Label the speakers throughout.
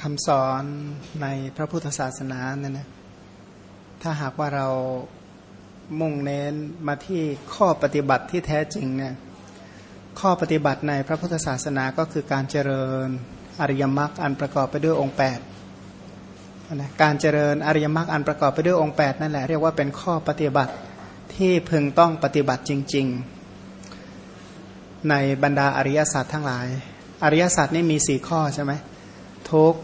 Speaker 1: คำสอนในพระพุทธศาสนาเนี่ยนะถ้าหากว่าเรามุ่งเน้นมาที่ข้อปฏิบัติที่แท้จริงเนี่ยข้อปฏิบัติในพระพุทธศาสนาก็คือการเจริญอริยมรรคอันประกอบไปด้วยองค์8นะการเจริญอริยมรรคอันประกอบไปด้วยองค์ 8 นั่นแหละเรียกว่าเป็นข้อปฏิบัติที่พึงต้องปฏิบัติจริง ๆ ในบรรดาอริยสัจทั้งหลาย อริยสัจนี่มีสี่ข้อใช่ไหม ทุก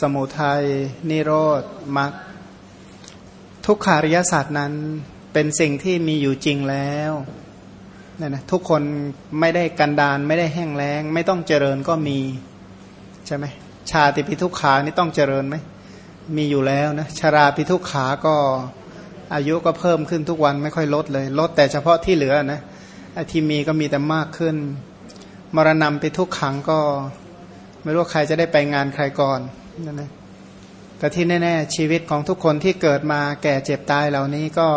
Speaker 1: สมุทัย นิโรธมรรคทุกขาริยศาสตร์นั้นเป็นสิ่งที่มีอยู่จริงแล้วนี่นะทุกคนไม่ได้กันดานไม่ได้แห้งแล้ง ไม่ต้องเจริญก็มีใช่ไหมชาติพิทุกขานี่ต้องเจริญไหมมีอยู่แล้วนะชาราพิทุกขาก็อายุก็เพิ่มขึ้นทุกวันไม่ค่อยลดเลย ลดแต่เฉพาะที่เหลือนะที่มีก็มีแต่มากขึ้น มรณะพิทุกขังก็ ไม่รู้ใครจะได้ไปงานใครก่อนนั่นนะแต่ที่แน่ ๆ ชีวิตของทุกคนที่เกิดมาแก่เจ็บตายเหล่านี้ก็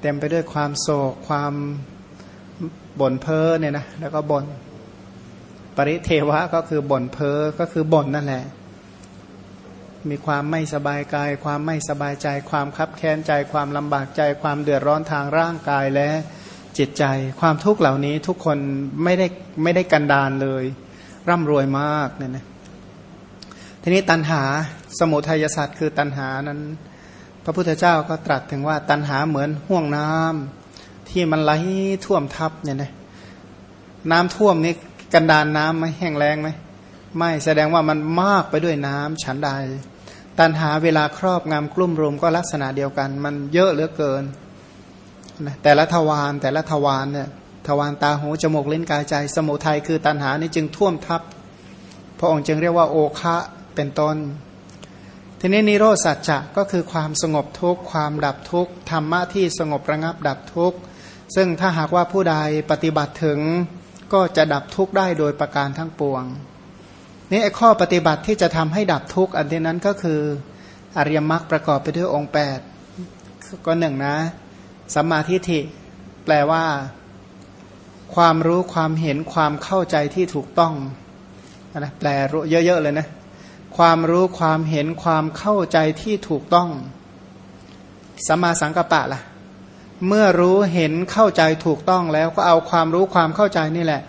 Speaker 1: เต็มไปด้วยความโศกความบ่นเพ้อเนี่ยนะแล้วก็บน่นปริเทวะก็คือบ่นเพ้อก็คือบ่นนั่นแหละ มีความไม่สบายกาย ความไม่สบายใจ ความคับแค้นใจ ความลำบากใจ ความเดือดร้อนทางร่างกายและจิตใจ ความทุกข์เหล่านี้ทุกคนไม่ได้ไม่ได้กันดานเลย ร่ำรวยมากเนี่ยนะทีนี้ตันหาสมุทัยศาสตร์คือตันหานั้น พระพุทธเจ้าก็ตรัสถึงว่าตันหาเหมือนห่วงน้ำที่มันไหลท่วมทับเนี่ยนะน้ำท่วมนี้กันดานน้ำไหมแห้งแรงไหมไม่แสดงว่ามันมากไปด้วยน้ำฉันใด ตันหาเวลาครอบงำกลุ่มรวมก็ลักษณะเดียวกัน มันเยอะเหลือเกินนะแต่ละทวารแต่ละทวารเนี่ย ทวารตาหูจมูกลิ้นกายใจ สมุทัยคือตันหานี่จึงท่วมทับ พระองค์จึงเรียกว่าโอคะเป็นต้น ทีนี้นิโรสัจจะก็คือความสงบทุกข์ความดับทุกข์ธรรมะที่สงบระงับดับทุกข์ซึ่งถ้าหากว่าผู้ใดปฏิบัติถึงก็จะดับทุกข์ได้โดยประการทั้งปวงนี่ไอ้ข้อปฏิบัติที่จะทำให้ดับทุกข์อันที่นั้นก็คืออริยมรรคประกอบไปด้วยองค์ 8 ก็หนึ่งนะสัมมาทิฏฐิแปลว่า ความรู้ความเห็นความเข้าใจที่ถูกต้องนะแปลเยอะๆเลยนะ ความรู้ความเห็นความเข้าใจที่ถูกต้องสัมมาสังกัปปะล่ะ เมื่อรู้เห็นเข้าใจถูกต้องแล้วก็เอาความรู้ความเข้าใจนี่แหละ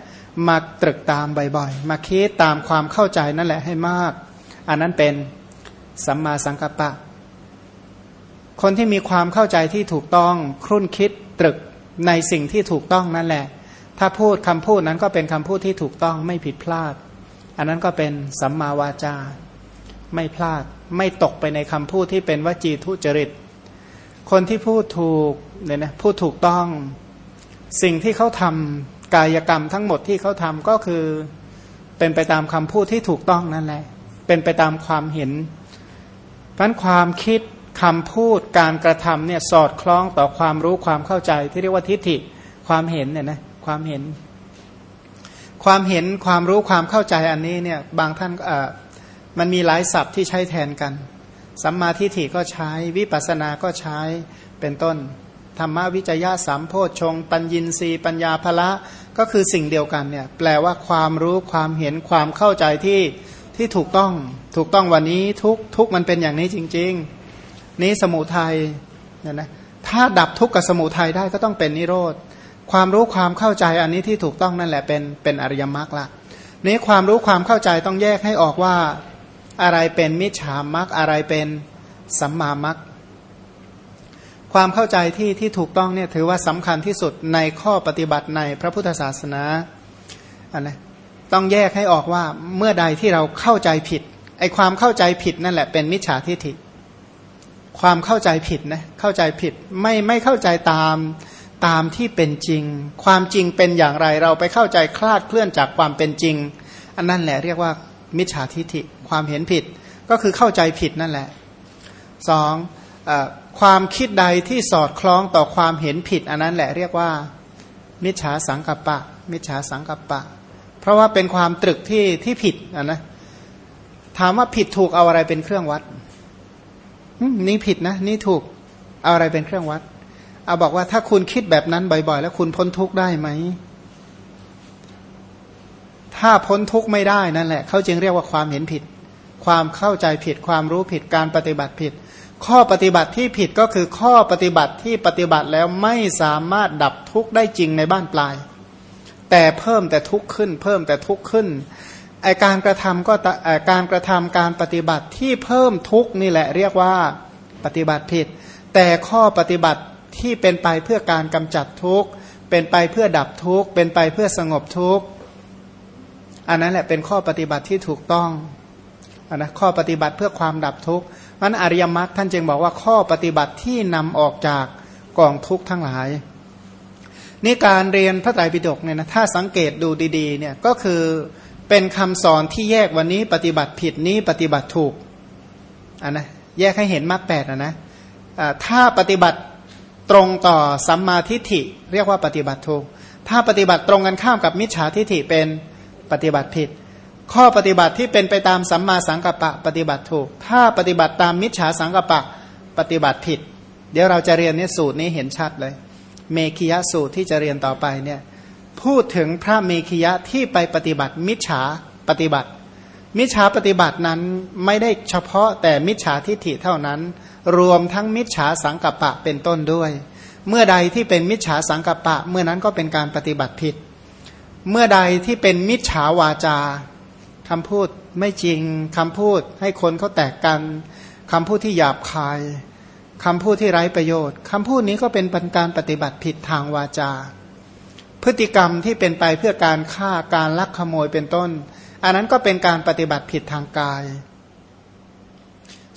Speaker 1: มาตรึกตามบ่อยๆ มาคิดตามความเข้าใจนั่นแหละให้มาก อันนั้นเป็นสัมมาสังกัปปะ คนที่มีความเข้าใจที่ถูกต้อง ครุ่นคิดตรึกในสิ่งที่ถูกต้องนั่นแหละ ถ้าพูดคำพูดนั้นก็เป็นคำพูดที่ถูกต้องไม่ผิดพลาด อันนั้นก็เป็นสัมมาวาจา ไม่พลาด ไม่ตกไปในคำพูดที่เป็นวจีทุจริต คนที่พูดถูกเนี่ยนะพูดถูกต้อง สิ่งที่เขาทำกายกรรมทั้งหมดที่เขาทำก็คือเป็นไปตามคำพูดที่ถูกต้องนั่นแหละ เป็นไปตามความเห็นพราะความคิดคำพูดการกระทำเนี่ยสอดคล้องต่อความรู้ความเข้าใจที่เรียกว่าทิฏฐิความเห็นเนี่ยนะ ความเห็น ความเห็นความรู้ความเข้าใจอันนี้เนี่ยบางท่านมันมีหลายศัพท์ที่ใช้แทนกัน สัมมาทิฏฐิก็ใช้ วิปัสสนาก็ใช้เป็นต้น ธรรมวิจยะสามโพชฌงปัญญินรีปัญญาภละก็คือสิ่งเดียวกันเนี่ยแปลว่าความรู้ความเห็นความเข้าใจที่ที่ถูกต้องถูกต้องวันนี้ทุกทุกมันเป็นอย่างนี้จริง ๆ นี้สมุทัยเนี่ยนะถ้าดับทุกข์กับสมุทัยได้ก็ต้องเป็นนิโรธ ความรู้ความเข้าใจอันนี้ที่ถูกต้องนั่นแหละเป็นเป็นอริยมรรคละนี้ความรู้ความเข้าใจต้องแยกให้ออกว่าอะไรเป็นมิจฉามรรคอะไรเป็นสัมมามรรคความเข้าใจที่ที่ถูกต้องเนี่ยถือว่าสำคัญที่สุดในข้อปฏิบัติในพระพุทธศาสนาอันนะต้องแยกให้ออกว่าเมื่อใดที่เราเข้าใจผิดไอความเข้าใจผิดนั่นแหละเป็นมิจฉาทิฏฐิความเข้าใจผิดนะเข้าใจผิดไม่ไม่เข้าใจตาม ตามที่เป็นจริง ความจริงเป็นอย่างไรเราไปเข้าใจคลาดเคลื่อนจากความเป็นจริง อันนั้นแหละเรียกว่า มิจฉาทิฏฐิความเห็นผิดก็คือเข้าใจผิดนั่นแหละสองอความคิดใดที่สอดคล้องต่อความเห็นผิด อันนั้นแหละเรียกว่า มิจฉาสังกัปปะ มิจฉาสังกัปปะ เพราะว่าเป็นความตรึกที่ที่ผิดนะนะถามว่าผิดถูกเอาอะไรเป็นเครื่องวัดนี่ผิดนะ นี่ถูกเอาอะไรเป็นเครื่องวัด เอาบอกว่าถ้าคุณคิดแบบนั้นบ่อย ๆ แล้วคุณพ้นทุกข์ได้ไหม ถ้าพ้นทุกข์ไม่ได้นั่นแหละเขาจึงเรียกว่าความเห็นผิด ความเข้าใจผิด ความรู้ผิดการปฏิบัติผิด ข้อปฏิบัติที่ผิดก็คือข้อปฏิบัติที่ปฏิบัติแล้วไม่สามารถดับทุกข์ได้จริงในบ้านปลาย แต่เพิ่มแต่ทุกข์ขึ้น เพิ่มแต่ทุกข์ขึ้นไอการกระทำก็การกระทำการปฏิบัติที่เพิ่มทุกข์นี่แหละเรียกว่าปฏิบัติผิด แต่ข้อปฏิบัติ ที่เป็นไปเพื่อการกำจัดทุกข์ เป็นไปเพื่อดับทุกข์ เป็นไปเพื่อสงบทุกข์ อันนั้นแหละเป็นข้อปฏิบัติที่ถูกต้องอนนะข้อปฏิบัติเพื่อความดับทุกข์มันอริยมรรคท่านจึงบอกว่าข้อปฏิบัติที่นำออกจากกองทุกข์ทั้งหลายนี่การเรียนพระไตรปิฎกเนี่ยนะถ้าสังเกตดูดีๆเนี่ยก็คือเป็นคำสอนที่แยกวันนี้ปฏิบัติผิดนี้ปฏิบัติถูกอันนะแยกให้เห็นมรรคแปดนะนะถ้าปฏิบัติ ตรงต่อสัมมาทิฏฐิเรียกว่าปฏิบัติถูก ถ้าปฏิบัติตรงกันข้ามกับมิจฉาทิฏฐิเป็นปฏิบัติผิด ข้อปฏิบัติที่เป็นไปตามสัมมาสังกัปปะปฏิบัติถูก ถ้าปฏิบัติตามมิจฉาสังกัปปะปฏิบัติผิด เดี๋ยวเราจะเรียนเนี่ยสูตรนี้เห็นชัดเลย เมขียสูตรที่จะเรียนต่อไปเนี่ยพูดถึงพระเมขียะที่ไปปฏิบัติมิจฉาปฏิบัติ มิจฉาปฏิบัตินั้นไม่ได้เฉพาะแต่มิจฉาทิฏฐิเท่านั้น รวมทั้งมิจฉาสังกัปปะเป็นต้นด้วย เมื่อใดที่เป็นมิจฉาสังกัปปะ เมื่อนั้นก็เป็นการปฏิบัติผิด เมื่อใดที่เป็นมิจฉาวาจาคำพูดไม่จริงคำพูดให้คนเขาแตกกันคำพูดที่หยาบคายคำพูดที่ไร้ประโยชน์คำพูดนี้ก็เป็นปัญการปฏิบัติผิดทางวาจา พฤติกรรมที่เป็นไปเพื่อการฆ่าการลักขโมยเป็นต้น อันนั้นก็เป็นการปฏิบัติผิดทางกาย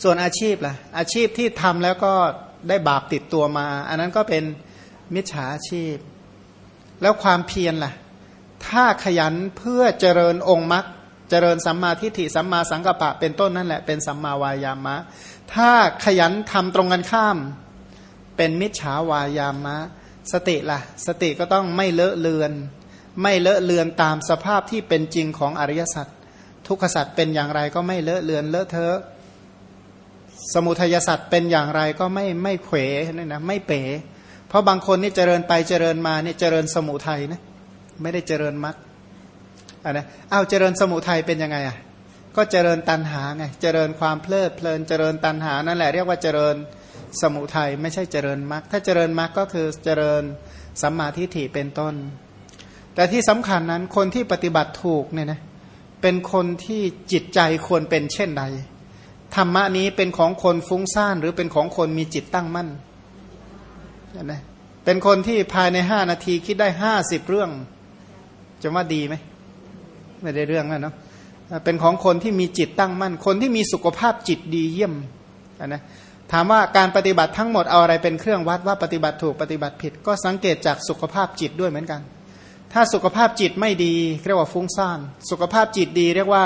Speaker 1: ส่วนอาชีพล่ะ อาชีพที่ทำแล้วก็ได้บาปติดตัวมา อันนั้นก็เป็นมิจฉาอาชีพ แล้วความเพียรล่ะ ถ้าขยันเพื่อเจริญองค์มรรคเจริญสัมมาทิฏฐิสัมมาสังกัปปะเป็นต้นนั่นแหละเป็นสัมมาวายามะ ถ้าขยันทำตรงกันข้าม เป็นมิจฉาวายามะ สติละ่ะ สติก็ต้องไม่เลอะเลือน ไม่เลอะเลือนตามสภาพที่เป็นจริงของอริยสัจทุกขสัจเป็นอย่างไรก็ไม่เลอะเลือนเลอะเทอะสมุทัยสัจเป็นอย่างไรก็ไม่ไม่เขวนี่นะไม่เป๋เพราะบางคนนี่เจริญไปเจริญมาเนี่ยเจริญสมุทัยนะไม่ได้เจริญมรรคอะนะอ้าวเจริญสมุทัยเป็นยังไงอะก็เจริญตัณหาไงเจริญความเพลิดเพลินเจริญตัณหานั่นแหละเรียกว่าเจริญสมุทัยไม่ใช่เจริญมรรคถ้าเจริญมรรคก็คือเจริญสัมมาทิฏฐิเป็นต้น แต่ที่สำคัญนั้นคนที่ปฏิบัติถูกเนี่ยนะเป็นคนที่จิตใจควรเป็นเช่นใดธรรมะนี้เป็นของคนฟุ้งซ่านหรือเป็นของคนมีจิตตั้งมั่นนะเป็นคนที่ภายในห้านาทีคิดได้ห้าสิบเรื่อง จะว่าดีไหมไม่ได้เรื่องแล้วเนาะเป็นของคนที่มีจิตตั้งมั่น คนที่มีสุขภาพจิตดีเยี่ยมนะถามว่าการปฏิบัติทั้งหมดเอาอะไรเป็นเครื่องวัดว่าปฏิบัติถูกปฏิบัติผิด ก็สังเกตจากสุขภาพจิตด้วยเหมือนกัน ถ้าสุขภาพจิตไม่ดีเรียกว่าฟุ้งซ่าน สุขภาพจิตดีเรียกว่า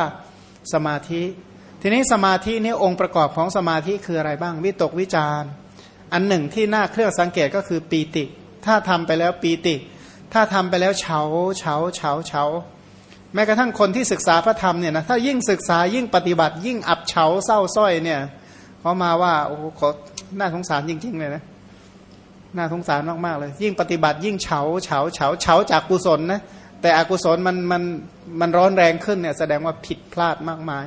Speaker 1: สมาธิ ทีนี้สมาธินี้องค์ประกอบของสมาธิคืออะไรบ้าง วิตกวิจารอันหนึ่งที่น่าเครื่องสังเกตก็คือปีติ ถ้าทำไปแล้วปีติ ถ้าทำไปแล้วเฉาเฉาเฉาเฉาแม้กระทั่งคนที่ศึกษาพระธรรมเนี่ยนะถ้ายิ่งศึกษายิ่งปฏิบัติ ยิ่งอับเฉาเศร้าส้อยเนี่ยเขามาว่าโอ้โหน่าสงสารจริงๆเลยนะ น่าสงสารมากๆเลย ยิ่งปฏิบัติยิ่งเฉาเฉาเฉาเฉาจากกุศลนะแต่อกุศลมันมันมันร้อนแรงขึ้นเนี่ยแสดงว่าผิดพลาดมากมาย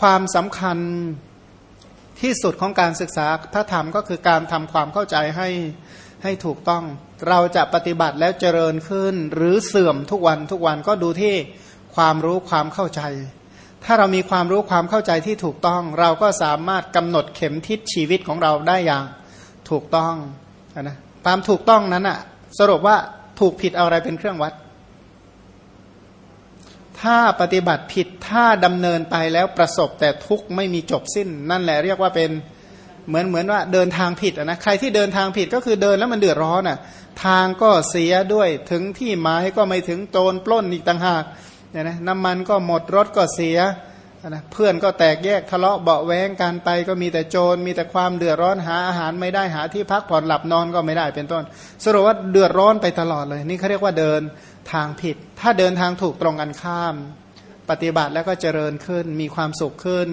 Speaker 1: ความสำคัญที่สุดของการศึกษาพระธรรมก็คือการทำความเข้าใจให้ให้ถูกต้อง เราจะปฏิบัติแล้วเจริญขึ้น หรือเสื่อมทุกวันทุกวันก็ดูที่ความรู้ความเข้าใจ ถ้าเรามีความรู้ความเข้าใจที่ถูกต้อง เราก็สามารถกำหนดเข็มทิศชีวิตของเราได้อย่างถูกต้อง นะความถูกต้องนั้นอะสรุปว่าถูกผิดเอาอะไรเป็นเครื่องวัด ถ้าปฏิบัติผิดถ้าดำเนินไปแล้วประสบแต่ทุกข์ไม่มีจบสิ้น นั่นแหละเรียกว่าเป็นเหมือนเหมือนว่าเดินทางผิดนะใครที่เดินทางผิดก็คือเดินแล้วมันเดือดร้อนอะทางก็เสียด้วยถึงที่หมายก็ไม่ถึงโจรปล้นอีกต่างหากเนี่ยนะน้ำมันก็หมดรถก็เสีย นะเพื่อนก็แตกแยกทะเลาะเบาแวงกันไป ก็มีแต่โจรมีแต่ความเดือดร้อนหาอาหารไม่ได้หาที่พักผ่อนหลับนอนก็ไม่ได้เป็นต้น สรุปว่าเดือดร้อนไปตลอดเลย นี่เขาเรียกว่าเดินทางผิด ถ้าเดินทางถูกตรงกันข้าม ปฏิบัติแล้วก็เจริญขึ้นมีความสุขขึ้น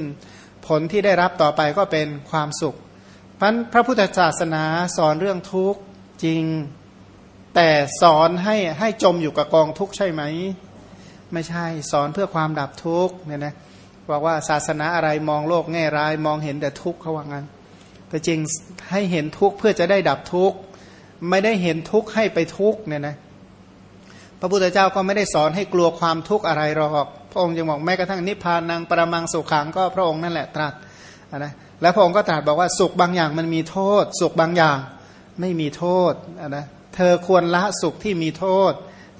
Speaker 1: ผลที่ได้รับต่อไปก็เป็นความสุขเพราะพระพุทธศาสนาสอนเรื่องทุกข์จริง แต่สอนให้ให้จมอยู่กับกองทุกข์ใช่ไหม ไม่ใช่สอนเพื่อความดับทุกข์เนี่ยนะ บอกว่าศาสนาอะไรมองโลกแง่ร้าย มองเห็นแต่ทุกข์เขาว่างั้น แต่จริงให้เห็นทุกข์เพื่อจะได้ดับทุกข์ไม่ได้เห็นทุกข์ให้ไปทุกข์เนี่ยนะพระพุทธเจ้าก็ไม่ได้สอนให้กลัวความทุกข์อะไรหรอกพระองค์ยังบอกแม้กระทั่งนิพพานังปรมังสุขังก็พระองค์นั่นแหละตรัสนะแล้วพระองค์ก็ตรัสบอกว่าสุขบางอย่างมันมีโทษ สุขบางอย่างไม่มีโทษนะเธอควรละสุขที่มีโทษ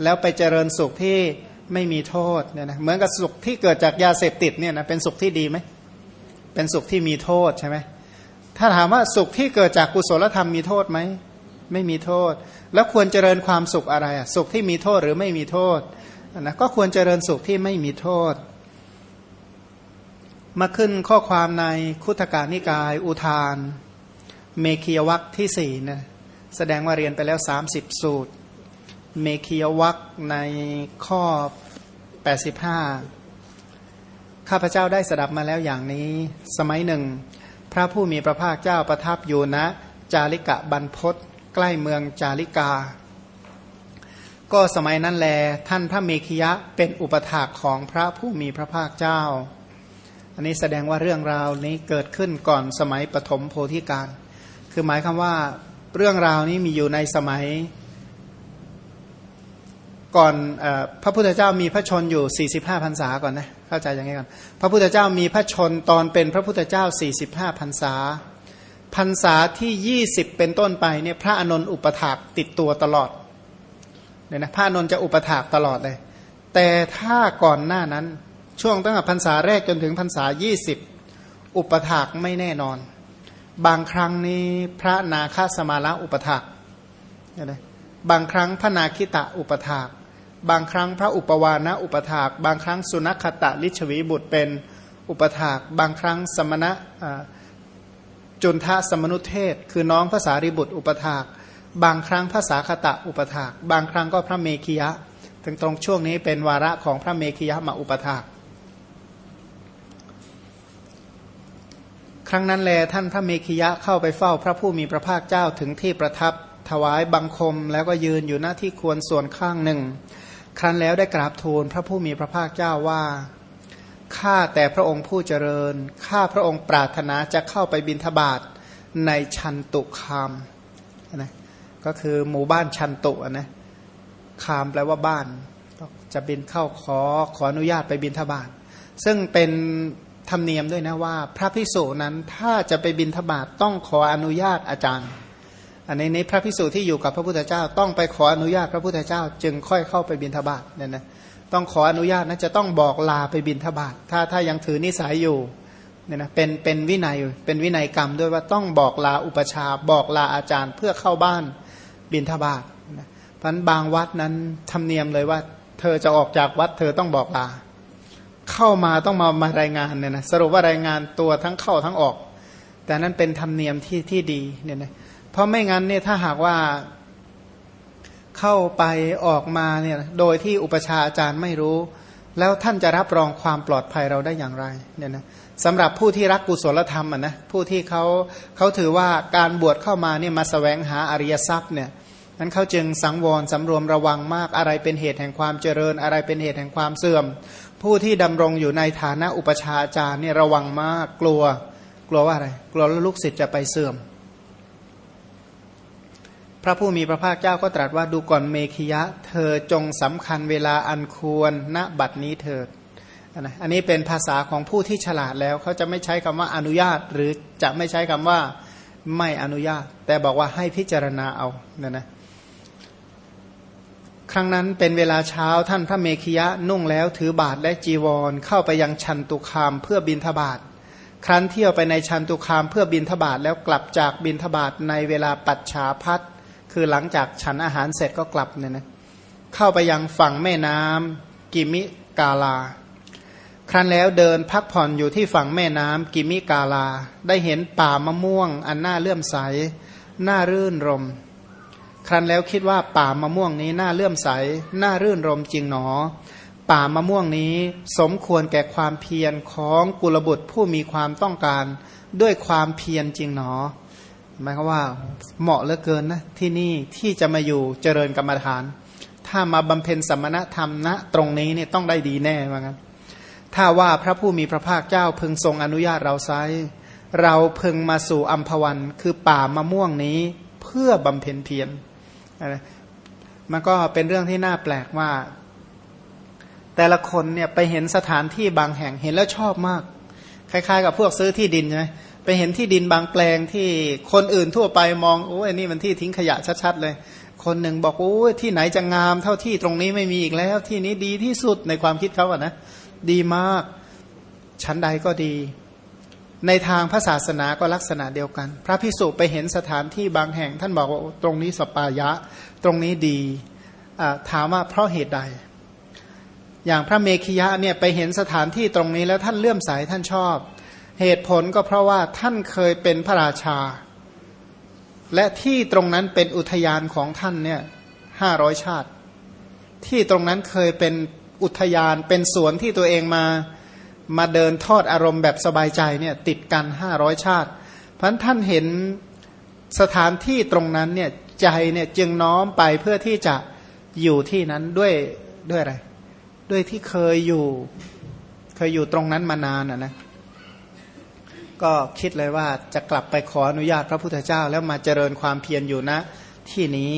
Speaker 1: แล้วไปเจริญสุขที่ ไม่มีโทษเนี่ยนะเหมือนกับสุขที่เกิดจากยาเสพติดเนี่ยนะเป็นสุขที่ดีไหมเป็นสุขที่มีโทษใช่ไหมถ้าถามว่าสุขที่เกิดจากกุศลธรรมมีโทษไหมไม่มีโทษ แล้วควรเจริญความสุขอะไรอะสุขที่มีโทษหรือไม่มีโทษนะก็ควรเจริญสุขที่ไม่มีโทษ มาขึ้นข้อความในคุตการนิกาย อุทาน เมคียวัคที่สี่นะแสดงว่าเรียนไปแล้ว 30 สูตร เมคียวัคในข้อ 85 ข้าพเจ้าได้สดับมาแล้วอย่างนี้ สมัยหนึ่ง พระผู้มีพระภาคเจ้าประทับอยู่ณนะจาริกะบรรพศใกล้เมืองจาริกา ก็สมัยนั้นแลท่านพระเมขิยะเป็นอุปถากของพระผู้มีพระภาคเจ้า อันนี้แสดงว่าเรื่องราวนี้เกิดขึ้นก่อนสมัยปฐมโพธิการ คือหมายคำว่าเรื่องราวนี้มีอยู่ในสมัย ก่อนอพระพุทธเจ้ามีพระชนอยู่ 45พรรษาก่อนนะเข้าใจอย่างนี้ก่อนพระพุทธเจ้ามีพระชนตอนเป็นพระพุทธเจ้า 45พรรษาพรรษาที่ยี่สิบเป็นต้นไปเนี่ยพระอนนท์อุปถากติดตัวตลอดเนี่ยนะพระอนนท์จะอุปถากตลอดเลย แต่ถ้าก่อนหน้านั้นช่วงตั้งแต่พรรษาแรกจนถึงพรรษายี่สิบอุปถากไม่แน่นอน บางครั้งนี้พระนาคาสมาละอุปถากเนี่ยนะ บางครั้งพระนาคิตะอุปถาก บางครั้งพระอุปวานะอุปถาก บางครั้งสุนัขตะลิชวีบุตรเป็นอุปถาก บางครั้งสมณะจุนทะสมนุเทศ คือน้องภาษาริบุตรอุปถาก บางครั้งภาษาคตะอุปถาก บางครั้งก็พระเมขียะ ถึงตรงช่วงนี้เป็นวาระของพระเมขียะมาอุปถาก ครั้งนั้นแลท่านพระเมขียะเข้าไปเฝ้าพระผู้มีพระภาคเจ้าถึงที่ประทับ ถวายบังคมแล้วก็ยืนอยู่หน้าที่ควรส่วนข้างหนึ่ง ครั้นแล้วได้กราบทูลพระผู้มีพระภาคเจ้าว่าข้าแต่พระองค์ผู้เจริญ ข้าพระองค์ปรารถนาจะเข้าไปบินทบาทในชันตุคามนะก็คือหมู่บ้านชันตุนะคามแปลว่าบ้าน จะบินเข้าขอขออนุญาตไปบินทบาทซึ่งเป็นธรรมเนียมด้วยนะว่า พระพิสุนั้นถ้าจะไปบินทบาทต้องขออนุญาตอาจารย์ อันนี้ในพระพิสุที่อยู่กับพระพุทธเจ้าต้องไปขออนุญาตพระพุทธเจ้า จึงค่อยเข้าไปบินทบาทเนี่ยนะต้องขออนุญาตนะจะต้องบอกลาไปบินทบาทถ้าถ้ายังถือนิสัยอยู่เนี่ยนะเป็นเป็นวินัยเป็นวินัยกรรมด้วยว่าต้องบอกลาอุปชาบอกลาอาจารย์เพื่อเข้าบ้านบินทบาทนะพันบางวัดนั้นทำเนียมเลยว่า เธอจะออกจากวัด เธอต้องบอกลา เข้ามาต้องมามารายงานเนี่ยนะสรุปว่ารายงานตัวทั้งเข้าทั้งออก แต่นั้นเป็นธรรมเนียมที่ที่ดีเนี่ยนะ ราะไม่งั้นเนี่ยถ้าหากว่าเข้าไปออกมาเนี่ยโดยที่อุปชาอาจารย์ไม่รู้ แล้วท่านจะรับรองความปลอดภัยเราได้อย่างไรเนี่ยนะสำหรับผู้ที่รักกุศลธรรมอะนะผู้ที่เขาเขาถือว่าการบวชเข้ามาเนี่ยมาสแสวงหาอริยทรัพย์เนี่ยนั้นเขาจึงสังวรสำรวมระวังมากอะไรเป็นเหตุแห่งความเจริญ อะไรเป็นเหตุแห่งความเสื่อม ผู้ที่ดำรงอยู่ในฐานะอุปชาอาจารย์เนี่ยระวังมากกลัว กลัวว่าอะไร กลัวลูกศิษย์จะไปเสื่อม ระผู้มีพระภาคเจ้าก็ตรัสว่าดูก่อนเมขิยะ เธอจงสำคัญเวลาอันควรณบัดนี้เถิดนะอันนี้เป็นภาษาของผู้ที่ฉลาดแล้วเขาจะไม่ใช้คำว่าอนุญาต หรือจะไม่ใช้คำว่าไม่อนุญาต แต่บอกว่าให้พิจารณาเอาเนี่ยนะครั้งนั้นเป็นเวลาเช้าท่านพระเมขิยะนุ่งแล้วถือบาทและจีวร เข้าไปยังชันตุคามเพื่อบินทบาทครั้นเที่ยวไปในชันตุคามเพื่อบินทบาทแล้วกลับจากบินทบาทในเวลาปัจฉาพัฒ คือหลังจากฉันอาหารเสร็จก็กลับเนี่ยนะเข้าไปยังฝั่งแม่น้ำกิมิกาลา ครั้นแล้วเดินพักผ่อนอยู่ที่ฝั่งแม่น้ำกิมิกาลา ได้เห็นป่ามะม่วง อันน่าเลื่อมใสน่ารื่นรม ครั้นแล้วคิดว่าป่ามะม่วงนี้น่าเลื่อมใสน่ารื่นรมจริงหนอ ป่ามะม่วงนี้สมควรแก่ความเพียรของกุลบุตรผู้มีความต้องการด้วยความเพียรจริงหนอ หมายความว่าเหมาะเหลือเกินนะที่นี่ที่จะมาอยู่เจริญกรรมฐาน ถ้ามาบำเพ็ญสมณธรรมณนะตรงนี้เนี่ยต้องได้ดีแน่ว่างั้นถ้าว่าพระผู้มีพระภาคเจ้าพึงทรงอนุญาตเราไซเราพึงมาสู่อัมพวันคือป่ามะม่วงนี้เพื่อบำเพ็ญเพียรมันก็เป็นเรื่องที่น่าแปลกว่า แต่ละคนเนี่ยไปเห็นสถานที่บางแห่งเห็นแล้วชอบมาก คล้าย ๆ กับพวกซื้อที่ดินใช่ไหม ไปเห็นที่ดินบางแปลงที่คนอื่นทั่วไปมองโอ้ยนี่มันที่ทิ้งขยะชัดๆเลย คนหนึ่งบอกโอ้ยที่ไหนจะงาม เท่าที่ตรงนี้ไม่มีอีกแล้ว ที่นี้ดีที่สุดในความคิดเขาอะนะดีมากชั้นใดก็ดี ในทางพระศาสนาก็ลักษณะเดียวกัน พระพิสุไปเห็นสถานที่บางแห่ง ท่านบอกว่าตรงนี้สปายะ ตรงนี้ดีถามว่าเพราะเหตุใด อย่างพระเมขิยะเนี่ยไปเห็นสถานที่ตรงนี้แล้วท่านเลื่อมใสท่านชอบ เหตุผลก็เพราะว่าท่านเคยเป็นพระราชา และที่ตรงนั้นเป็นอุทยานของท่านเนี่ยห้าร้อยชาติ ที่ตรงนั้นเคยเป็นอุทยานเป็นสวนที่ตัวเองมามาเดินทอดอารมณ์แบบสบายใจเนี่ยติดกันห้าร้อยชาติ เพราะท่านเห็นสถานที่ตรงนั้นเนี่ยใจเนี่ยจึงน้อมไปเพื่อที่จะอยู่ที่นั้นด้วยด้วยอะไร ด้วยที่เคยอยู่ เคยอยู่ตรงนั้นมานานอะนะ ก็คิดเลยว่าจะกลับไปขออนุญาตพระพุทธเจ้า แล้วมาเจริญความเพียรอยู่นะที่นี้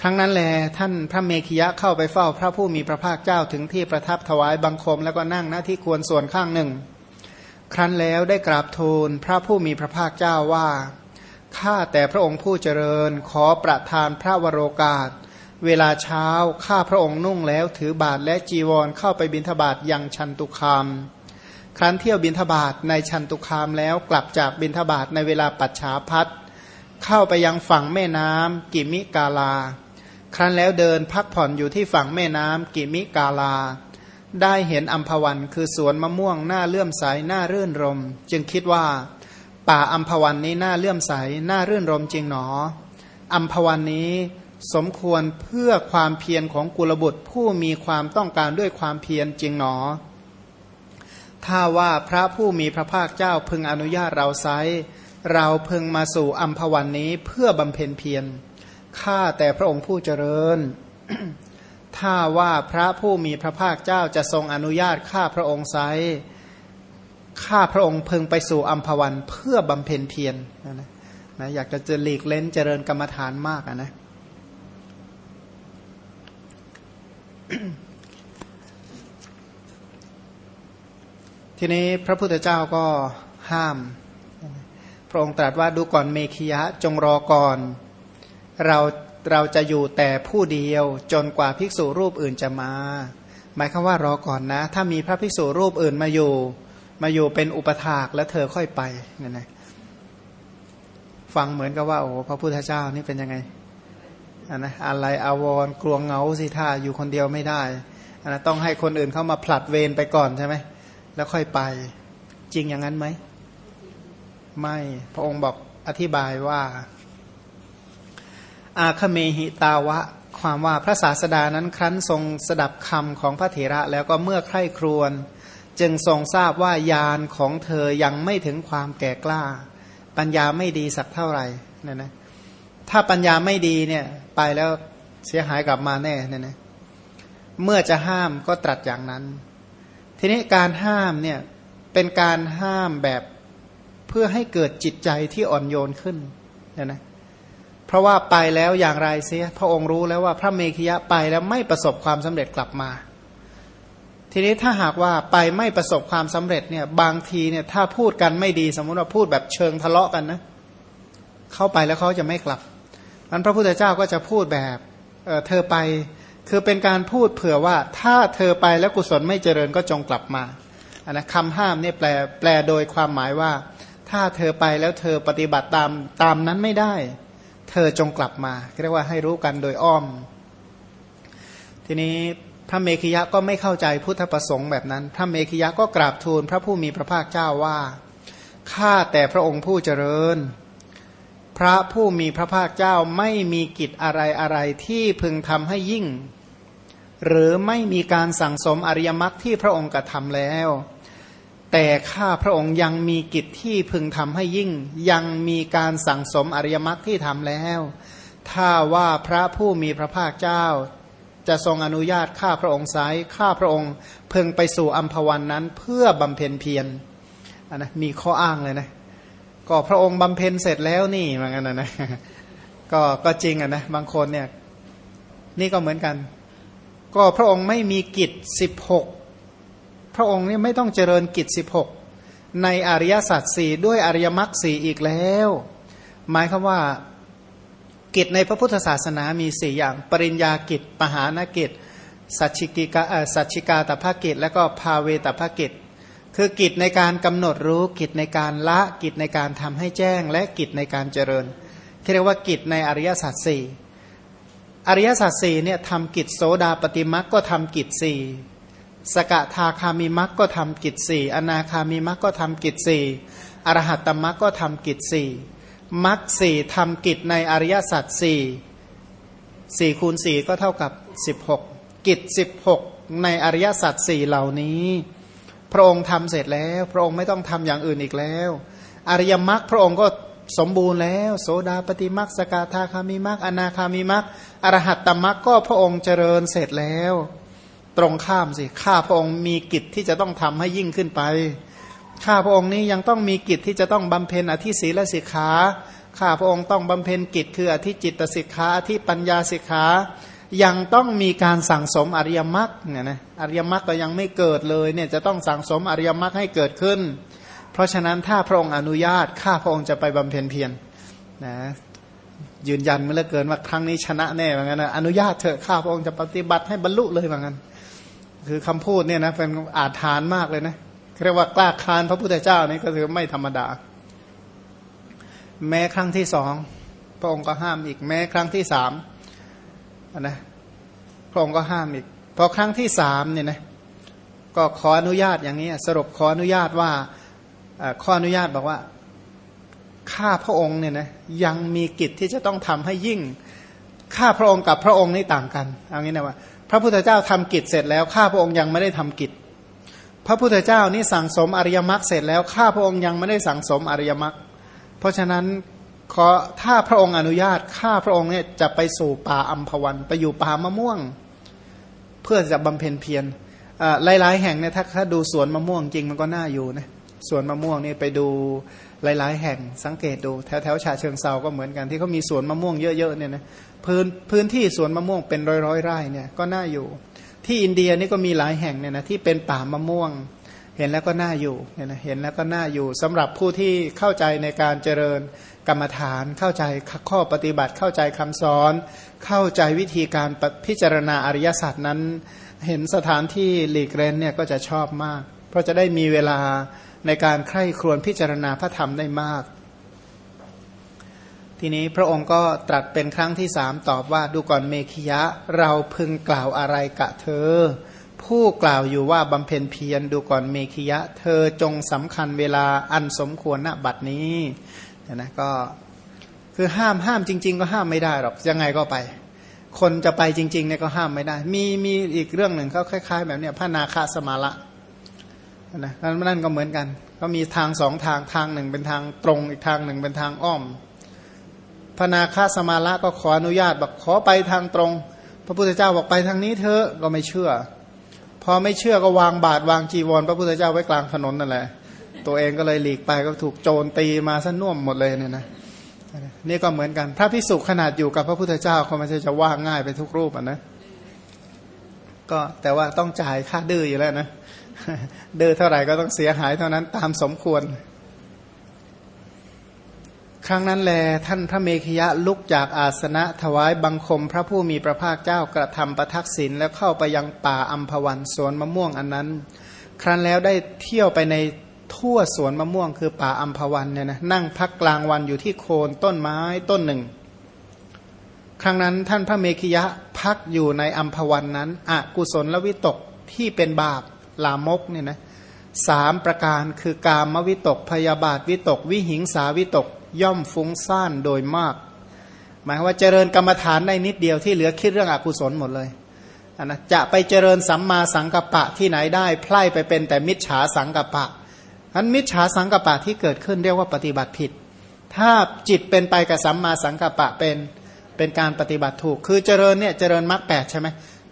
Speaker 1: ครั้งนั้นแลท่านพระเมขิยะเข้าไปเฝ้าพระผู้มีพระภาคเจ้าถึงที่ประทับถวายบังคมแล้วก็นั่งหน้าที่ควรส่วนข้างหนึ่ง ครั้นแล้วได้กราบทูลพระผู้มีพระภาคเจ้าว่าข้าแต่พระองค์ผู้เจริญขอประทานพระวโรกาส เวลาเช้าข้าพระองค์นุ่งแล้วถือบาทและจีวรเข้าไปบิณฑบาตยังชันตุคาม ครั้นเที่ยวบินทบาทในชันตุคามแล้วกลับจากบินทบาทในเวลาปัจฉาพัดเข้าไปยังฝั่งแม่น้ำกิมิกาลา ครั้นแล้วเดินพักผ่อนอยู่ที่ฝั่งแม่น้ำกิมิกาลา ได้เห็นอัมพวันคือสวนมะม่วงหน้าเลื่อมใสหน้ารื่นรม จึงคิดว่า ป่าอัมพวันนี้หน้าเลื่อมใสหน้ารื่นรมจริงหนออัมพวันนี้สมควรเพื่อความเพียรของกุลบุตรผู้มีความต้องการด้วยความเพียรจริงหนอ ถ้าว่าพระผู้มีพระภาคเจ้าพึงอนุญาตเราไซเราพึงมาสู่อัมพวันนี้เพื่อบำเพ็ญเพียรข้าแต่พระองค์ผู้เจริญ ถ้าว่าพระผู้มีพระภาคเจ้าจะทรงอนุญาตข้าพระองค์ไซข้าพระองค์พึงไปสู่อัมพวันเพื่อบำเพ็ญเพียรนะนะอยากจะจะหลีกเล้นเจริญกรรมฐานมากนะ ทีนี้พระพุทธเจ้าก็ห้าม พระองค์ตรัสว่าดูก่อนเมขิยะจงรอก่อน เราเราจะอยู่แต่ผู้เดียวจนกว่าภิกษุรูปอื่นจะมา หมายคือว่ารอก่อนนะ ถ้ามีพระภิกษุรูปอื่นมาอยู่ มาอยู่เป็นอุปถากแล้วเธอค่อยไปนี่นะฟังเหมือนกับว่าโอ้พระพุทธเจ้านี่เป็นยังไงอันนะอะไรอาวรกลวงเงาสิท่าอยู่คนเดียวไม่ได้อันนะต้องให้คนอื่นเข้ามาผลัดเวรไปก่อนใช่ไหม แล้วค่อยไป จริงอย่างนั้นไหม ไม่พระองค์บอกอธิบายว่า อาคเมหิตาวะ ความว่าพระศาสดานั้นครั้นทรงสดับคำของพระเถระแล้วก็เมื่อใคร่ครวญจึงทรงทราบว่ายานของเธอยังไม่ถึงความแก่กล้า ปัญญาไม่ดีสักเท่าไหร่นี่นะถ้าปัญญาไม่ดีเนี่ยไปแล้วเสียหายกลับมาแน่เนี่ยนะเมื่อจะห้ามก็ตรัสอย่างนั้น ทีนี้การห้ามเนี่ยเป็นการห้ามแบบเพื่อให้เกิดจิตใจที่อ่อนโยนขึ้นเนี่ยนะเพราะว่าไปแล้วอย่างไรเสียพระองค์รู้แล้วว่าพระเมขิยะไปแล้วไม่ประสบความสำเร็จกลับมา ทีนี้ถ้าหากว่าไปไม่ประสบความสำเร็จเนี่ยบางทีเนี่ยถ้าพูดกันไม่ดีสมมติว่าพูดแบบเชิงทะเลาะกันนะเข้าไปแล้วเขาจะไม่กลับนั้นพระพุทธเจ้าก็จะพูดแบบเเธอไป คือเป็นการพูดเผื่อว่าถ้าเธอไปแล้วกุศลไม่เจริญก็จงกลับมาอันนะคำห้ามเนี่ยแปลแปลโดยความหมายว่า ถ้าเธอไปแล้วเธอปฏิบัติตามตามนั้นไม่ได้ เธอจงกลับมาเรียกว่าให้รู้กันโดยอ้อม ทีนี้พระเมขิยะก็ไม่เข้าใจพุทธประสงค์แบบนั้น พระเมขิยะก็กราบทูลพระผู้มีพระภาคเจ้าว่าข้าแต่พระองค์ผู้เจริญ พระผู้มีพระภาคเจ้าไม่มีกิจอะไรอะไรที่พึงทำให้ยิ่ง หรือไม่มีการสั่งสมอริยมรรคที่พระองค์กระทำแล้ว แต่ข้าพระองค์ยังมีกิจที่พึงทำให้ยิ่ง ยังมีการสั่งสมอริยมรรคที่ทำแล้ว ถ้าว่าพระผู้มีพระภาคเจ้า จะทรงอนุญาตข้าพระองค์ไซข้าพระองค์เพึงไปสู่อัมพวันนั้นเพื่อบำเพ็ญเพียรนนะมีข้ออ้างเลยนะ ก็พระองค์บำเพ็ญเสร็จแล้วนี่เหมือนกันนะนะก็ก็จริงอะนะบางคนเนี่ย นี่ก็เหมือนกัน ก็พระองค์ไม่มีกิจสิบหกพระองค์เนี่ยไม่ต้องเจริญกิจสิบหกในอริยสัจสี่ด้วยอริยมรรคสี่อีกแล้ว หมายคือว่า กิจในพระพุทธศาสนามีสี่อย่าง ปริญญากิจ ปหานกิจ สัจฉิกิกาสัจฉิกาตภกิจ และก็ภาเวตภกิจ คือกิจในการกำหนดรู้กิจในการละกิจในการทำให้แจ้ง และกิจในการเจริญเรียกว่ากิจในอริยสัจสี่อริยสัจสี่เนี่ยทำกิจโสดาปฏิมักก็ทำกิจสี่สกทาคามิมักก็ทำกิจสี่อนาคามิมักก็ทำกิจสี่อรหัตตมักก็ทำกิจสี่มักสี่ทำกิจในอริยสัจสี่สี่คูณสี่ก็เท่ากับสิบหกกิจสิบหกในอริยสัจสี่เหล่านี้ พระองค์ทำเสร็จแล้ว พระองค์ไม่ต้องทำอย่างอื่นอีกแล้ว อริยมรรคพระองค์ก็สมบูรณ์แล้ว โสดาปฏิมรรคสกทาคามิมรรคอนาคามิมรรคอรหัตตมรรคก็พระองค์เจริญเสร็จแล้ว ตรงข้ามสิข้าพระองค์มีกิจที่จะต้องทำให้ยิ่งขึ้นไปข้าพระองค์นี้ยังต้องมีกิจที่จะต้องบำเพ็ญอธิศีลสิกขาข้าพระองค์ต้องบำเพ็ญกิจคืออธิจิตสิกขาอธิปัญญาสิกขา ยังต้องมีการสั่งสมอริยมรรคเนี่ยนะอริยมรรคก็ยังไม่เกิดเลยเนี่ยจะต้องสั่งสมอริยมรรคให้เกิดขึ้น เพราะฉะนั้นถ้าพระองค์อนุญาตข้าพระองค์จะไปบำเพ็ญเพียรนะยืนยันเมื่อเกินว่าครั้งนี้ชนะแน่เหมือนกันนะอนุญาตเถอะข้าพระองค์จะปฏิบัติให้บรรลุเลยเหมือนกันคือคำพูดเนี่ยนะเป็นอาถรรพ์มากเลยนะเรียกว่ากล้าคานพระพุทธเจ้านี่ก็ถือไม่ธรรมดา แม้ครั้งที่สองพระองค์ก็ห้ามอีกแม้ครั้งที่สาม นะพระองค์ก็ห้ามอีก พอครั้งที่สามเนี่ยนะก็ขออนุญาตอย่างนี้ สรุปขออนุญาตว่าข้ออนุญาตบอกว่าข้าพระองค์เนี่ยนะยังมีกิจที่จะต้องทำให้ยิ่งข้าพระองค์กับพระองค์นี่ต่างกันเอางี้นะว่า พระพุทธเจ้าทำกิจเสร็จแล้วข้าพระองค์ยังไม่ได้ทำกิจ พระพุทธเจ้านี่สั่งสมอริยมรรคเสร็จแล้วข้าพระองค์ยังไม่ได้สั่งสมอริยมรรคเพราะฉะนั้น ขอถ้าพระองค์อนุญาตข้าพระองค์เนี่ยจะไปสู่ป่าอัมพวัน ไปอยู่ป่ามะม่วง เพื่อจะบำเพ็ญเพียรหลาย ๆ แห่งเนี่ยถ้าถ้าดูสวนมะม่วงจริงมันก็น่าอยู่นะสวนมะม่วงนี่ไปดูหลาย ๆ แห่งสังเกตดูแถวแถวชาเชิงเซาก็เหมือนกันที่เขามีสวนมะม่วงเยอะ ๆ เนี่ยนะพื้นพื้นที่สวนมะม่วงเป็นร้อยๆไร่เนี่ยก็น่าอยู่ ที่อินเดียนี่ก็มีหลายแห่งเนี่ยนะที่เป็นป่ามะม่วง เห็นแล้วก็น่าอยู่เนี่ยนะเห็นแล้วก็น่าอยู่สำหรับผู้ที่เข้าใจในการเจริญ กรรมฐานเข้าใจข้อปฏิบัติเข้าใจคำสอน เข้าใจวิธีการพิจารณาอริยสัจนั้น เห็นสถานที่หลีกเล่นเนี่ยก็จะชอบมาก เพราะจะได้มีเวลาในการใคร่ครวญพิจารณาพระธรรมได้มาก ทีนี้พระองค์ก็ตรัสเป็นครั้งที่สามตอบว่าดูก่อนเมขิยะ เราพึงกล่าวอะไรกะเธอ ผู้กล่าวอยู่ว่าบำเพ็ญเพียรดูก่อนเมขิยะ เธอจงสำคัญเวลาอันสมควรณบัดนี้ นะก็คือห้ามห้ามจริง ๆ ก็ห้ามไม่ได้หรอกยังไงก็ไป คนจะไปจริงๆเนี่ยก็ห้ามไม่ได้ มีมีอีกเรื่องหนึ่งเขาคล้าย ๆ แบบเนี้ยพระนาคาสมาละนะนั่นก็เหมือนกันก็มีทางสองทางทางหนึ่งเป็นทางตรงอีกทางหนึ่งเป็นทางอ้อม พระนาคาสมาละก็ขออนุญาตบอกขอไปทางตรง พระพุทธเจ้าบอกไปทางนี้เธอก็ไม่เชื่อ พอไม่เชื่อก็วางบาทวางจีวร พระพุทธเจ้าไว้กลางถนนนั่นแหละ ตัวเองก็เลยหลีกไปก็ถูกโจรตีมาซะน่วมหมดเลยเนี่ยนะนี่ก็เหมือนกันพระพิสุขนาดอยู่กับพระพุทธเจ้าเขาไม่ใช่จะว่าง่ายไปทุกรูปอะนะก็แต่ว่าต้องจ่ายค่าดื้ออยู่แล้วนะดื้อเท่าไหร่ก็ต้องเสียหายเท่านั้นตามสมควร ครั้งนั้นแลท่านพระเมขยะลุกจากอาสนะถวายบังคมพระผู้มีพระภาคเจ้ากระทำประทักษิณแล้วเข้าไปยังป่าอัมพวันสวนมะม่วงอันนั้น ครั้นแล้วได้เที่ยวไปใน ทั่วสวนมะม่วงคือป่าอัมพวันเนี่ยนะนั่งพักกลางวันอยู่ที่โคนต้นไม้ต้นหนึ่ง ครั้งนั้นท่านพระเมขิยะพักอยู่ในอัมพวันนั้นอกุศลและวิตกที่เป็นบาปลามกเนี่ยนะสามประการคือกามวิตกพยาบาทวิตก วิหิงสาวิตกย่อมฟุ้งซ่านโดยมาก หมายว่าเจริญกรรมฐานได้นิดเดียวที่เหลือคิดเรื่องอกุศลหมดเลยนะจะไปเจริญสัมมาสังกัปปะที่ไหนได้ไพร่ไปเป็นแต่มิจฉาสังกัปปะ อันมิจฉาสังกปะที่เกิดขึ้นเรียกว่าปฏิบัติผิด ถ้าจิตเป็นไปกับสัมมาสังกปะเป็นเป็นการปฏิบัติถูก คือเจริญเนี่ยเจริญมรรคแปดใช่ไหม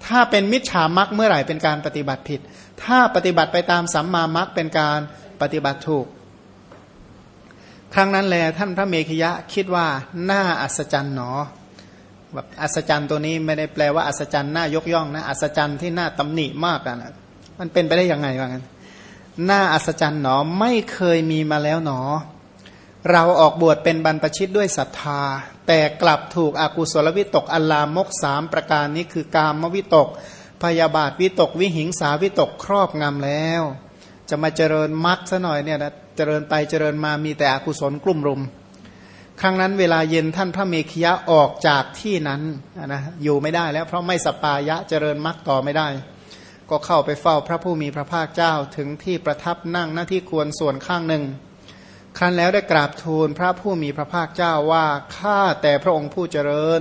Speaker 1: ถ้าเป็นมิจฉามักเมื่อไหร่เป็นการปฏิบัติผิด ถ้าปฏิบัติไปตามสัมมามักเป็นการปฏิบัติถูก ครั้งนั้นแลท่านพระเมขยะคิดว่าน่าอัศจรรย์หนอแบบอัศจรรย์ตัวนี้ไม่ได้แปลว่าอัศจรรย์น่ายกย่องนะอัศจรรย์ที่น่าตำหนิมากอะนะมันเป็นไปได้ยังไงวะงั้น น่าอัศจรรย์หนอไม่เคยมีมาแล้วหนอ เราออกบวชเป็นบรรพชิตด้วยศรัทธา แต่กลับถูกอากุศลวิตกอัลลามกสามประการนี้คือกามวิตก พยาบาทวิตกวิหิงสาวิตกครอบงำแล้ว จะมาเจริญมรรคซะหน่อยเนี่ยนะเจริญไปเจริญมามีแต่อกุศลกลุ่มรุม ครั้งนั้นเวลาเย็นท่านพระเมขยะออกจากที่นั้นนะอยู่ไม่ได้แล้วเพราะไม่สปายะเจริญมรรคต่อไม่ได้ ก็เข้าไปเฝ้าพระผู้มีพระภาคเจ้าถึงที่ประทับนั่งหน้าที่ควรส่วนข้างหนึ่ง ครั้นแล้วได้กราบทูลพระผู้มีพระภาคเจ้าว่าข้าแต่พระองค์ผู้เจริญ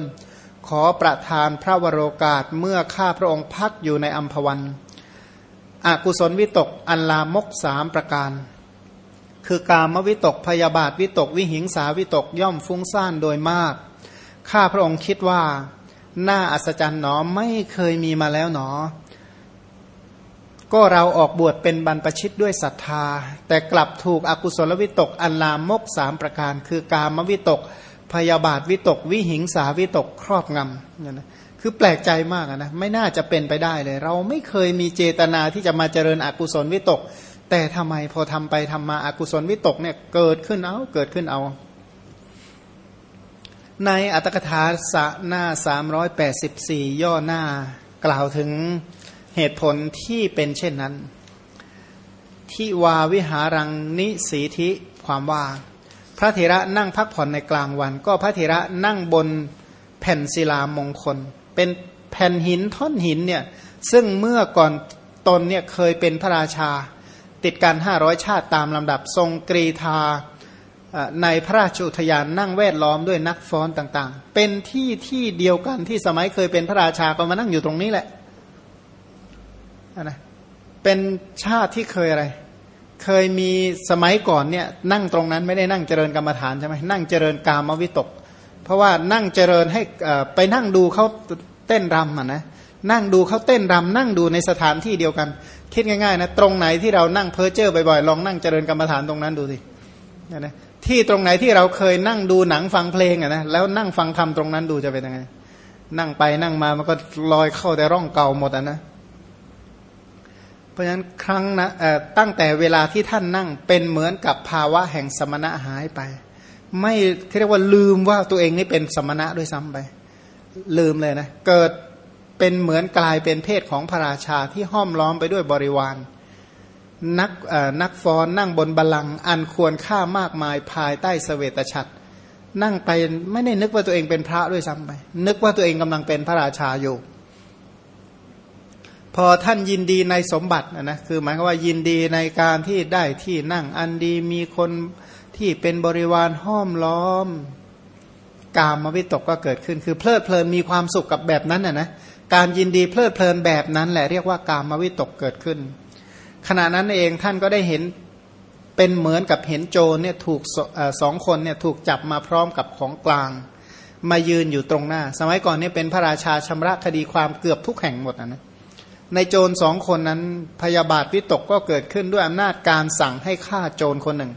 Speaker 1: ขอประทานพระวโรกาสเมื่อข้าพระองค์พักอยู่ในอัมพวันอกุศลวิตกอันลามกสามประการ คือกามวิตกพยาบาทวิตกวิหิงสาวิตกย่อมฟุ้งซ่านโดยมาก ข้าพระองค์คิดว่าน้าอัศจรรย์หนอไม่เคยมีมาแล้วหนอ ก็เราออกบวชเป็นบรรพชิตด้วยศรัทธา แต่กลับถูกอกุศลวิตกอันลามกสามประการ คือกามวิตก พยาบาทวิตก วิหิงสาวิตกครอบงำเนี่ยนะคือแปลกใจมากนะไม่น่าจะเป็นไปได้เลย เราไม่เคยมีเจตนาที่จะมาเจริญอกุศลวิตก แต่ทำไมพอทำไปทำมาอากุศลวิตกเนี่ยเกิดขึ้นเอาเกิดขึ้นเอา ในอัตถกถาสะหน้า 384 ย่อหน้ากล่าวถึง เหตุผลที่เป็นเช่นนั้น ที่วาวิหารังนิสีธิความว่า พระเถระนั่งพักผ่อนในกลางวัน ก็พระเถระนั่งบนแผ่นศิลามงคล เป็นแผ่นหินท่อนหินเนี่ยซึ่งเมื่อก่อนตนเนี่ยเคยเป็นพระราชา ติดการห้าร้อยชาติตามลำดับทรงกรีธาในพระราชอุทยานนั่งแวดล้อมด้วยนักฟ้อนต่างๆ เป็นที่ที่เดียวกันที่สมัยเคยเป็นพระราชาก็มานั่งอยู่ตรงนี้แหละ นะเป็นชาติที่เคยอะไร เคยมีสมัยก่อนเนี่ยนั่งตรงนั้นไม่ได้นั่งเจริญกรรมฐานใช่ไหมนั่งเจริญกามวิตก เพราะว่านั่งเจริญให้ไปนั่งดูเขาเต้นรำอะนะนั่งดูเขาเต้นรำนั่งดูในสถานที่เดียวกัน คิดง่ายๆนะตรงไหนที่เรานั่งเพ้อเจ้อบ่อยๆลองนั่งเจริญกรรมฐานตรงนั้นดูสินะที่ตรงไหนที่เราเคยนั่งดูหนังฟังเพลงอะนะแล้วนั่งฟังธรรมตรงนั้นดูจะเป็นยังไง นั่งไปนั่งมามันก็ลอยเข้าแต่ร่องเก่าหมดอะนะ เพราะฉะนั้นครั้งนะตั้งแต่เวลาที่ท่านนั่งเป็นเหมือนกับภาวะแห่งสมณะหายไป ไม่เรียกว่าลืมว่าตัวเองนี่เป็นสมณะด้วยซ้ำไป ลืมเลยนะ เกิดเป็นเหมือนกลายเป็นเพศของพระราชาที่ห้อมล้อมไปด้วยบริวารนักนักฟ้อนนั่งบนบัลลังก์อันควรค่ามากมายภายใต้สเสวตฉัตรนั่งไปไม่ได้นึกว่าตัวเองเป็นพระด้วยซ้ำไป นึกว่าตัวเองกำลังเป็นพระราชาอยู่ พอท่านยินดีในสมบัตินะนะคือหมายความว่ายินดีในการที่ได้ที่นั่งอันดีมีคนที่เป็นบริวารห้อมล้อม กามวิตกก็เกิดขึ้น คือเพลิดเพลินมีความสุขกับแบบนั้นนะนะการยินดีเพลิดเพลินแบบนั้นแหละเรียกว่ากามวิตกเกิดขึ้น ขณะนั้นเองท่านก็ได้เห็นเป็นเหมือนกับเห็นโจรเนี่ยถูกสองคนเนี่ยถูกจับมาพร้อมกับของกลาง มายืนอยู่ตรงหน้า สมัยก่อนเนี่ยเป็นพระราชาชำระคดีความเกือบทุกแห่งหมดนะนะ ในโจรสองคนนั้นพยาบาทวิตกก็เกิดขึ้นด้วยอำนาจการสั่งให้ฆ่าโจรคนหนึ่ง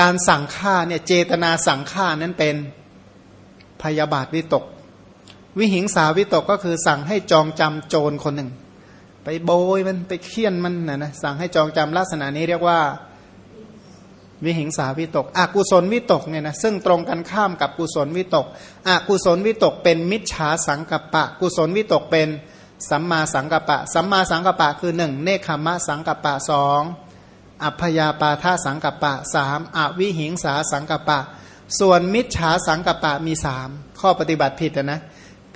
Speaker 1: การสั่งฆ่าเนี่ยเจตนาสั่งฆ่านั้นเป็นพยาบาทวิตก วิหิงสาวิตกก็คือสั่งให้จองจำโจรคนหนึ่ง ไปโบยมันไปเคี่ยนมันนะนะสั่งให้จองจำลักษณะนี้เรียกว่าวิหิงสาวิตกอกุศลวิตกเนี่ยนะซึ่งตรงกันข้ามกับกุศลวิตกอกุศลวิตกเป็นมิจฉาสังกัปปะ กุศลวิตกเป็น สัมมาสังกัปปะ สัมมาสังกัปปะคือหนึ่งเนคขมะสังกัปปะสองอัพยาปาทาสังกัปปะสามอวิหิงสาสังกัปปะ ส่วนมิจฉาสังกัปปะมีสามข้อปฏิบัติผิดนะ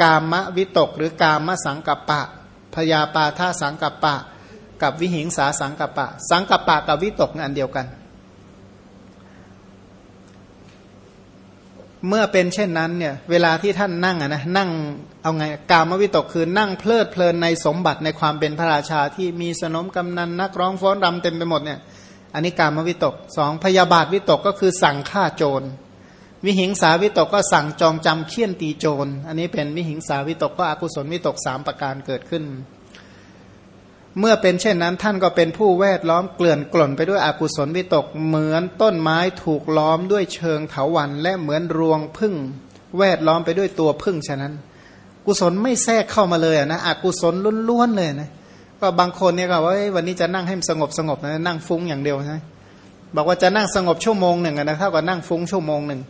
Speaker 1: กามวิตกหรือกามสังกัปปะพยาปาทาสังกัปปะ กับวิหิงสาสังกัปปะ สังกัปปะกับวิตกอันเดียวกัน เมื่อเป็นเช่นนั้นเนี่ยเวลาที่ท่านนั่งอะนะนั่งเอาไงกามวิตกคือนั่งเพลิดเพลินในสมบัติในความเป็นพระราชาที่มีสนมกำนันนักร้องฟ้อนรำเต็มไปหมดเนี่ยอันนี้กามวิตกสองพยาบาทวิตกก็คือสั่งฆ่าโจร วิหิงสาวิตกก็สั่งจองจำเคี่ยนตีโจร อันนี้เป็นวิหิงสาวิตกก็อกุศลวิตกสามประการเกิดขึ้น เมื่อเป็นเช่นนั้นท่านก็เป็นผู้แวดล้อมเกลื่อนกล่นไปด้วยอกุศลวิตกเหมือนต้นไม้ถูกล้อมด้วยเชิงเถาวันและเหมือนรวงพึ่งแวดล้อมไปด้วยตัวพึ่งฉะนั้น กุศลไม่แทรกเข้ามาเลยนะอกุศลล้วนๆเลยนะก็บางคนเนี่ยก็ว่าวันนี้จะนั่งให้สงบสงบนะนั่งฟุ้งอย่างเดียวใช่บอกว่าจะนั่งสงบชั่วโมงหนึ่งนะเท่ากับนั่งฟุ้งชั่วโมงหนึ่ง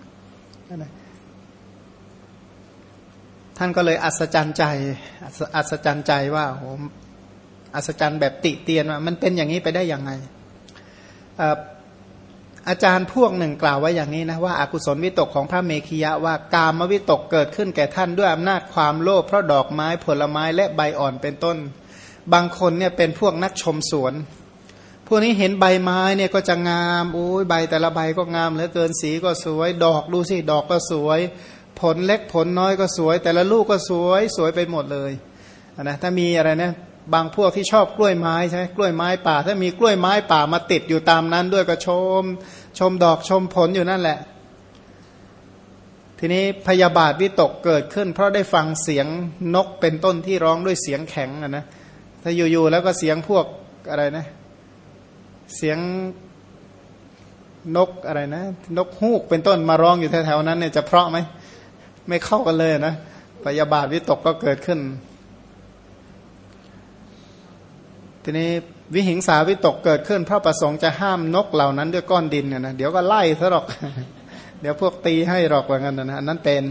Speaker 1: ท่านก็เลยอัศจรรย์ใจอัศจรรย์ใจว่าโห อัศจรรย์แบบติเตียนว่ามันเป็นอย่างนี้ไปได้ยังไงอาจารย์พวกหนึ่งกล่าวไว้อย่างนี้นะว่าอากุศลวิตกของพระเมขียะว่ากามวิตกเกิดขึ้นแก่ท่านด้วยอำนาจความโลภเพราะดอกไม้ผลไม้และใบอ่อนเป็นต้น บางคนเนี่ยเป็นพวกนักชมสวน พวกนี้เห็นใบไม้เนี่ยก็จะงามโอ้ยใบแต่ละใบก็งามเหลือเกินสีก็สวย ดอกดูสิดอกก็สวย ผลเล็กผลน้อยก็สวย แต่ละลูกก็สวยสวยไปหมดเลยนะถ้ามีอะไรนะ บางพวกที่ชอบกล้วยไม้ใช่ไหมกล้วยไม้ป่า ถ้ามีกล้วยไม้ป่ามาติดอยู่ตามนั้น ด้วยก็ชม ชมดอกชมผลอยู่นั่นแหละ ทีนี้พยาบาทวิตกเกิดขึ้น เพราะได้ฟังเสียงนกเป็นต้นที่ร้องด้วยเสียงแข็งนะ ถ้าอยู่ๆแล้วก็เสียงพวกอะไรนะ เสียงนกอะไรนะ นกฮูกเป็นต้นมาร้องอยู่แถวๆนั้นเนี่ยจะเพราะไหมไม่เข้ากันเลยนะพยาบาทวิตกก็เกิดขึ้น ทีนี้วิหิงสาวิตกเกิดขึ้นเพราะประสงค์จะห้ามนกเหล่านั้นด้วยก้อนดินเนี่ยนะเดี๋ยวก็ไล่ซะหรอก เดี๋ยวพวกตีให้หรอกว่างั้นนะนั้นเป็น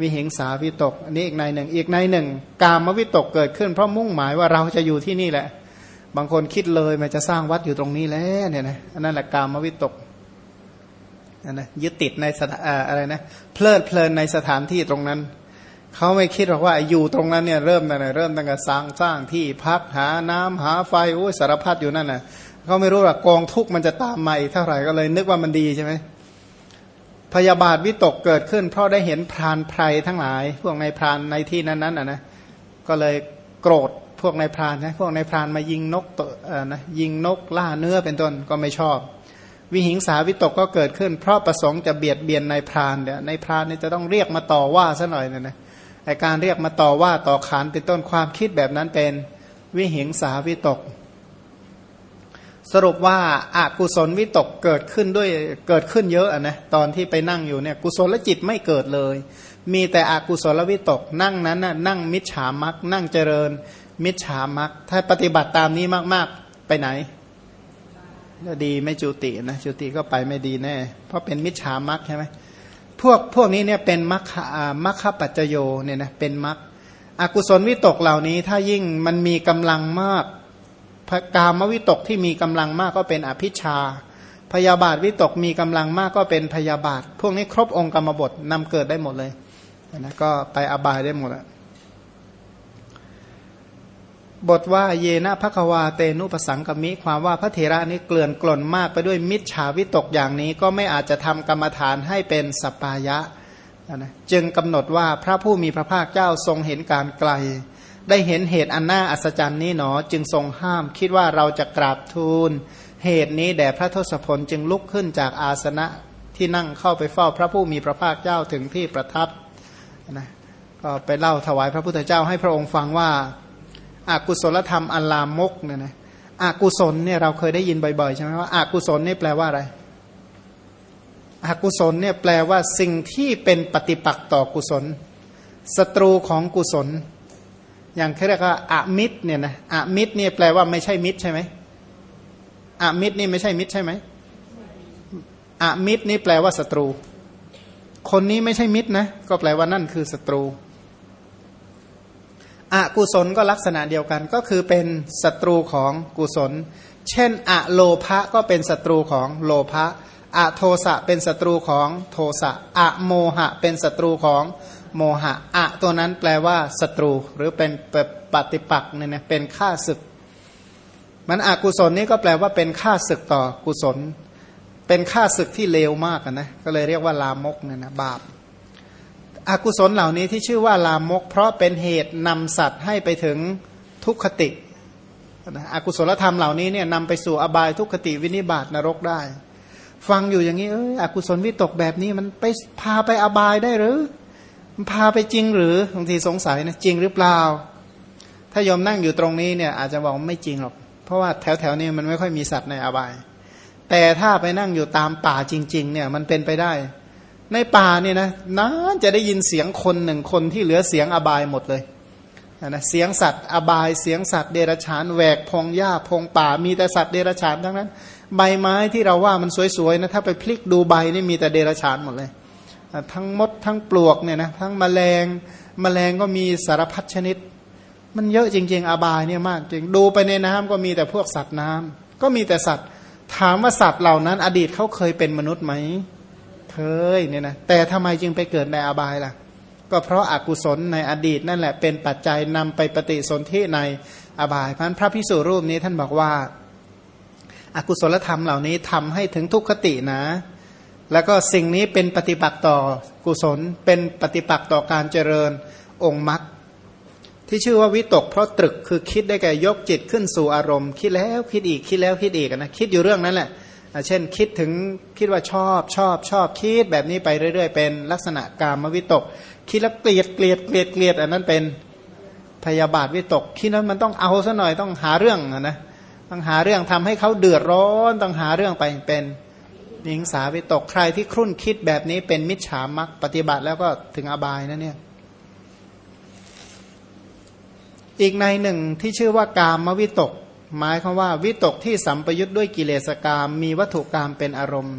Speaker 1: วิหิงสาวิตกอันนี้อีกในหนึ่ง อีกในหนึ่ง กามวิตกเกิดขึ้นเพราะมุ่งหมายว่าเราจะอยู่ที่นี่แหละ บางคนคิดเลยมันจะสร้างวัดอยู่ตรงนี้แล้วเนี่ยนะอันนั้นแหละกามวิตกนะยึดติดในสถานอะไรนะเพลิดเพลินในสถานที่ตรงนั้น เขาไม่คิดหรอกว่าอยู่ตรงนั้นเนี่ยเริ่มตั้งแต่เริ่มตั้งแต่สร้างสร้างที่พักหาน้ำหาไฟโอ้ยสารพัดอยู่นั่นน่ะเขาไม่รู้ว่ากองทุกมันจะตามมาอีกเท่าไหร่ก็เลยนึกว่ามันดีใช่ไหมพยาบาทวิตกเกิดขึ้น เพราะได้เห็นพรานไพรทั้งหลาย พวกในพรานในที่นั้นนั้นอะนะก็เลยโกรธพวกในพรานนะพวกในพรานมายิงนกตัวนะยิงนกล่าเนื้อเป็นต้นก็ไม่ชอบ วิหิงสาวิตกก็เกิดขึ้น เพราะประสงค์จะเบียดเบียนในพรานเนี่ยในพรานเนี่ยจะต้องเรียกมาต่อว่าซะหน่อยเนี่ยนะ อการเรียกมาต่อว่าต่อขานเป็นต้นความคิดแบบนั้นเป็นวิหิงสาวิตก สรุปว่าอากุศลวิตกเกิดขึ้นด้วยเกิดขึ้นเยอะนะตอนที่ไปนั่งอยู่เนี่ยกุศลจิตไม่เกิดเลย มีแต่อากุศลวิตกนั่งนั้นน่ะนั่งมิจฉามักนั่งเจริญ มิจฉามักถ้าปฏิบัติตามนี้มากๆไปไหนดีไม่จุตินะจุติก็ไปไม่ดีแน่ เพราะเป็นมิจฉามักใช่ไหม พวกพวกนี้เนี่ยเป็นมัคคะมัคคะปัจจโยเนี่ยนะเป็นมัคอกุศลวิตกเหล่านี้ถ้ายิ่งมันมีกำลังมากกามวิตกที่มีกำลังมากก็เป็นอภิชา พยาบาทวิตกมีกำลังมากก็เป็นพยาบาท พวกนี้ครบองค์กรรมบทนำเกิดได้หมดเลยนะก็ไปอบายได้หมดอะ บทว่าเยนะภควาเตนุปสังกมิ ความว่าพระเถระนี้เกลื่อนกล่นมากไปด้วยมิจฉาวิตกอย่างนี้ก็ไม่อาจจะทำกรรมฐานให้เป็นสปายะนะจึงกำหนดว่าพระผู้มีพระภาคเจ้าทรงเห็นการไกล ได้เห็นเหตุอันน่าอัศจรรย์นี้หนอ จึงทรงห้ามคิดว่าเราจะกราบทูล เหตุนี้แด่พระทศพลจึงลุกขึ้นจากอาสนะที่นั่งเข้าไปเฝ้าพระผู้มีพระภาคเจ้าถึงที่ประทับนะก็ไปเล่าถวายพระพุทธเจ้าให้พระองค์ฟังว่า อกุศลธรรมอัลลามกเนี่ยนะอกุศลเนี่ยเราเคยได้ยินบ่อยๆใช่ไหมว่าอากุศลเนี่ยแปลว่าอะไรอกุศลเนี่ยแปลว่าสิ่งที่เป็นปฏิปักษ์ต่อกุศลศัตรูของกุศล อย่างเรียกว่าอามิตรเนี่ยนะอามิตรเนี่ยแปลว่าไม่ใช่มิตรใช่ไหมอามิตรนี่ไม่ใช่มิตรใช่ไหมอามิตรนี่แปลว่าศัตรู คนนี้ไม่ใช่มิตรนะก็แปลว่านั่นคือศัตรู อกุศลก็ลักษณะเดียวกัน ก็คือเป็นศัตรูของกุศล เช่นอะโลภะก็เป็นศัตรูของโลภะอะโทสะเป็นศัตรูของโทสะอะโมหะ เป็นศัตรูของโมหะอะตัวนั้นแปลว่าศัตรู หรือเป็นปฏิปักษ์เนี่ยเป็นข้าศึก มันอกุศลนี่ก็แปลว่าเป็นข้าศึกต่อกุศล เป็นข้าศึกที่เลวมากนะก็เลยเรียกว่าลามกเนี่ยนะบาป อกุศลเหล่านี้ที่ชื่อว่าลามก เพราะเป็นเหตุนำสัตว์ให้ไปถึงทุกขติอกุศลธรรมเหล่านี้เนี่ยนำไปสู่อบายทุกขติวินิบาตนรกได้ ฟังอยู่อย่างนี้เอออกุศลวิตกแบบนี้มันไปพาไปอบายได้หรือ มันพาไปจริงหรือบางทีสงสัยนะจริงหรือเปล่า ถ้ายอมนั่งอยู่ตรงนี้เนี่ยอาจจะบอกไม่จริงหรอก เพราะว่าแถวแถวนี้มันไม่ค่อยมีสัตว์ในอบาย แต่ถ้าไปนั่งอยู่ตามป่าจริง ๆ เนี่ยมันเป็นไปได้ ในป่าเนี่ยนะนานจะได้ยินเสียงคนหนึ่งคนที่เหลือเสียงอบายหมดเลยนะเสียงสัตว์อบายเสียงสัตว์เดรัจฉานแหวกพงหญ้าพงป่ามีแต่สัตว์เดรัจฉานทั้งนั้น ใบไม้ที่เราว่ามันสวยๆนะถ้าไปพลิกดูใบนี่มีแต่เดรัจฉานหมดเลย ทั้งมดทั้งปลวกเนี่ยนะทั้งแมลงแมลงก็มีสารพัดชนิด มันเยอะจริง ๆ อบายเนี่ยมากจริงดูไปในน้ำก็มีแต่พวกสัตว์น้ำก็มีแต่สัตว์ ถามว่าสัตว์เหล่านั้น อดีตเขาเคยเป็นมนุษย์ไหม เคยเนี่ยนะแต่ทำไมจึงไปเกิดในอบายล่ะ ก็เพราะอากุศลในอดีตนั่นแหละเป็นปัจจัยนำไปปฏิสนธิในอบายพันพระพิสุรูปนี้ท่านบอกว่าอากุศลธรรมเหล่านี้ทำให้ถึงทุกขตินะ แล้วก็สิ่งนี้เป็นปฏิปักษ์ต่อกุศล เป็นปฏิปักษ์ต่อการเจริญองค์มรรคที่ชื่อว่าวิตกเพราะตรึกคือคิดได้แก่ยกจิตขึ้นสู่อารมณ์ คิดแล้วคิดอีกคิดแล้วคิดอีกนะคิดอยู่เรื่องนั้นแหละ เช่นคิดถึงคิดว่าชอบชอบชอบคิดแบบนี้ไปเรื่อย ๆ เป็นลักษณะกามวิตก คิดแล้วเกลียดเกลียดเกลียดเกลียดอันนั้นเป็นพยาบาทวิตก คิดนั้นมันต้องเอาซะหน่อยต้องหาเรื่องนะต้องหาเรื่องทำให้เขาเดือดร้อนต้องหาเรื่องไปเป็นนิงสาวิตกใครที่ครุ่นคิดแบบนี้เป็นมิจฉามักปฏิบัติแล้วก็ถึงอบายนะเนี่ยอีกในหนึ่งที่ชื่อว่ากามวิตก หมายคือว่าวิตกที่สัมปยุทธ์ด้วยกิเลสกามมีวัตถุกามเป็นอารมณ์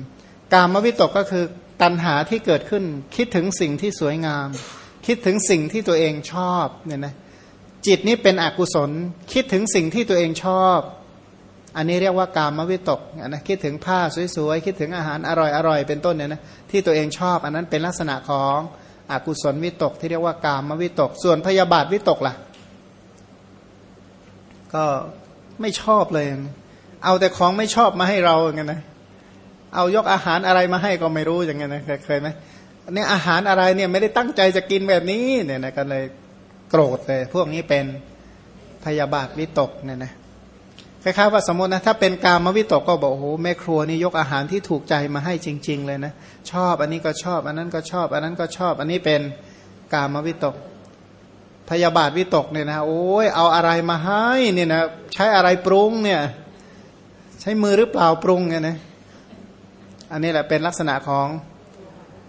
Speaker 1: กามวิตกก็คือตัณหาที่เกิดขึ้น คิดถึงสิ่งที่สวยงาม คิดถึงสิ่งที่ตัวเองชอบเนี่ยนะจิตนี้เป็นอกุศล คิดถึงสิ่งที่ตัวเองชอบ อันนี้เรียกว่ากามวิตกนะคิดถึงผ้าสวยๆคิดถึงอาหารอร่อยๆเป็นต้นเนี่ยนะที่ตัวเองชอบ อันนั้นเป็นลักษณะของอกุศลวิตก ที่เรียกว่ากามวิตก ส่วนพยาบาทวิตกล่ะ ก็ ไม่ชอบเลย เอาแต่ของไม่ชอบมาให้เราอย่างเงี้ยนะเอายกอาหารอะไรมาให้ก็ไม่รู้อย่างเงี้ยนะเคยไหมเนี่ยอาหารอะไรเนี่ยไม่ได้ตั้งใจจะกินแบบนี้เนี่ยนะก็เลยโกรธเลย พวกนี้เป็นพยาบาทวิตกเนี่ยนะคล้ายๆว่าสมมตินะถ้าเป็นกามวิตกก็บอกโอ้โหแม่ครัวนี่ยกอาหารที่ถูกใจมาให้จริง ๆ เลยนะชอบอันนี้ก็ชอบ อันนั้นก็ชอบ อันนั้นก็ชอบ อันนี้เป็นกามวิตก พยาบาทวิตกเนี่ยนะโอ้ยเอาอะไรมาให้เนี่ยนะใช้อะไรปรุงเนี่ย ใช้มือหรือเปล่าปรุงเนี่ยนะอันนี้แหละเป็นลักษณะของ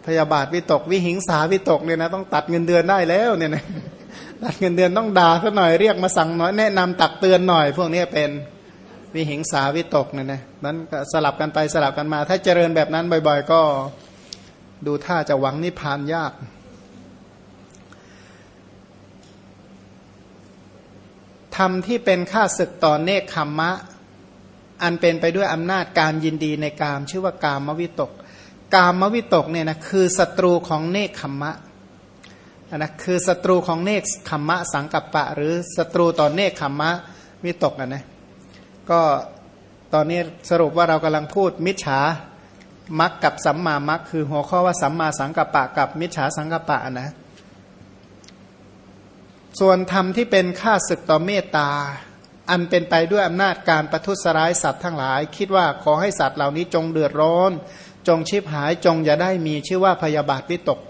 Speaker 1: พยาบาทวิตก วิหิงสาวิตกเนี่ยนะต้องตัดเงินเดือนได้แล้วเนี่ยนะตัดเงินเดือนต้องด่าสักหน่อยเรียกมาสั่งหน้อยแนะนำตักเตือนหน่อย พวกนี้เป็นวิหิงสาวิตกเนี่ยนะนั้นสลับกันไปสลับกันมา ถ้าเจริญแบบนั้นบ่อย ๆ ก็ดูท่าจะหวังนิพพานยาก ทำที่เป็นค่าศึกต่อเนคขมมะ อันเป็นไปด้วยอำนาจการยินดีในกาม ชื่อว่ากามวิตก กามวิตกเนี่ยนะคือศัตรูของเนคขมมะนะคือศัตรูของเนคขมมะสังกัปปะ หรือศัตรูต่อเนคขมมะวิตกอะนะก็ตอนนี้สรุปว่าเรากำลังพูดมิจฉามักกับสัมมามักคือหัวข้อว่าสัมมาสังกัปปะกับมิจฉาสังกัปปะนะ ส่วนธรรมที่เป็นค่าศึกต่อเมตตา อันเป็นไปด้วยอำนาจการประทุษร้ายสัตว์ทั้งหลาย คิดว่าขอให้สัตว์เหล่านี้จงเดือดร้อน จงชีพหายจงอย่าได้มีชื่อว่าพยาบาทวิตก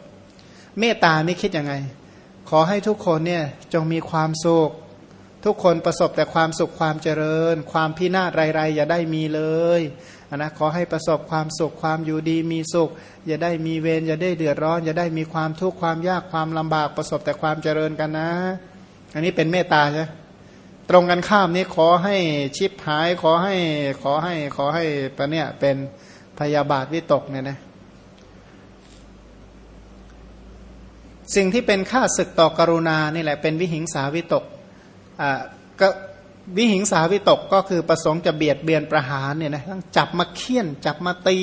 Speaker 1: เมตตานี่คิดยังไง ขอให้ทุกคนเนี่ยจงมีความสุขทุกคนประสบแต่ความสุขความเจริญ ความพินาศไรๆอย่าได้มีเลย นะขอให้ประสบความสุขความอยู่ดีมีสุข อย่าได้มีเวรอย่าได้เดือดร้อน อย่าได้มีความทุกข์ความยากความลำบากประสบแต่ความเจริญกันนะ อันนี้เป็นเมตตาใช่ตรงกันข้ามนี้ขอให้ชิปหายขอให้ขอให้ขอให้ปะเนี่ยเป็นพยาบาทวิตกเนี่ยนะสิ่งที่เป็นค่าศึกต่อกรุณานี่แหละเป็นวิหิงสาวิตกอ่าก็ วิหิงสาวิตกก็คือประสงค์จะเบียดเบียนประหารเนี่ยนะต้องจับมาเคี่ยน จับมาตี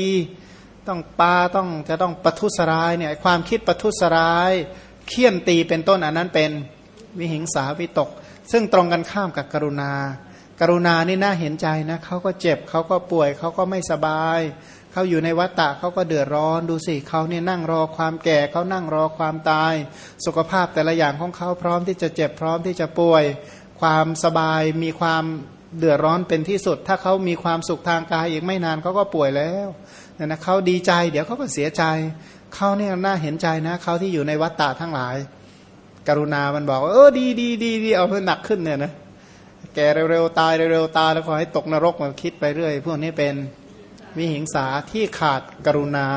Speaker 1: ต้องปาต้องจะต้องประทุษร้ายเนี่ยความคิดประทุษร้ายเคี่ยนตีเป็นต้นอันนั้นเป็นวิหิงสาวิตก ซึ่งตรงกันข้ามกับกรุณา กรุณานี่น่าเห็นใจนะเขาก็เจ็บเขาก็ป่วยเขาก็ไม่สบายเขาอยู่ในวัฏฏะเขาก็เดือดร้อนดูสิเขาเนี่ยนั่งรอความแก่เขานั่งรอความตาย สุขภาพแต่ละอย่างของเขาพร้อมที่จะเจ็บพร้อมที่จะป่วย ความสบายมีความเดือดร้อนเป็นที่สุด ถ้าเขามีความสุขทางกายอีกไม่นานเขาก็ป่วยแล้วนะนะเขาดีใจ เดี๋ยวเขาก็เสียใจเขาเนี่ยน่าเห็นใจนะเขาที่อยู่ในวัฏฏะทั้งหลาย กรุณามันบอกเออดีดีดีดีเอาเพื่อหนักขึ้นเนี่ยนะแกเร็วๆตายเร็วๆตายแล้วขอให้ตกนรกมาคิดไปเรื่อย พวกนี้เป็นวิหิงสาที่ขาดกรุณา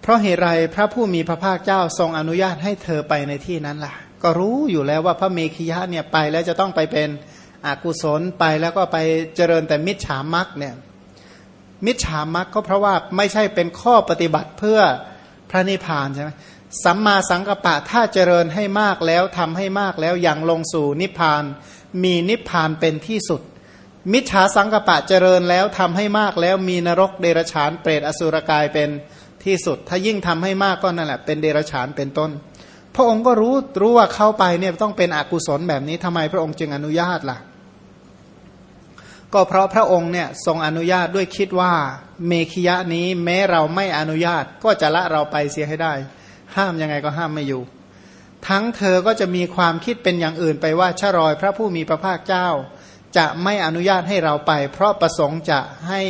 Speaker 1: เพราะเหตุไรพระผู้มีพระภาคเจ้าทรงอนุญาตให้เธอไปในที่นั้นล่ะ ก็รู้อยู่แล้วว่าพระเมขิยะเนี่ยไปแล้วจะต้องไปเป็นอกุศลไปแล้วก็ไปเจริญแต่มิจฉามักเนี่ยมิจฉามักก็เพราะว่าไม่ใช่เป็นข้อปฏิบัติเพื่อพระนิพพานใช่ไหมสัมมาสังกปะถ้าเจริญให้มากแล้วทำให้มากแล้วยังลงสู่นิพพาน มีนิพพานเป็นที่สุด มิจฉาสังกปะเจริญแล้วทำให้มากแล้วมีนรกเดรฉานเปรตอสุรกายเป็นที่สุด ถ้ายิ่งทำให้มากก็นั่นแหละเป็นเดรฉานเป็นต้น พระองค์ก็รู้รู้ว่าเข้าไปเนี่ยต้องเป็นอกุศลแบบนี้ทำไมพระองค์จึงอนุญาตล่ะ ก็เพราะพระองค์เนี่ยทรงอนุญาตด้วยคิดว่าเมขิยะนี้แม้เราไม่อนุญาตก็จะละเราไปเสียให้ได้ ห้ามยังไงก็ห้ามไม่อยู่ ทั้งเธอก็จะมีความคิดเป็นอย่างอื่นไปว่าชะรอยพระผู้มีพระภาคเจ้า จะไม่อนุญาตให้เราไป เพราะประสงค์จะให้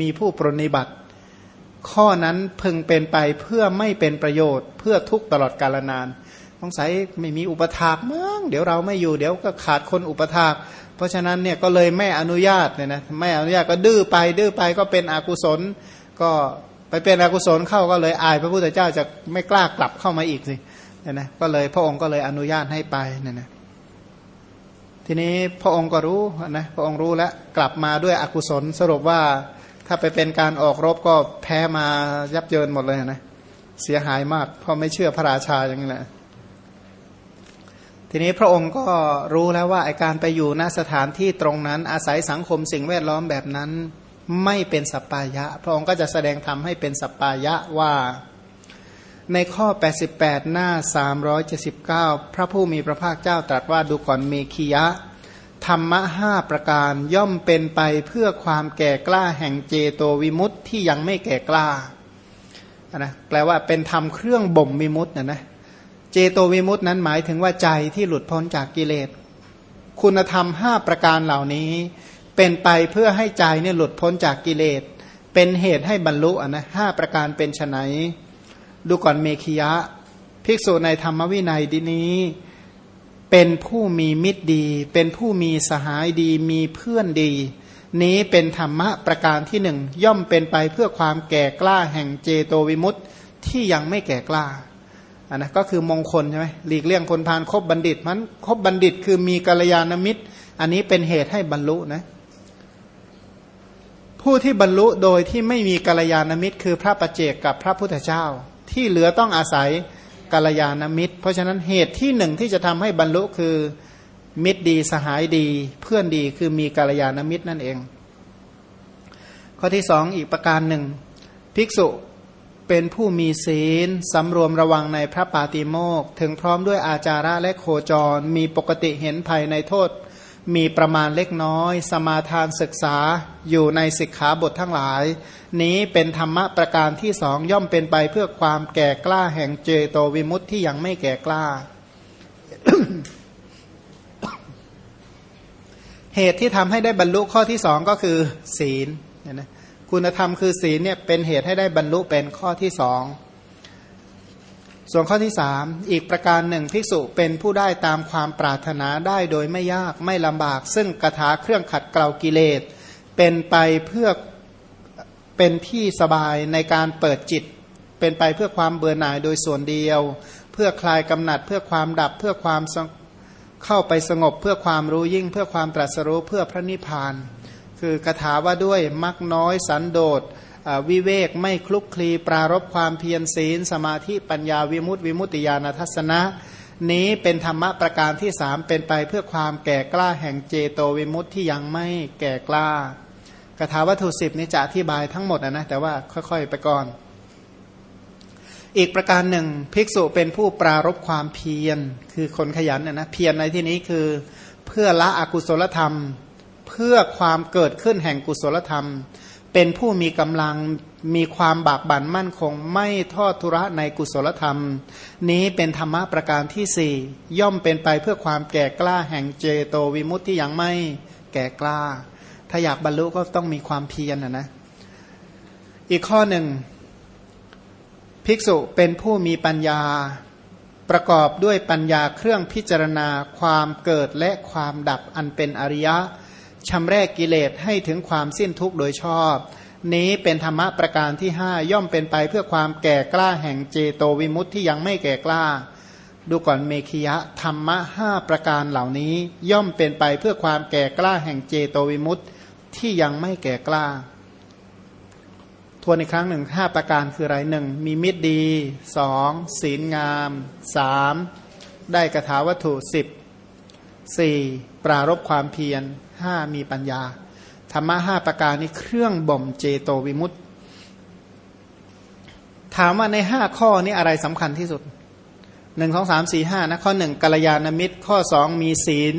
Speaker 1: มีผู้ปรนิบัติข้อนั้นพึงเป็นไปเพื่อไม่เป็นประโยชน์เพื่อทุกตลอดกาลนาน สงสัยไม่มีอุปถากมั้งเดี๋ยวเราไม่อยู่เดี๋ยวก็ขาดคนอุปถาก เพราะฉะนั้นเนี่ยก็เลยไม่อนุญาตเนี่ยนะไม่อนุญาตก็ดื้อไปดื้อไปก็เป็นอกุศล ก็ไปเป็นอกุศลเข้าก็เลยอาย พระพุทธเจ้าจะไม่กล้ากลับเข้ามาอีกสิเนี่ยนะก็เลยพระองค์ก็เลยอนุญาตให้ไปเนี่ยนะทีนี้พระองค์ก็รู้นะพระองค์รู้แล้วกลับมาด้วยอกุศลสรุปว่าถ้าไปเป็นการออกรบก็แพ้มายับเยินหมดเลยนะเสียหายมากเพราะไม่เชื่อพระราชาอย่างนี้แหละ ทีนี้พระองค์ก็รู้แล้วว่าไอการไปอยู่ณสถานที่ตรงนั้น อาศัยสังคมสิ่งแวดล้อมแบบนั้นไม่เป็นสัปปายะ พระองค์ก็จะแสดงธรรมให้เป็นสัปปายะว่าในข้อ 88 หน้า 379 พระผู้มีพระภาคเจ้าตรัสว่าดูก่อนเมคียะ ธรรมะห้าประการย่อมเป็นไปเพื่อความแก่กล้าแห่งเจโตวิมุตติที่ยังไม่แก่กล้านะแปลว่าเป็นธรรมเครื่องบ่มวิมุตตินะนะ เจโตวิมุตินั้นหมายถึงว่าใจที่หลุดพ้นจากกิเลส คุณธรรมห้าประการเหล่านี้ เป็นไปเพื่อให้ใจเนี่ยหลุดพ้นจากกิเลส เป็นเหตุให้บรรลุอะนะห้าประการเป็นไนดูก่อนเมขิยะ ภิกษุในธรรมวินัยดีนี้ เป็นผู้มีมิตรดี เป็นผู้มีสหายดีมีเพื่อนดี นี้เป็นธรรมะประการที่หนึ่งย่อมเป็นไปเพื่อความแก่กล้าแห่งเจโตวิมุตติที่ยังไม่แก่กล้า อันนะก็คือมงคลใช่ไหมหลีกเลี่ยงคนพาลคบบัณฑิตมันคบบัณฑิตคือมีกัลยาณมิตร อันนี้เป็นเหตุให้บรรลุนะผู้ที่บรรลุโดยที่ไม่มีกัลยาณมิตร คือพระประเจกกับพระพุทธเจ้า ที่เหลือต้องอาศัยกัลยาณมิตร เพราะฉะนั้นเหตุที่หนึ่งที่จะทำให้บรรลุคือมิตรดีสหายดีเพื่อนดีคือมีกัลยาณมิตรนั่นเอง ข้อที่สองอีกประการหนึ่ง ภิกษุ เป็นผู้มีศีล สำรวมระวังในพระปาติโมกถึงพร้อมด้วยอาจาระและโคจร มีปกติเห็นภัยในโทษ มีประมาณเล็กน้อย สมาทานศึกษาอยู่ในสิกขาบททั้งหลาย นี้เป็นธรรมะประการที่สองย่อมเป็นไปเพื่อความแก่กล้าแห่งเจโตวิมุตติที่ยังไม่แก่กล้า เหตุที่ทำให้ได้บรรลุข้อที่สองก็คือ ศีลเนี่ยนะ คุณธรรมคือศีลเนี่ยเป็นเหตุให้ได้บรรลุเป็นข้อที่สองส่วนข้อที่สามอีกประการหนึ่งภิกษุเป็นผู้ได้ตามความปรารถนาได้โดยไม่ยากไม่ลำบาก ซึ่งกระถาเครื่องขัดเกลากิเลส เป็นไปเพื่อเป็นที่สบายในการเปิดจิต เป็นไปเพื่อความเบื่อหน่ายโดยส่วนเดียว เพื่อคลายกำหนัด เพื่อความดับเพื่อความเข้าไปสงบ เพื่อความรู้ยิ่ง เพื่อความตรัสรู้เพื่อพระนิพพาน คือกถาว่าด้วยมักน้อยสันโดษวิเวกไม่คลุกคลีปรารบความเพียรศีล สมาธิปัญญาวิมุตติวิมุตติญาณทัศนะ นี้เป็นธรรมะประการที่สามเป็นไปเพื่อความแก่กล้าแห่งเจโตวิมุตติที่ยังไม่แก่กล้ากถาวัตถุสิบนี้จะอธิบายทั้งหมดนะแต่ว่าค่อยๆไปก่อน อีกประการหนึ่ง ภิกษุเป็นผู้ปรารบความเพียร คือคนขยันนะเพียรในที่นี้คือเพื่อละอกุศลธรรม เพื่อความเกิดขึ้นแห่งกุศลธรรม เป็นผู้มีกำลังมีความบากบั่นมั่นคงไม่ทอดทุระในกุศลธรรม นี้เป็นธรรมะประการที่สี่ย่อมเป็นไปเพื่อความแก่กล้าแห่งเจโตวิมุตติที่ยังไม่แก่กล้า ถ้าอยากบรรลุก็ต้องมีความเพียรนะนะ อีกข้อหนึ่ง ภิกษุเป็นผู้มีปัญญาประกอบด้วยปัญญาเครื่องพิจารณาความเกิดและความดับอันเป็นอริยะ ชำแรกกิเลสให้ถึงความสิ้นทุกข์โดยชอบ นี้เป็นธรรมะประการที่ห้าย่อมเป็นไปเพื่อความแก่กล้าแห่งเจโตวิมุตติที่ยังไม่แก่กล้า ดูก่อนเมขิยะธรรมะห้าประการเหล่านี้ ย่อมเป็นไปเพื่อความแก่กล้าแห่งเจโตวิมุตติที่ยังไม่แก่กล้า ทวนอีกครั้งหนึ่งห้าประการคืออะไรหนึ่งมีมิตรดีสองศีลงามสามได้กระถาวัตถุสิบสี่ปรารบความเพียร ห้ามีปัญญา ธรรมะห้าประการนี้เครื่องบ่มเจโตวิมุตติ ถามว่าในห้าข้อนี้อะไรสำคัญที่สุดหนึ่งสองสามสี่ห้านะข้อหนึ่งกัลยาณมิตร ข้อสองมีศีล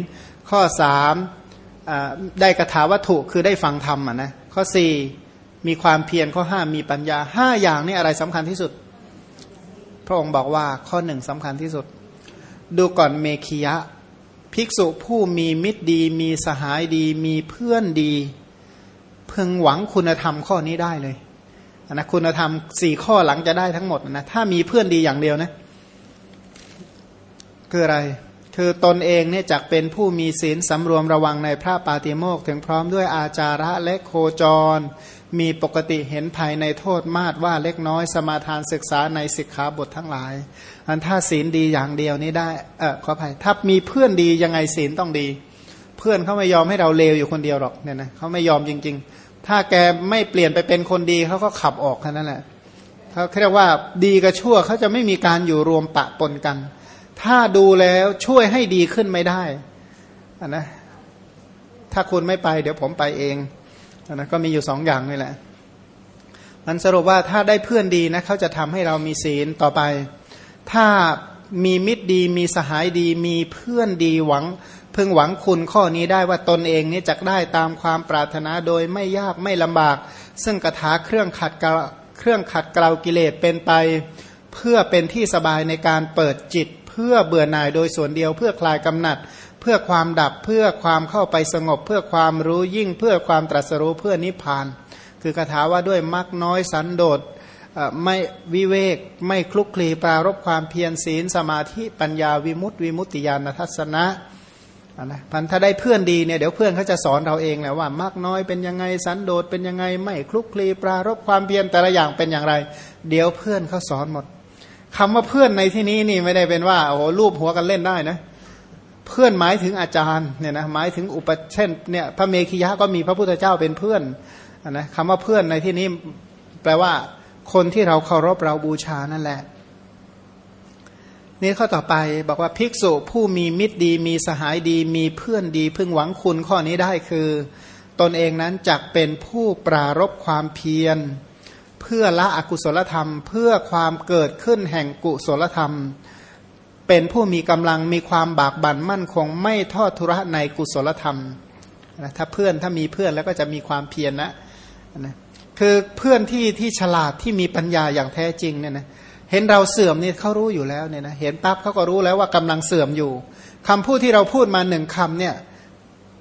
Speaker 1: ข้อสามได้กระถาวัตถุคือได้ฟังธรรมอะนะข้อสี่มีความเพียรข้อห้ามีปัญญาห้าอย่างนี้อะไรสำคัญที่สุด พระองค์บอกว่าข้อหนึ่งสำคัญที่สุด ดูก่อนเมคียะ ภิกษุผู้มีมิตรดี มีสหายดี มีเพื่อนดี เพึงหวังคุณธรรมข้อนี้ได้เลยนะคุณธรรมสี่ข้อหลังจะได้ทั้งหมดนะถ้ามีเพื่อนดีอย่างเดียวนะ คืออะไร คือตนเองเนี่ยจักเป็นผู้มีศีลสำรวมระวังในพระปาติโมกถึงพร้อมด้วยอาจาระและโคจร มีปกติเห็นภายในโทษมาดว่าเล็กน้อยสมาทานศึกษาในสิกขาบททั้งหลาย อันถ้าศีลดีอย่างเดียวนี้ได้เออขออภัยถ้ามีเพื่อนดียังไงศีลต้องดี เพื่อนเขาไม่ยอมให้เราเลวอยู่คนเดียวหรอกเนี่ยนะเขาไม่ยอมจริง ๆ ถ้าแกไม่เปลี่ยนไปเป็นคนดีเขาก็ขับออกแค่นั้นแหละเขาเรียกว่าดีกับชั่วเขาจะไม่มีการอยู่รวมปะปนกัน ถ้าดูแล้วช่วยให้ดีขึ้นไม่ได้นนะถ้าคุณไม่ไปเดี๋ยวผมไปเอง นะก็มีอยู่สองอย่างนี่แหละมันสรุปว่าถ้าได้เพื่อนดีนะเขาจะทำให้เรามีศีลต่อไป ถ้ามีมิตรดีมีสหายดี มีเพื่อนดีหวังเพิ่งหวังคุณข้อนี้ได้ว่าตนเองนี่จะได้ตามความปรารถนาโดยไม่ยากไม่ลำบาก ซึ่งกระถาเครื่องขัดเกลาเครื่องขัดเกลากิเลสเป็นไป เพื่อเป็นที่สบายในการเปิดจิต เพื่อเบื่อหน่ายโดยส่วนเดียวเพื่อคลายกำหนัด เพื่อความดับเพื่อความเข้าไปสงบ เพื่อความรู้ยิ่งเพื่อความตรัสรู้เพื่อนิพพาน คือคาถาว่าด้วยมักน้อยสันโดษไม่วิเวกไม่คลุกคลีปรารบความเพียรศีลสมาธิปัญญาวิมุตติวิมุตติญาณทัศนะนะพันถ้าได้เพื่อนดีเนี่ยเดี๋ยวเพื่อนเขาจะสอนเราเองแหละว่ามากน้อยเป็นยังไงสันโดษเป็นยังไงไม่คลุกคลีปรารบความเพียรแต่ละอย่างเป็นอย่างไร เดี๋ยวเพื่อนเขาสอนหมดคำว่าเพื่อนในที่นี้นี่ไม่ได้เป็นว่าโอ้โหรูปหัวกันเล่นได้นะเเพื่อนหมายถึงอาจารย์เนี่ยนะหมายถึงอุปเช่นเนี่ยพระเมขิยะก็มีพระพุทธเจ้าเป็นเพื่อนนะคำว่าเพื่อนในที่นี้แปลว่าคนที่เราเคารพเราบูชานั่นแหละ นี่ข้อต่อไปบอกว่าภิกษุผู้มีมิตรดี มีสหายดี มีเพื่อนดี พึงหวังคุณข้อนี้ได้คือ ตนเองนั้นจักเป็นผู้ปรารบความเพียร เพื่อละอกุศลธรรม เพื่อความเกิดขึ้นแห่งกุศลธรรม เป็นผู้มีกำลังมีความบากบั่นมั่นคงไม่ทอดทุระในกุศลธรรมนะถ้าเพื่อนถ้ามีเพื่อนแล้วก็จะมีความเพียรนะนะคือเพื่อนที่ที่ฉลาดที่มีปัญญาอย่างแท้จริงเนี่ยนะเห็นเราเสื่อมนี่เขารู้อยู่แล้วเนี่ยนะเห็นปั๊บเขาก็รู้แล้วว่ากำลังเสื่อมอยู่คำพูดที่เราพูดมาหนึ่งคำเนี่ย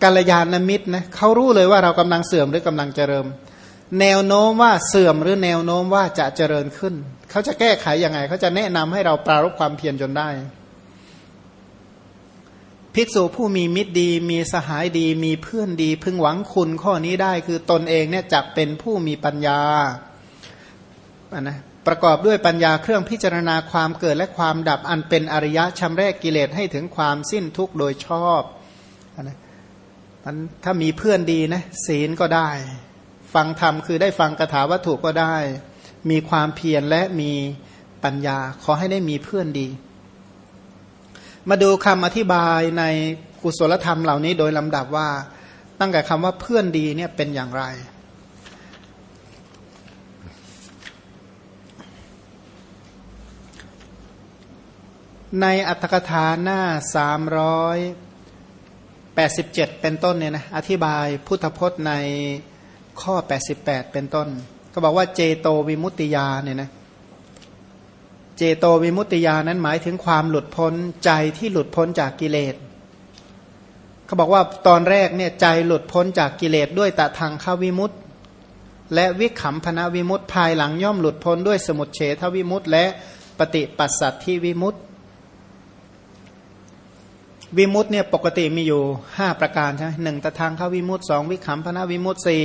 Speaker 1: กัลยาณมิตรนะเขารู้เลยว่าเรากำลังเสื่อมหรือกำลังเจริญ แนวโน้มว่าเสื่อมหรือแนวโน้มว่าจะเจริญขึ้น เขาจะแก้ไขยังไง เขาจะแนะนำให้เราปรารบความเพียรจนได้ ภิกษุผู้มีมิตรดี มีสหายดี มีเพื่อนดี พึงหวังคุณข้อนี้ได้คือตนเองเนี่ยจักเป็นผู้มีปัญญาะนะประกอบด้วยปัญญาเครื่องพิจารณาความเกิดและความดับอันเป็นอริยะชำแรกกิเลสให้ถึงความสิ้นทุกข์โดยชอบนะมันถ้ามีเพื่อนดีนะศีลก็ได้ ฟังธรรมคือได้ฟังคาถาวัตถุก็ได้ มีความเพียรและมีปัญญา ขอให้ได้มีเพื่อนดี มาดูคำอธิบายในกุศลธรรมเหล่านี้โดยลำดับว่า ตั้งแต่คำว่าเพื่อนดีเนี่ยเป็นอย่างไร ในอัตถกถาหน้าสามร้อยแปดสิบเจ็ดเป็นต้นเนี่ยนะอธิบายพุทธพจน์ใน ข้อ 88 เป็นต้น ก็บอกว่าเจโตวิมุตติยาเนี่ยนะเจโตวิมุตติยานั้นหมายถึงความหลุดพ้นใจที่หลุดพ้นจากกิเลสเขาบอกว่าตอนแรกเนี่ยใจหลุดพ้นจากกิเลสด้วยตะทางข้าวิมุตตและวิขำพนาวิมุตภายหลังย่อมหลุดพ้นด้วยสมุทเฉทวิมุตและปฏิปัสสัตที่วิมุตวิมุตเนี่ยปกติมีอยู่ 5 ประการใช่ไหมหนึ่งตะทางข้าวิมุตสองวิขำพนาวิมุตสี่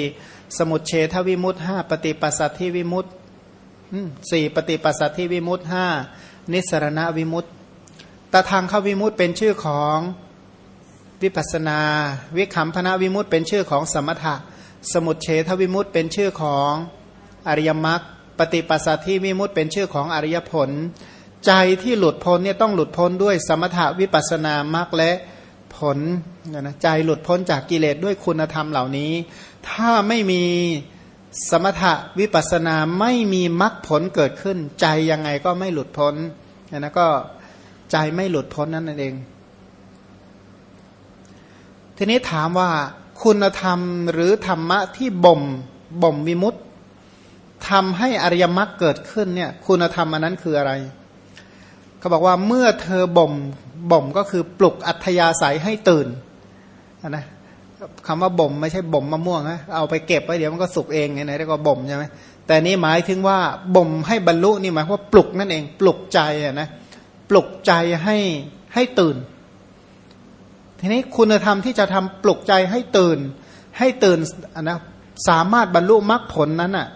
Speaker 1: สมุทเฉทวิมุตห้าปฏิปัสสัตที่วิมุตสี่ปฏิปัสสัตที่วิมุตห้านิสรณวิมุตตะทางข้าวิมุตเป็นชื่อของวิปัสนา วิขำพนาวิมุตเป็นชื่อของสมถะ สมุทเฉทวิมุตเป็นชื่อของอริยมรรคปฏิปัสสัตที่วิมุตเป็นชื่อของอริยผล ใจที่หลุดพ้นเนี่ยต้องหลุดพ้นด้วยสมถะวิปัสนามรรคและ ผลนะใจหลุดพ้นจากกิเลสด้วยคุณธรรมเหล่านี้ ถ้าไม่มีสมถะวิปัสนาไม่มีมรรคผลเกิดขึ้น ใจยังไงก็ไม่หลุดพ้นนะก็ใจไม่หลุดพ้นนั่นเอง ทีนี้ถามว่าคุณธรรมหรือธรรมะที่บ่มบ่มวิมุตทำให้อริยมรรคเกิดขึ้นเนี่ย คุณธรรมอันนั้นคืออะไร เขาบอกว่าเมื่อเธอบ่ม บ่มก็คือปลุกอัธยาศัยให้ตื่นนะคำว่าบ่มไม่ใช่บ่มมะม่วงนะเอาไปเก็บไว้เดี๋ยวมันก็สุกเองไงนะเรียกว่าบ่มใช่ไหมแต่นี้หมายถึงว่าบ่มให้บรรลุนี่หมายว่าปลุกนั่นเอง ปลุกใจอะนะปลุกใจให้ให้ตื่น ทีนี้คุณธรรมที่จะทำปลุกใจให้ตื่น ให้ตื่นนะสามารถบรรลุมรรคผลนั้นอะ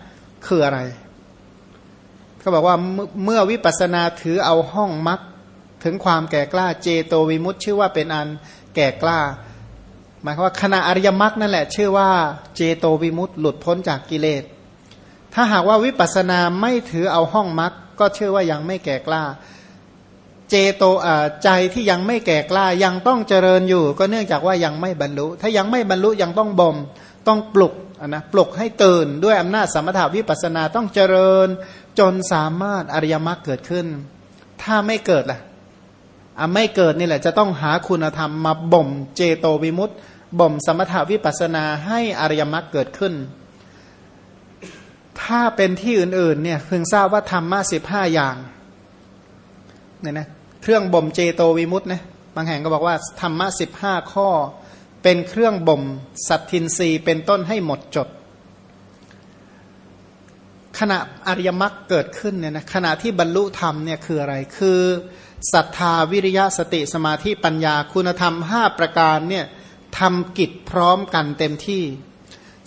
Speaker 1: คืออะไรเขาบอกว่าเมื่อวิปัสสนาถือเอาห้องมรรค ถึงความแก่กล้าเจโตวิมุตชื่อว่าเป็นอันแก่กล้า หมายความว่าขณะอริยมรรคนั่นแหละ ชื่อว่าเจโตวิมุตหลุดพ้นจากกิเลส ถ้าหากว่าวิปัสสนาไม่ถือเอาห้องมรรคก็ชื่อว่ายังไม่แก่กล้า เจโตใจที่ยังไม่แก่กล้ายังต้องเจริญอยู่ ก็เนื่องจากว่ายังไม่บรรลุ ถ้ายังไม่บรรลุยังต้องบ่มต้องปลุกนะปลุกให้ตื่นด้วยอำนาจสมถาวิปัสนาต้องเจริญจนสามารถอริยมรรคเกิดขึ้น ถ้าไม่เกิดล่ะ ไม่เกิดนี่แหละจะต้องหาคุณธรรมมาบ่มเจโตวิมุตต์บ่มสมถาวิปัสนาให้อริยมรรคเกิดขึ้น ถ้าเป็นที่อื่นๆเนี่ยเพิ่งทราบว่าธรรมะสิบห้าอย่างเนี่ยนะเครื่องบ่มเจโตวิมุตต์นะบางแห่งก็บอกว่าธรรมะสิบห้าข้อ เป็นเครื่องบ่มสัตทินรีเป็นต้นให้หมดจด ขณะอริยมรรคเกิดขึ้นเนี่ยนะขณะที่บรรลุธรรมเนี่ยคืออะไรคือ ศรัทธาวิริยะสติสมาธิปัญญาคุณธรรมห้าประการเนี่ยทำกิจพร้อมกันเต็มที่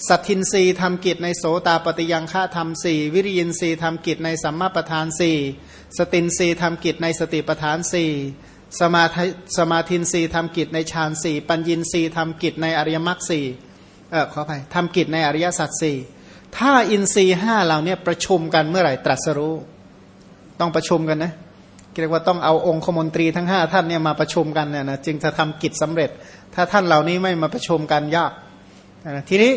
Speaker 1: สัตทินรีทำกิจในโสตาปฏิยังฆาธรรมสี่วิริยินรีทำกิจในสัมมาประธานสี่สตินรีทำกิจในสติปทานสี่สมาธิสมาธินรีทำกิจในฌานสี่ปัญญินรีทำกิจในอริยมรรคสี่เออขออภัยทำกิจในอริยสัจสี่ถ้าอินทรีห้าเหล่านี้ประชุมกันเมื่อไหร่ตรัสรู้ ต้องประชุมกันนะ เรียกว่าต้องเอาองคมนตรีทั้งห้าท่านเนี่ยมาประชุมกันเนี่ยนะจึงจะทำกิจสำเร็จ ถ้าท่านเหล่านี้ไม่มาประชุมกันยากนะทีนี้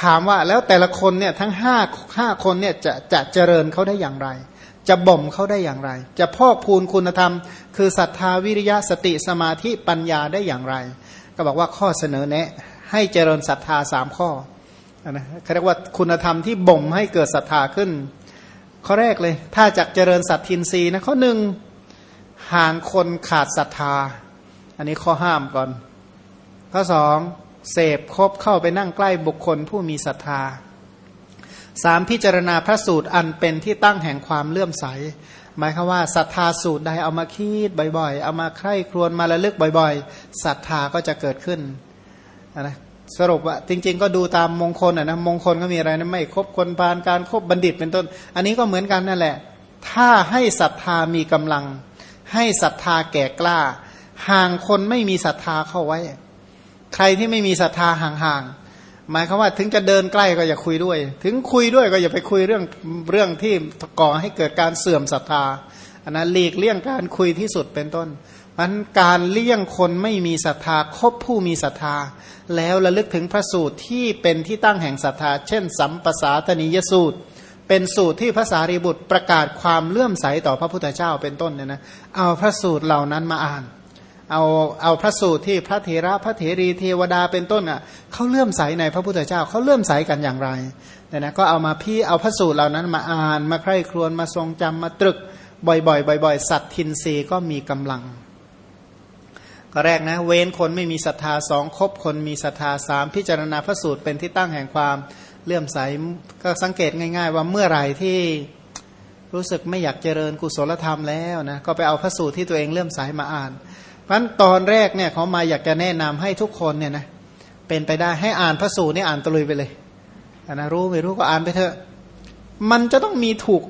Speaker 1: ถามว่าแล้วแต่ละคนเนี่ยทั้งห้าห้าคนเนี่ยจะจะเจริญเขาได้อย่างไร จะบ่มเขาได้อย่างไร จะพอกพูนคุณธรรม คือศรัทธาวิริยะสติสมาธิปัญญาได้อย่างไร ก็บอกว่าข้อเสนอแนะ ให้เจริญศรัทธาสามข้อนะเขาเรียกว่าคุณธรรมที่บ่มให้เกิดศรัทธาขึ้น ข้อแรกเลย ถ้าจากเจริญสัตทินรีนะข้อหนึ่ง ห่างคนขาดศรัทธา อันนี้ข้อห้ามก่อน ข้อสองเสพคบเข้าไปนั่งใกล้บุคคลผู้มีศรัทธาสามพิจารณาพระสูตรอันเป็นที่ตั้งแห่งความเลื่อมใส หมายคือว่าศรัทธาสูตรใดเอามาคิดบ่อยๆ เอามาใคร่ครวญมาระลึกบ่อยๆศรัทธาก็จะเกิดขึ้นนะสรุปว่าจริง ๆ ก็ดูตามมงคลอะนะมงคลก็มีอะไรนะไม่คบคนพานการครบบัณฑิตเป็นต้น อันนี้ก็เหมือนกันนั่นแหละ ถ้าให้ศรัทธามีกำลัง ให้ศรัทธาแก่กล้า ห่างคนไม่มีศรัทธาเข้าไว้ ใครที่ไม่มีศรัทธาห่างๆหมายความว่าถึงจะเดินใกล้ก็อย่าคุยด้วย ถึงคุยด้วยก็อย่าไปคุยเรื่องเรื่องที่ก่อให้เกิดการเสื่อมศรัทธาอันนั้นหลีกเลี่ยงการคุยที่สุดเป็นต้นมันการเลี่ยงคนไม่มีศรัทธาคบผู้มีศรัทธา แล้วระลึกถึงพระสูตรที่เป็นที่ตั้งแห่งศรัทธา เช่น สัมปสาตนิยสูตร เป็นสูตรที่พระสารีบุตรประกาศความเลื่อมใสต่อพระพุทธเจ้าเป็นต้นเนี่ยนะเอาพระสูตรเหล่านั้นมาอ่าน เอาเอาพระสูตรที่พระเถระพระเถรีเทวดาเป็นต้นอะเขาเลื่อมใสในพระพุทธเจ้าเขาเลื่อมใสกันอย่างไรเนี่ยนะก็เอามาพี่เอาพระสูตรเหล่านั้นมาอ่านมาใคร่ครวญมาทรงจำมาตรึกบ่อยๆบ่อยๆสัตทินรีก็มีกำลังก็แรกนะเว้นคนไม่มีศรัทธาสองคบคนมีศรัทธาสามพิจารณาพระสูตรเป็นที่ตั้งแห่งความ เลื่อมใสก็สังเกตง่าย ๆ ว่าเมื่อไหร่ที่รู้สึกไม่อยากเจริญกุศลธรรมแล้วนะก็ไปเอาพระสูตรที่ตัวเองเลื่อมใสมาอ่านเพราะตอนแรกเนี่ยเขามาอยากจะแนะนำให้ทุกคนเนี่ยนะเป็นไปได้ให้อ่านพระสูตรนี่อ่านตะลุยไปเลยนะรู้ไม่รู้ก็อ่านไปเถอะ มันจะต้องมีถูก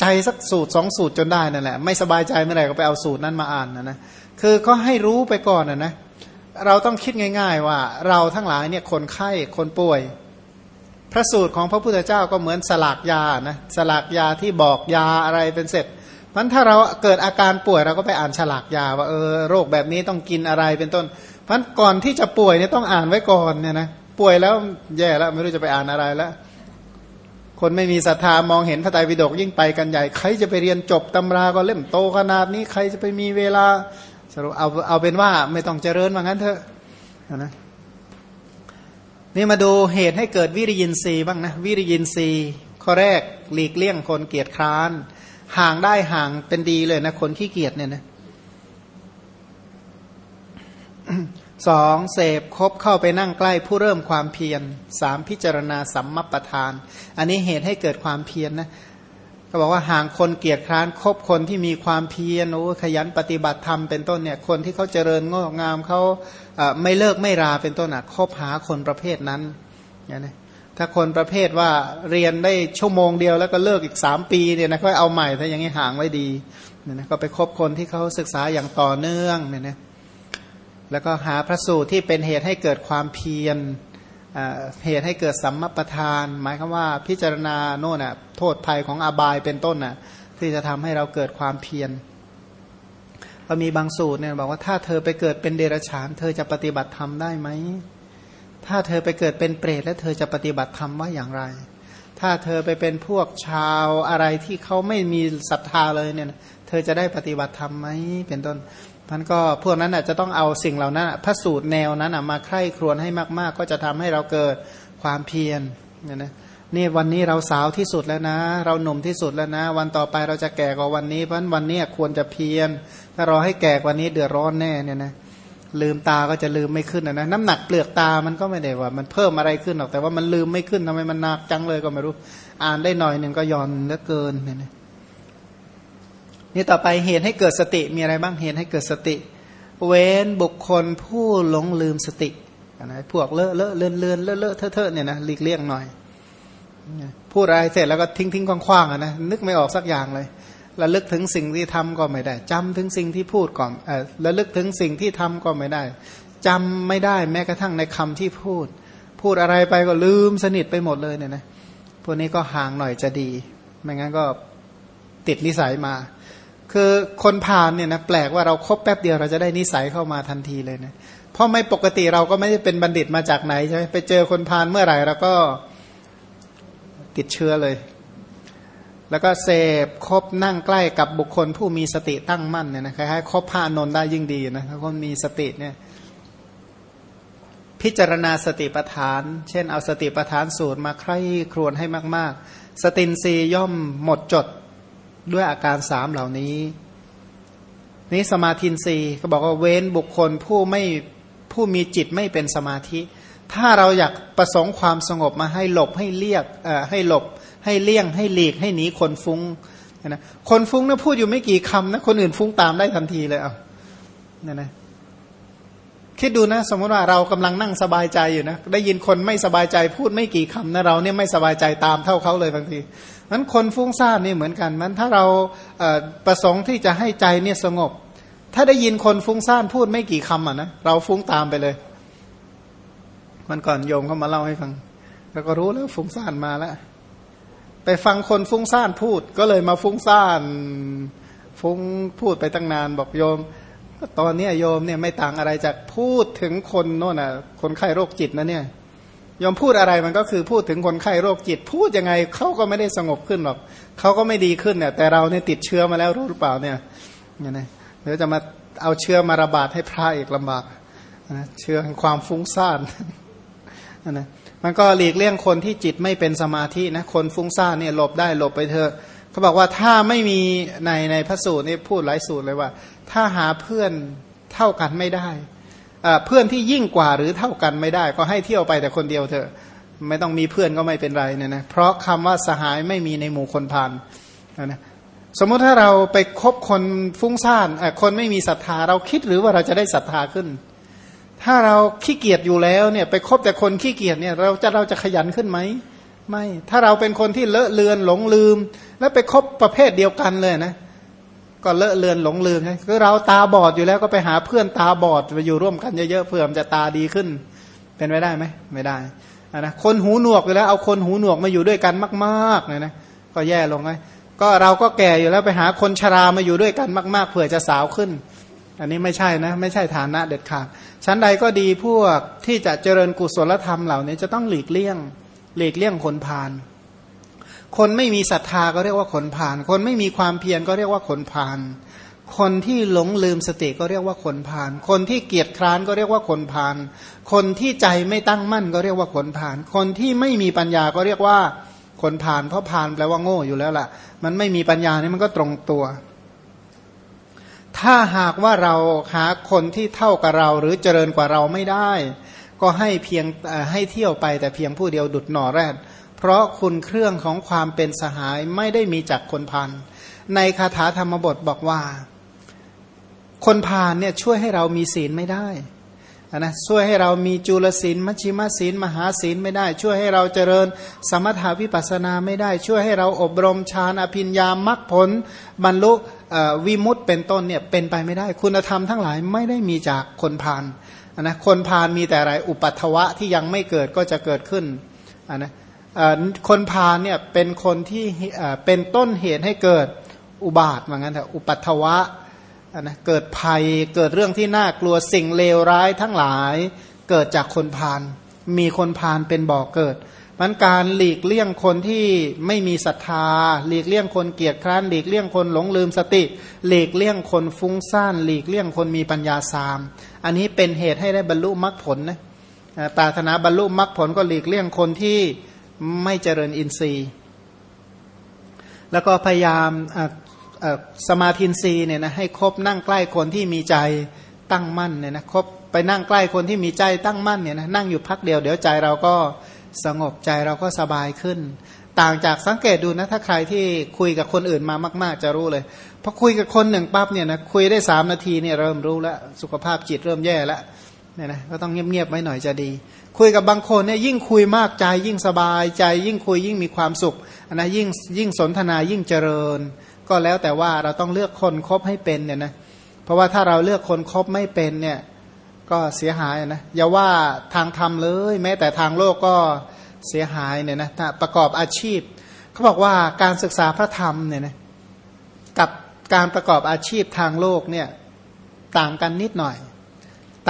Speaker 1: ใจสักสูตรสองสูตรจนได้นั่นแหละไม่สบายใจเมื่อไหร่ก็ไปเอาสูตรนั้นมาอ่านนะนะคือก็ให้รู้ไปก่อนนะนะเราต้องคิดง่าย ๆ ว่าเราทั้งหลายเนี่ยคนไข้คนป่วย พระสูตรของพระพุทธเจ้าก็เหมือนสลากยานะสลากยาที่บอกยาอะไรเป็นเสร็จมันถ้าเราเกิดอาการป่วยเราก็ไปอ่านฉลากยาว่าเออโรคแบบนี้ต้องกินอะไรเป็นต้นพราะก่อนที่จะป่วยเนี่ยต้องอ่านไว้ก่อนเนี่ยนะป่วยแล้วแย่แล้วไม่รู้จะไปอ่านอะไรแล้วคนไม่มีศรัทธามองเห็นพระไตรปิฎกยิ่งไปกันใหญ่ใครจะไปเรียนจบตำราก็เล่มโตขนาดนี้ใครจะไปมีเวลาสรุปเอาเอาเป็นว่าไม่ต้องเจริญว่างั้นเถอะนะ นี่มาดูเหตุให้เกิดวิริยินทรีย์บ้างนะวิริยินทรีย์ข้อแรกหลีกเลี่ยงคนเกียจคร้าน ห่างได้ห่างเป็นดีเลยนะ คนขี้เกียจเนี่ยนะสองเสพคบเข้าไปนั่งใกล้ผู้เริ่มความเพียรสามพิจารณาสัมมปทาน อันนี้เหตุให้เกิดความเพียรนนะก็บอกว่าห่างคนเกียจคร้านคบคนที่มีความเพียรโอ้ขยันปฏิบัติธรรมเป็นต้นเนี่ย คนที่เขาเจริญงอกงามเขา ไม่เลิกไม่ราเป็นต้นอะคบหาคนประเภทนั้นเนี่ยนะถ้าคนประเภทว่าเรียนได้ชั่วโมงเดียวแล้วก็เลิกอีกสามปีเนี่ยนะก็เอาใหม่ถ้าอย่างนี้ห่างไว้ดีเนี่ยนะก็ไปคบคนที่เขาศึกษาอย่างต่อเนื่องเนี่ยนะแล้วก็หาพระสูตรที่เป็นเหตุให้เกิดความเพียรเหตุให้เกิดสัมมปทาน หมายคือว่าพิจารณาโน่นน่ะโทษภัยของอบายเป็นต้นน่ะที่จะทำให้เราเกิดความเพียร ก็มีบางสูตรเนี่ยบอกว่าถ้าเธอไปเกิดเป็นเดรัจฉาน เธอจะปฏิบัติธรรมได้ไหม ถ้าเธอไปเกิดเป็นเปรตแล้วเธอจะปฏิบัติธรรมว่าอย่างไร ถ้าเธอไปเป็นพวกชาวอะไรที่เขาไม่มีศรัทธาเลยเนี่ย เธอจะได้ปฏิบัติธรรมไหมเป็นต้นมันก็พวกนั้นจะต้องเอาสิ่งเหล่านั้นพระสูตรแนวนั้นมาใคร่ครวญให้มาก ๆ ก็จะทำให้เราเกิดความเพียรเนี่ยนะ นี่วันนี้เราสาวที่สุดแล้วนะ เราหนุ่มที่สุดแล้วนะ วันต่อไปเราจะแก่กว่าวันนี้เพราะวันนี้ควรจะเพียรถ้ารอให้แก่กว่านี้เดือดร้อนแน่เนี่ยนะลืมตาก็จะลืมไม่ขึ้นนะน้ำหนักเปลือกตามันก็ไม่ได้ว่า มันเพิ่มอะไรขึ้นหรอกแต่ว่ามันลืมไม่ขึ้นทำไมมันหนักจังเลยก็ไม่รู้ อ่านได้หน่อยหนึ่งก็ย่อนเหลือเกินเนี่ยนี่ต่อไปเหตุให้เกิดสติมีอะไรบ้างเหตุให้เกิดสติ เว้นบุคคลผู้หลงลืมสตินะพวกเลอะเลอะเลื่อนเลื่อนเลอะเลอะเทอะเทอะเนี่ยนะหลีกเลี่ยงหน่อย พูดอะไรเสร็จแล้วก็ทิ้งทิ้งคว้างๆนะนึกไม่ออกสักอย่างเลยระลึกถึงสิ่งที่ทำก็ไม่ได้จำถึงสิ่งที่พูดก่อนเออระลึกถึงสิ่งที่ทำก็ไม่ได้จำไม่ได้แม้กระทั่งในคำที่พูด พูดอะไรไปก็ลืมสนิทไปหมดเลยเนี่ยนะพวกนี้ก็ห่างหน่อยจะดี ไม่งั้นก็ติดนิสัยมา คือคนผ่านเนี่ยนะแปลกว่าเราครบแป๊บเดียวเราจะได้นิสัยเข้ามาทันทีเลยนะเพราะไม่ปกติเราก็ไม่ได้เป็นบัณฑิตมาจากไหนใช่ไหมไปเจอคนผ่านเมื่อไหร่เราก็ ติดเชื้อเลย แล้วก็เสพคบนั่งใกล้กับบุคคลผู้มีสติตั้งมั่นเนี่ยนะคล้ายๆคบพระนนได้ยิ่งดีนะถ้าคนมีสติเนี่ยพิจารณาสติปัฏฐาน เช่นเอาสติปัฏฐานสูตรมาใคร่ครวญให้มาก ๆ สตินซีย่อมหมดจดด้วยอาการสามเหล่านี้ นี้สมาธินซีก็บอกว่าเว้นบุคคลผู้ไม่ผู้มีจิตไม่เป็นสมาธิ ถ้าเราอยากประสงค์ความสงบมาให้หลบให้เรียกให้หลบ ให้เลี่ยง ให้หลีกให้หนีคนฟุง้งนะคนฟุ้งนะพูดอยู่ไม่กี่คำนะคนอื่นฟุ้งตามได้ทันทีเลยเอาเนี่ยนะคิดดูนะ สมมติว่าเรากำลังนั่งสบายใจอยู่นะได้ยินคนไม่สบายใจพูดไม่กี่คำนะเราเนี่ยไม่สบายใจตามเท่าเขาเลยบางทีนั้นคนฟุ้งซ่านนี่เหมือนกันมันถ้าเราประสงค์ที่จะให้ใจเนี่ยสงบ ถ้าได้ยินคนฟุ้งซ่านพูดไม่กี่คำอะนะเราฟุ้งตามไปเลย มันก่อนโยมเขามาเล่าให้ฟังเราก็รู้แล้วฟุ้งซ่านมาแล้ว ไปฟังคนฟุ้งซ่านพูด ก็เลยมาฟุ้งซ่าน ฟุ้งพูดไปตั้งนานบอกโยม ตอนนี้โยมเนี่ยไม่ต่างอะไรจากพูดถึงคนโน่นน่ะ คนไข้โรคจิตนะเนี่ยโยมพูดอะไรมันก็คือพูดถึงคนไข้โรคจิต พูดยังไงเขาก็ไม่ได้สงบขึ้นหรอกเขาก็ไม่ดีขึ้นเนี่ย แต่เราเนี่ยติดเชื้อมาแล้วรู้หรือเปล่าเนี่ยเนี่ยนะเดี๋ยวจะมาเอาเชื้อมาระบาดให้พระอีกลำบากนะเชื้อแห่งความฟุ้งซ่าน นะมันก็หลีกเลี่ยงคนที่จิตไม่เป็นสมาธินะคนฟุ้งซ่านเนี่ยหลบได้หลบไปเถอะเขาบอกว่าถ้าไม่มีในในพระสูตรนี่พูดหลายสูตรเลยว่า ถ้าหาเพื่อนเท่ากันไม่ได้เพื่อนที่ยิ่งกว่าหรือเท่ากันไม่ได้ ก็ให้เที่ยวไปแต่คนเดียวเถอะไม่ต้องมีเพื่อนก็ไม่เป็นไรเนี่ยนะเพราะคำว่าสหายไม่มีในหมู่คนพานนะสมมุติถ้าเราไปคบคนฟุ้งซ่านคนไม่มีศรัทธาเราคิดหรือว่าเราจะได้ศรัทธาขึ้น ถ้าเราขี้เกียจอยู่แล้วเนี่ยไปคบแต่คนขี้เกียจเนี่ยเราจะเราจะขยันขึ้นไหมไม่ถ้าเราเป็นคนที่เลอะเลือนหลงลืม แล้วไปคบประเภทเดียวกันเลยนะก็เลอะเลือนหลงลืมใช่คือเราตาบอดอยู่แล้วก็ไปหาเพื่อนตาบอดไปอยู่ร่วมกันเยอะๆเพื่อมจะตาดีขึ้น เป็นไปได้ไหมไม่ได้นะคนหูหนวกอยู่แล้วเอาคนหูหนวกมาอยู่ด้วยกันมากๆเลยนะก็แย่ลงไงก็เราก็แก่อยู่แล้วไปหาคนชรามาอยู่ด้วยกันมาก ๆ เผื่อจะสาวขึ้น อันนี้ไม่ใช่นะ ไม่ใช่ฐานะเด็ดขาด ชั้นใดก็ดีพวกที่จะเจริญกุศลธรรมเหล่านี้จะต้องหลีกเลี่ยง หลีกเลี่ยงคนพาลคนไม่มีศรัทธาก็เรียกว่าขนผาน คนไม่มีความเพียรก็เรียกว่าขนผาน คนที่หลงลืมสติก็เรียกว่าขนผาน คนที่เกียจคร้านก็เรียกว่าขนผาน คนที่ใจไม่ตั้งมั่นก็เรียกว่าขนผาน คนที่ไม่มีปัญญาก็เรียกว่าขนผาน เพราะผานแปลว่าโง่อยู่แล้วล่ะ มันไม่มีปัญญานี่มันก็ตรงตัว ถ้าหากว่าเราหาคนที่เท่ากับเราหรือเจริญกว่าเราไม่ได้ ก็ให้เพียงให้เที่ยวไปแต่เพียงผู้เดียวดุดหน่อแรด เพราะคุณเครื่องของความเป็นสหายไม่ได้มีจากคนพานในคาถาธรรมบทบอกว่า คนพานเนี่ยช่วยให้เรามีศีลไม่ได้ นะช่วยให้เรามีจุลศีลมัชชิมศีลมหาศีลไม่ได้ ช่วยให้เราเจริญสมถาวิปัสนาไม่ได้ ช่วยให้เราอบรมฌานอภิญญามรรคผล บรรลุวิมุตเป็นต้นเนี่ยเป็นไปไม่ได้ คุณธรรมทั้งหลายไม่ได้มีจากคนพานนะคนพานมีแต่อะไรอุปัตวะที่ยังไม่เกิดก็จะเกิดขึ้นนะคนพาลเนี่ยเป็นคนที่เป็นต้นเหตุให้เกิดอุบาทเหมือนกันแต่อุปัตวะ นะเกิดภัยเกิดเรื่องที่น่ากลัวสิ่งเลวร้ายทั้งหลาย เกิดจากคนพาลมีคนพาลเป็นบ่อกเกิดมันการหลีกเลี่ยงคนที่ไม่มีศรัทธา หลีกเลี่ยงคนเกียจคร้านหลีกเลี่ยงคนหลงลืมสติ หลีกเลี่ยงคนฟุ้งซ่านหลีกเลี่ยงคนมีปัญญาสาม อันนี้เป็นเหตุให้ได้บรรลุมรรคผลนะปรารถนาบรรลุมรรคผลก็หลีกเลี่ยงคนที่ไม่เจริญอินทรีย์ แล้วก็พยายาม สมาธินรีเนี่ยนะให้คบนั่งใกล้คนที่มีใจตั้งมั่นเนี่ยนะคบไปนั่งใกล้คนที่มีใจตั้งมั่นเนี่ยนะนั่งอยู่พักเดียวเดี๋ยวใจเราก็สงบใจเราก็สบายขึ้น ต่างจากสังเกตดูนะถ้าใครที่คุยกับคนอื่นมามาก ๆ จะรู้เลยพอคุยกับคนหนึ่งปั๊บเนี่ยนะคุยได้สามนาทีเนี่ยเริ่มรู้แล้วสุขภาพจิตเริ่มแย่แล้วเนี่ยนะก็ต้องเงียบๆไว้หน่อยจะดี คุยกับบางคนเนี่ยยิ่งคุยมากใจยิ่งสบายใจ ยิ่งคุยยิ่งมีความสุขนะยิ่งยิ่งสนทนายิ่งเจริญ ก็แล้วแต่ว่าเราต้องเลือกคนคบให้เป็นเนี่ยนะเพราะว่าถ้าเราเลือกคนคบไม่เป็นเนี่ยก็เสียหายนะอย่าว่าทางธรรมเลย แม้แต่ทางโลกก็เสียหายเนี่ยนะถ้าประกอบอาชีพเขาบอกว่าการศึกษาพระธรรมเนี่ยนะกับการประกอบอาชีพทางโลกเนี่ยต่างกันนิดหน่อย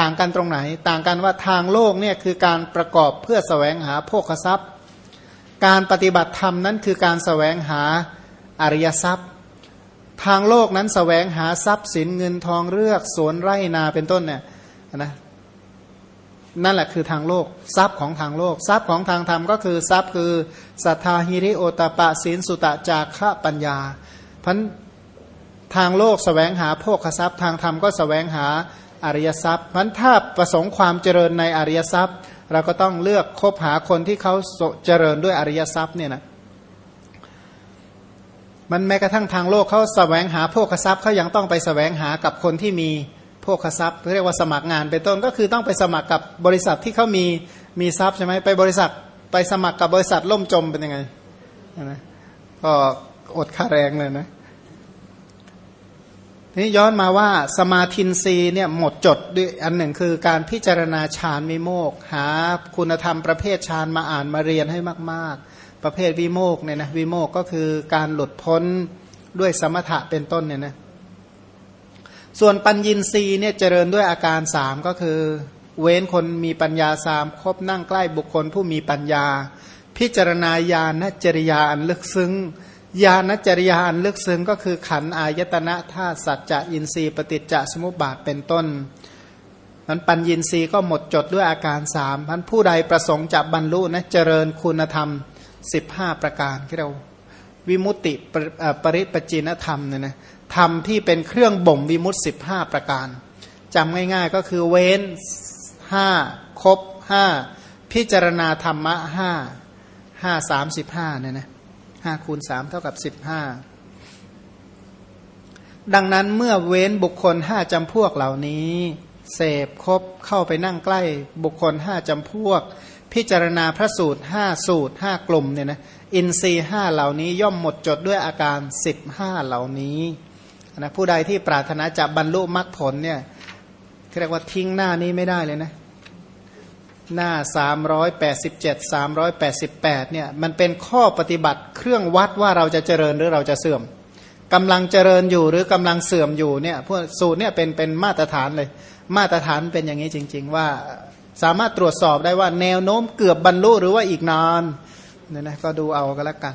Speaker 1: ต่างกันตรงไหน ต่างกันว่าทางโลกเนี่ยคือการประกอบเพื่อสแสวงหาโภคทรัพย์ การปฏิบัติธรรมนั้นคือการสแสวงหาอริยทรัพย์ ทางโลกนั้นสแสวงหาทรัพย์สินเงินทองเลือกสวนไร่นาเป็นต้นเนี่ยนะนั่นแหละคือทางโลก ทรัพย์ของทางโลก ทรัพย์ของทางธรรมก็คือทรัพย์คือศรัทธาหิริโอตปะศีลสุตะจากขะปัญญาพันทางโลกสแสวงหาโภคทรัพย์ ทางธรรมก็สแสวงหาอริยทรัพย์มันถ้าประสงค์ความเจริญในอริยทรัพย์ เราก็ต้องเลือกคบหาคนที่เขาเจริญด้วยอริยทรัพย์เนี่ยนะ มันแม้กระทั่งทางโลกเขาสแสวงหาโภคทรัพย์เขายังต้องไปสแสวงหากับคนที่มีโภคทรัพย์เรียกว่าสมัครงานเป็นต้นก็คือต้องไปสมัครกับบริษัทที่เขามีมีทรัพย์ใช่ไหมไปบริษัทไปสมัครกับบริษัทล่มจมเป็นยังไงนะก็อดค่าแรงเลยนะนี่ย้อนมาว่าสมาธินรีเนี่ยหมดจดด้วยอันหนึ่งคือการพิจารณาฌานวิโมก หาคุณธรรมประเภทฌานมาอ่านมาเรียนให้มาก ๆ ประเภทวิโมกเนี่ยนะวิโมกก็คือการหลุดพ้นด้วยสมถะเป็นต้นเนี่ยนะส่วนปัญญินรีเนี่ยเจริญด้วยอาการสามก็คือ เว้นคนมีปัญญาสามคบนั่งใกล้บุคคลผู้มีปัญญา พิจารณาญาณจริยาอันลึกซึ้งญาณจริยาอันลึกซึ้งก็คือขันอายตนะธาตุสัจจะอินทรีย์ปฏิจจสมุปบาทเป็นต้นมันปัญญินทรีย์ก็หมดจดด้วยอาการสามพันผู้ใดประสงค์จะบรรลุนะเจริญคุณธรรม 15 ประการที่เราวิมุตติปริปจินธรรมเนี่ยนะธรรมที่เป็นเครื่องบ่มวิมุตติ 15 ประการจำง่ายๆก็คือเว้นห้าครบห้าพิจารณาธรรมะห้าห้าสามสิบห้าเนี่ยนะห้าคูณสามเท่ากับสิบห้าดังนั้นเมื่อเว้นบุคคลห้าจำพวกเหล่านี้ เสพคบเข้าไปนั่งใกล้บุคคลห้าจำพวก พิจารณาพระสูตรห้าสูตรห้ากลุ่มเนี่ยนะอินทรีห้าเหล่านี้ย่อมหมดจดด้วยอาการสิบห้าเหล่านี้นะผู้ใดที่ปรารถนาจะบรรลุมรรคผลเนี่ยเรียกว่าทิ้งหน้านี้ไม่ได้เลยนะ หน้า 387 388เนี่ยมันเป็นข้อปฏิบัติเครื่องวัดว่าเราจะเจริญหรือเราจะเสื่อมกำลังเจริญอยู่หรือกำลังเสื่อมอยู่เนี่ยพวกสูตรเนี่ยเป็นเป็นมาตรฐานเลย มาตรฐานเป็นอย่างนี้จริง ๆ ว่า สามารถตรวจสอบได้ว่าแนวโน้มเกือบบรรลุหรือว่าอีกนานเนี่ยนะก็ดูเอาก็แล้วกัน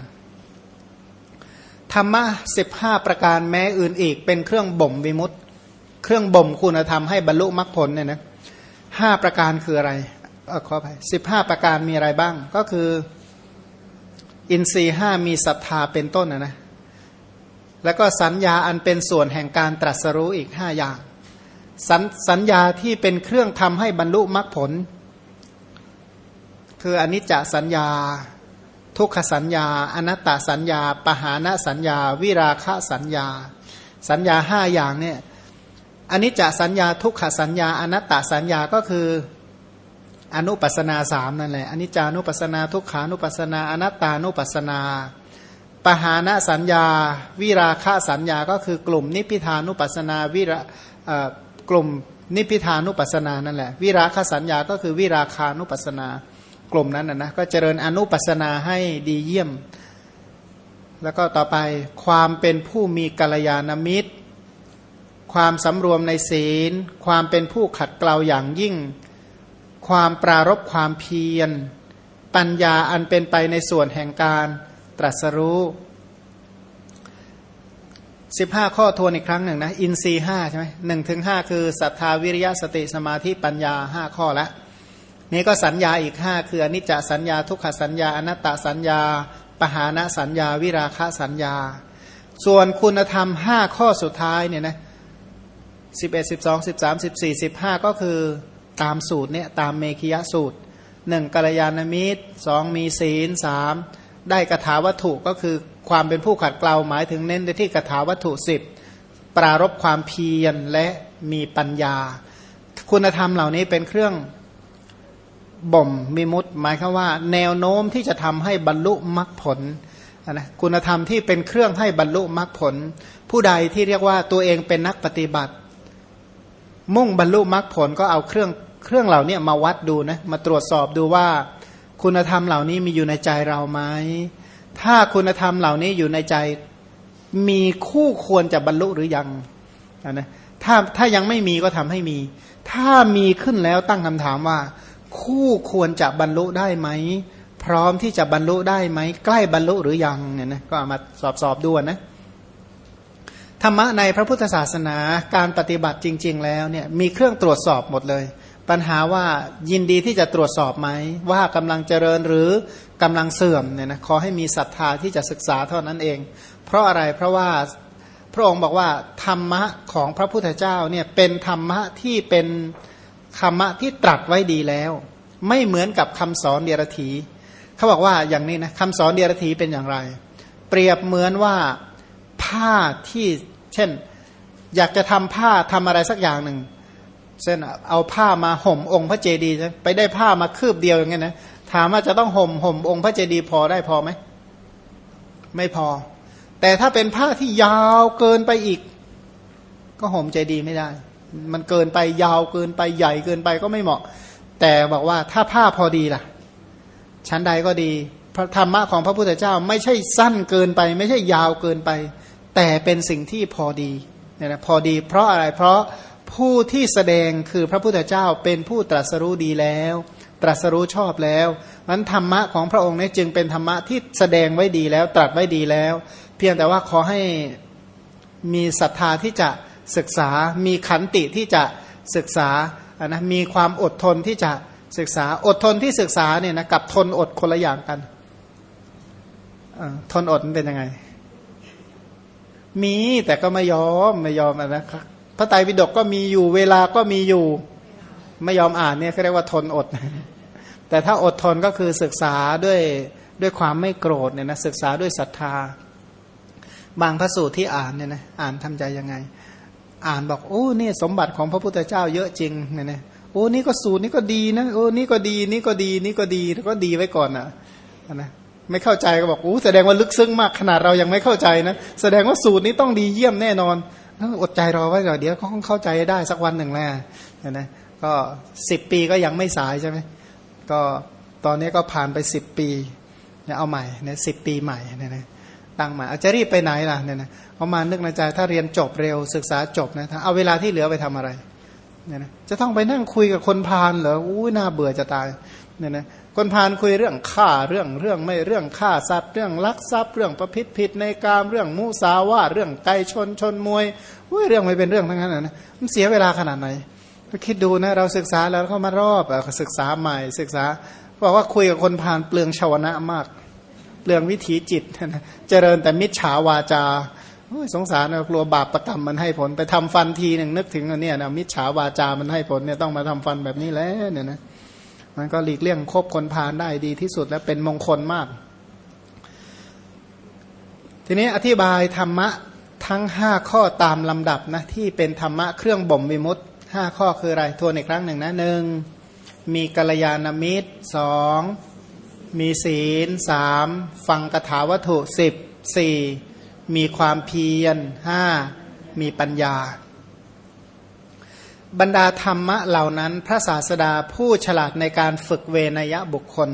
Speaker 1: ธรรมะสิบห้าประการแม้อื่นอีก เป็นเครื่องบ่มวิมุตต์เครื่องบ่มคุณธรรมให้บรรลุมรรคผลเนี่ยนะห้าประการคืออะไรอขอไปสิบห้าประการมีอะไรบ้าง ก็คือ อินทรีห้ามีศรัทธาเป็นต้นนะนะแล้วก็สัญญาอันเป็นส่วนแห่งการตรัสรู้อีกห้าอย่าง สสัญญาที่เป็นเครื่องทำให้บรรลุมรรคผล คืออนิจจสัญญา ทุกขสัญญา อนัตตสัญญา ปหานะสัญญา วิราคะสัญญา สัญญาห้าอย่างเนี่ยอนิจจสัญญาทุกขสัญญา อนัตตสัญญาก็คืออนุปัสนาสามนั่นแหละอนิจจานุปัสนาทุกขานุปัสนาอนัตตานุปัสนา ปหานะสัญญา วิราคะสัญญาก็คือกลุ่มนิพิทานุปัสนาวิระ กลุ่มนิพิทานุปัสนานั่นแหละวิราคสัญญาก็คือวิราคานุปัสนากลุ่มนั้นนะนะก็เจริญอนุปัสนาให้ดีเยี่ยม แล้วก็ต่อไปความเป็นผู้มีกัลยาณมิตร ความสำรวมในศีล ความเป็นผู้ขัดเกลาอย่างยิ่ง ความปรารบความเพียร ปัญญาอันเป็นไปในส่วนแห่งการตรัสรู้ สิบห้าข้อทวนอีกครั้งหนึ่งนะอินทรีห้าใช่ไหมหนึ่งถึงห้าคือศรัทธาวิริยะสติสมาธิปัญญาห้าข้อละนี่ก็สัญญาอีกห้าคืออนิจจสัญญาทุกขสัญญาอนัตตสัญญา ปหานะสัญญา วิราคะสัญญา ส่วนคุณธรรมห้าข้อสุดท้ายเนี่ยนะสิบเอ็ดสิบสองสิบสามสิบสี่สิบห้าก็คือตามสูตรเนี่ยตามเมขิยสูตรหนึ่งกัลยาณมิตรสองมีศีลสามได้กถาวัตถุก็คือ ความเป็นผู้ขัดเกลาหมายถึงเน้นไปที่กถาวัตถุสิบปรารบความเพียรและมีปัญญา คุณธรรมเหล่านี้เป็นเครื่องบ่มมีมุตหมายคือว่า แนวโน้มที่จะทำให้บรรลุมรรคผลนะคุณธรรมที่เป็นเครื่องให้บรรลุมรรคผล ผู้ใดที่เรียกว่าตัวเองเป็นนักปฏิบัติ มุ่งบรรลุมรรคผลก็เอาเครื่องเครื่องเหล่านี้มาวัดดูนะมาตรวจสอบดูว่า คุณธรรมเหล่านี้มีอยู่ในใจเราไหม ถ้าคุณธรรมเหล่านี้อยู่ในใจมีคู่ควรจะบรรลุหรือยังนะถ้าถ้ายังไม่มีก็ทำให้มี ถ้ามีขึ้นแล้วตั้งคำถามว่า คู่ควรจะบรรลุได้ไหม พร้อมที่จะบรรลุได้ไหม ใกล้บรรลุหรือยังเนี่ยนะก็ามาสอบสอบดูนะธรรมะในพระพุทธศาสนาการปฏิบัติจริง ๆ แล้วเนี่ยมีเครื่องตรวจสอบหมดเลย ปัญหาว่ายินดีที่จะตรวจสอบไหม ว่ากำลังเจริญหรือกำลังเสื่อมเนี่ยนะขอให้มีศรัทธาที่จะศึกษาเท่านั้นเอง เพราะอะไรเพราะว่าพระองค์บอกว่าธรรมะของพระพุทธเจ้าเนี่ยเป็นธรรมะที่เป็นธรรมะที่ตรัสไว้ดีแล้ว ไม่เหมือนกับคำสอนเดียรถีเขาบอกว่าอย่างนี้นะคำสอนเดียรถีเป็นอย่างไร เปรียบเหมือนว่าผ้าที่เช่น อยากจะทำผ้าทำอะไรสักอย่างหนึ่ง เส้นเอาผ้ามาห่มองค์พระเจดีย์ไปได้ผ้ามาคืบเดียวอย่างเงี้ยนะถามว่าจะต้องห่มห่มองค์พระเจดีย์พอได้พอไหมไม่พอ แต่ถ้าเป็นผ้าที่ยาวเกินไปอีก ก็ห่มเจดีย์ไม่ได้ มันเกินไปยาวเกินไปใหญ่เกินไปก็ไม่เหมาะ แต่บอกว่าถ้าผ้าพอดีล่ะ ชั้นใดก็ดีพระธรรมะของพระพุทธเจ้าไม่ใช่สั้นเกินไป ไม่ใช่ยาวเกินไป แต่เป็นสิ่งที่พอดีเนี่ยนะพอดี เพราะอะไรเพราะ ผู้ที่แสดงคือพระพุทธเจ้าเป็นผู้ตรัสรู้ดีแล้ว ตรัสรู้ชอบแล้วมันธรรมะของพระองค์นี้จึงเป็นธรรมะที่แสดงไว้ดีแล้ว ตรัสไว้ดีแล้ว เพียงแต่ว่าขอให้มีศรัทธาที่จะศึกษา มีขันติที่จะศึกษานะมีความอดทนที่จะศึกษาอดทนที่ศึกษาเนี่ยนะกับทนอดคนละอย่างกันทนอดมันเป็นยังไง มีแต่ก็ไม่ยอมไม่ยอมนะครับ พระไตรปิฎกก็มีอยู่ เวลาก็มีอยู่ ไม่ยอมอ่านเนี่ยเขาเรียกว่าทนอด แต่ถ้าอดทนก็คือศึกษาด้วยด้วยความไม่โกรธเนี่ยนะศึกษาด้วยศรัทธา บางพระสูตรที่อ่านเนี่ยนะอ่านทำใจยังไง อ่านบอกโอ้นี่สมบัติของพระพุทธเจ้าเยอะจริงเนี่ยนะโอ้นี่ก็สูตรนี่ก็ดีนะโอ้นี่ก็ดีนี่ก็ดีนี่ก็ดีแล้วก็ดีไว้ก่อนนะนะไม่เข้าใจก็บอกโอ้แสดงว่าลึกซึ้งมากขนาดเรายังไม่เข้าใจนะแสดงว่าสูตรนี้ต้องดีเยี่ยมแน่นอน อดใจรอไว้ก่อนเดี๋ยวเขาเข้าใจได้สักวันหนึ่งแล้นะนะก็สิบปีก็ยังไม่สายใช่ไหมก็ตอนนี้ก็ผ่านไปสิบปีเนี่ยเอาใหม่เนี่ยสิบปีใหม่เนี่ยนะตั้งใหม่เอาจะรีบไปไหนล่ะเนี่ยนะเอามานึกในใจถ้าเรียนจบเร็วศึกษาจบนะเอาเวลาที่เหลือไปทำอะไรเนี่ยนะจะต้องไปนั่งคุยกับคนพาลเหรออู้น่าเบื่อจะตายเนี่ยนะ คนพาลคุยเรื่องฆ่าเรื่องเรื่องไม่เรื่องฆ่าสัตว์เรื่องลักทรัพย์ เรื่องประพฤติผิดในกามเรื่องมุสาวาเรื่องไก่ชนชนมวยอุ้ยเรื่องไม่เป็นเรื่องทั้งนั้นนะมันเสียเวลาขนาดไหนก็คิดดูนะเราศึกษาแล้วเขามารอบศึกษาใหม่ศึกษาบอกว่าคุยกับคนผ่านเปลืองชาวนะมาก เปลืองวิถีจิตนะเจริญแต่มิจฉาวาจาสงสารนะกลัวบาปประกรรมมันให้ผลไปทำฟันทีหนึ่งนึกถึงอันนี้นะมิจฉาวาจามันให้ผลเนี่ยต้องมาทำฟันแบบนี้แล้วเนี่ยนะ มันก็หลีกเลี่ยงคบคนพาลได้ดีที่สุดและเป็นมงคลมาก ทีนี้อธิบายธรรมะทั้งห้าข้อตามลำดับนะที่เป็นธรรมะเครื่องบ่มวิมุตห้าข้อคืออะไรทวนอีกครั้งหนึ่งนะหนึ่งมีกัลยาณมิตรสองมีศีลสามฟังกถาวัตถุสิบสี่มีความเพียรห้ามีปัญญา บรรดาธรรมะเหล่านั้น พระศาสดาผู้ฉลาดในการฝึกเวนยบุคคล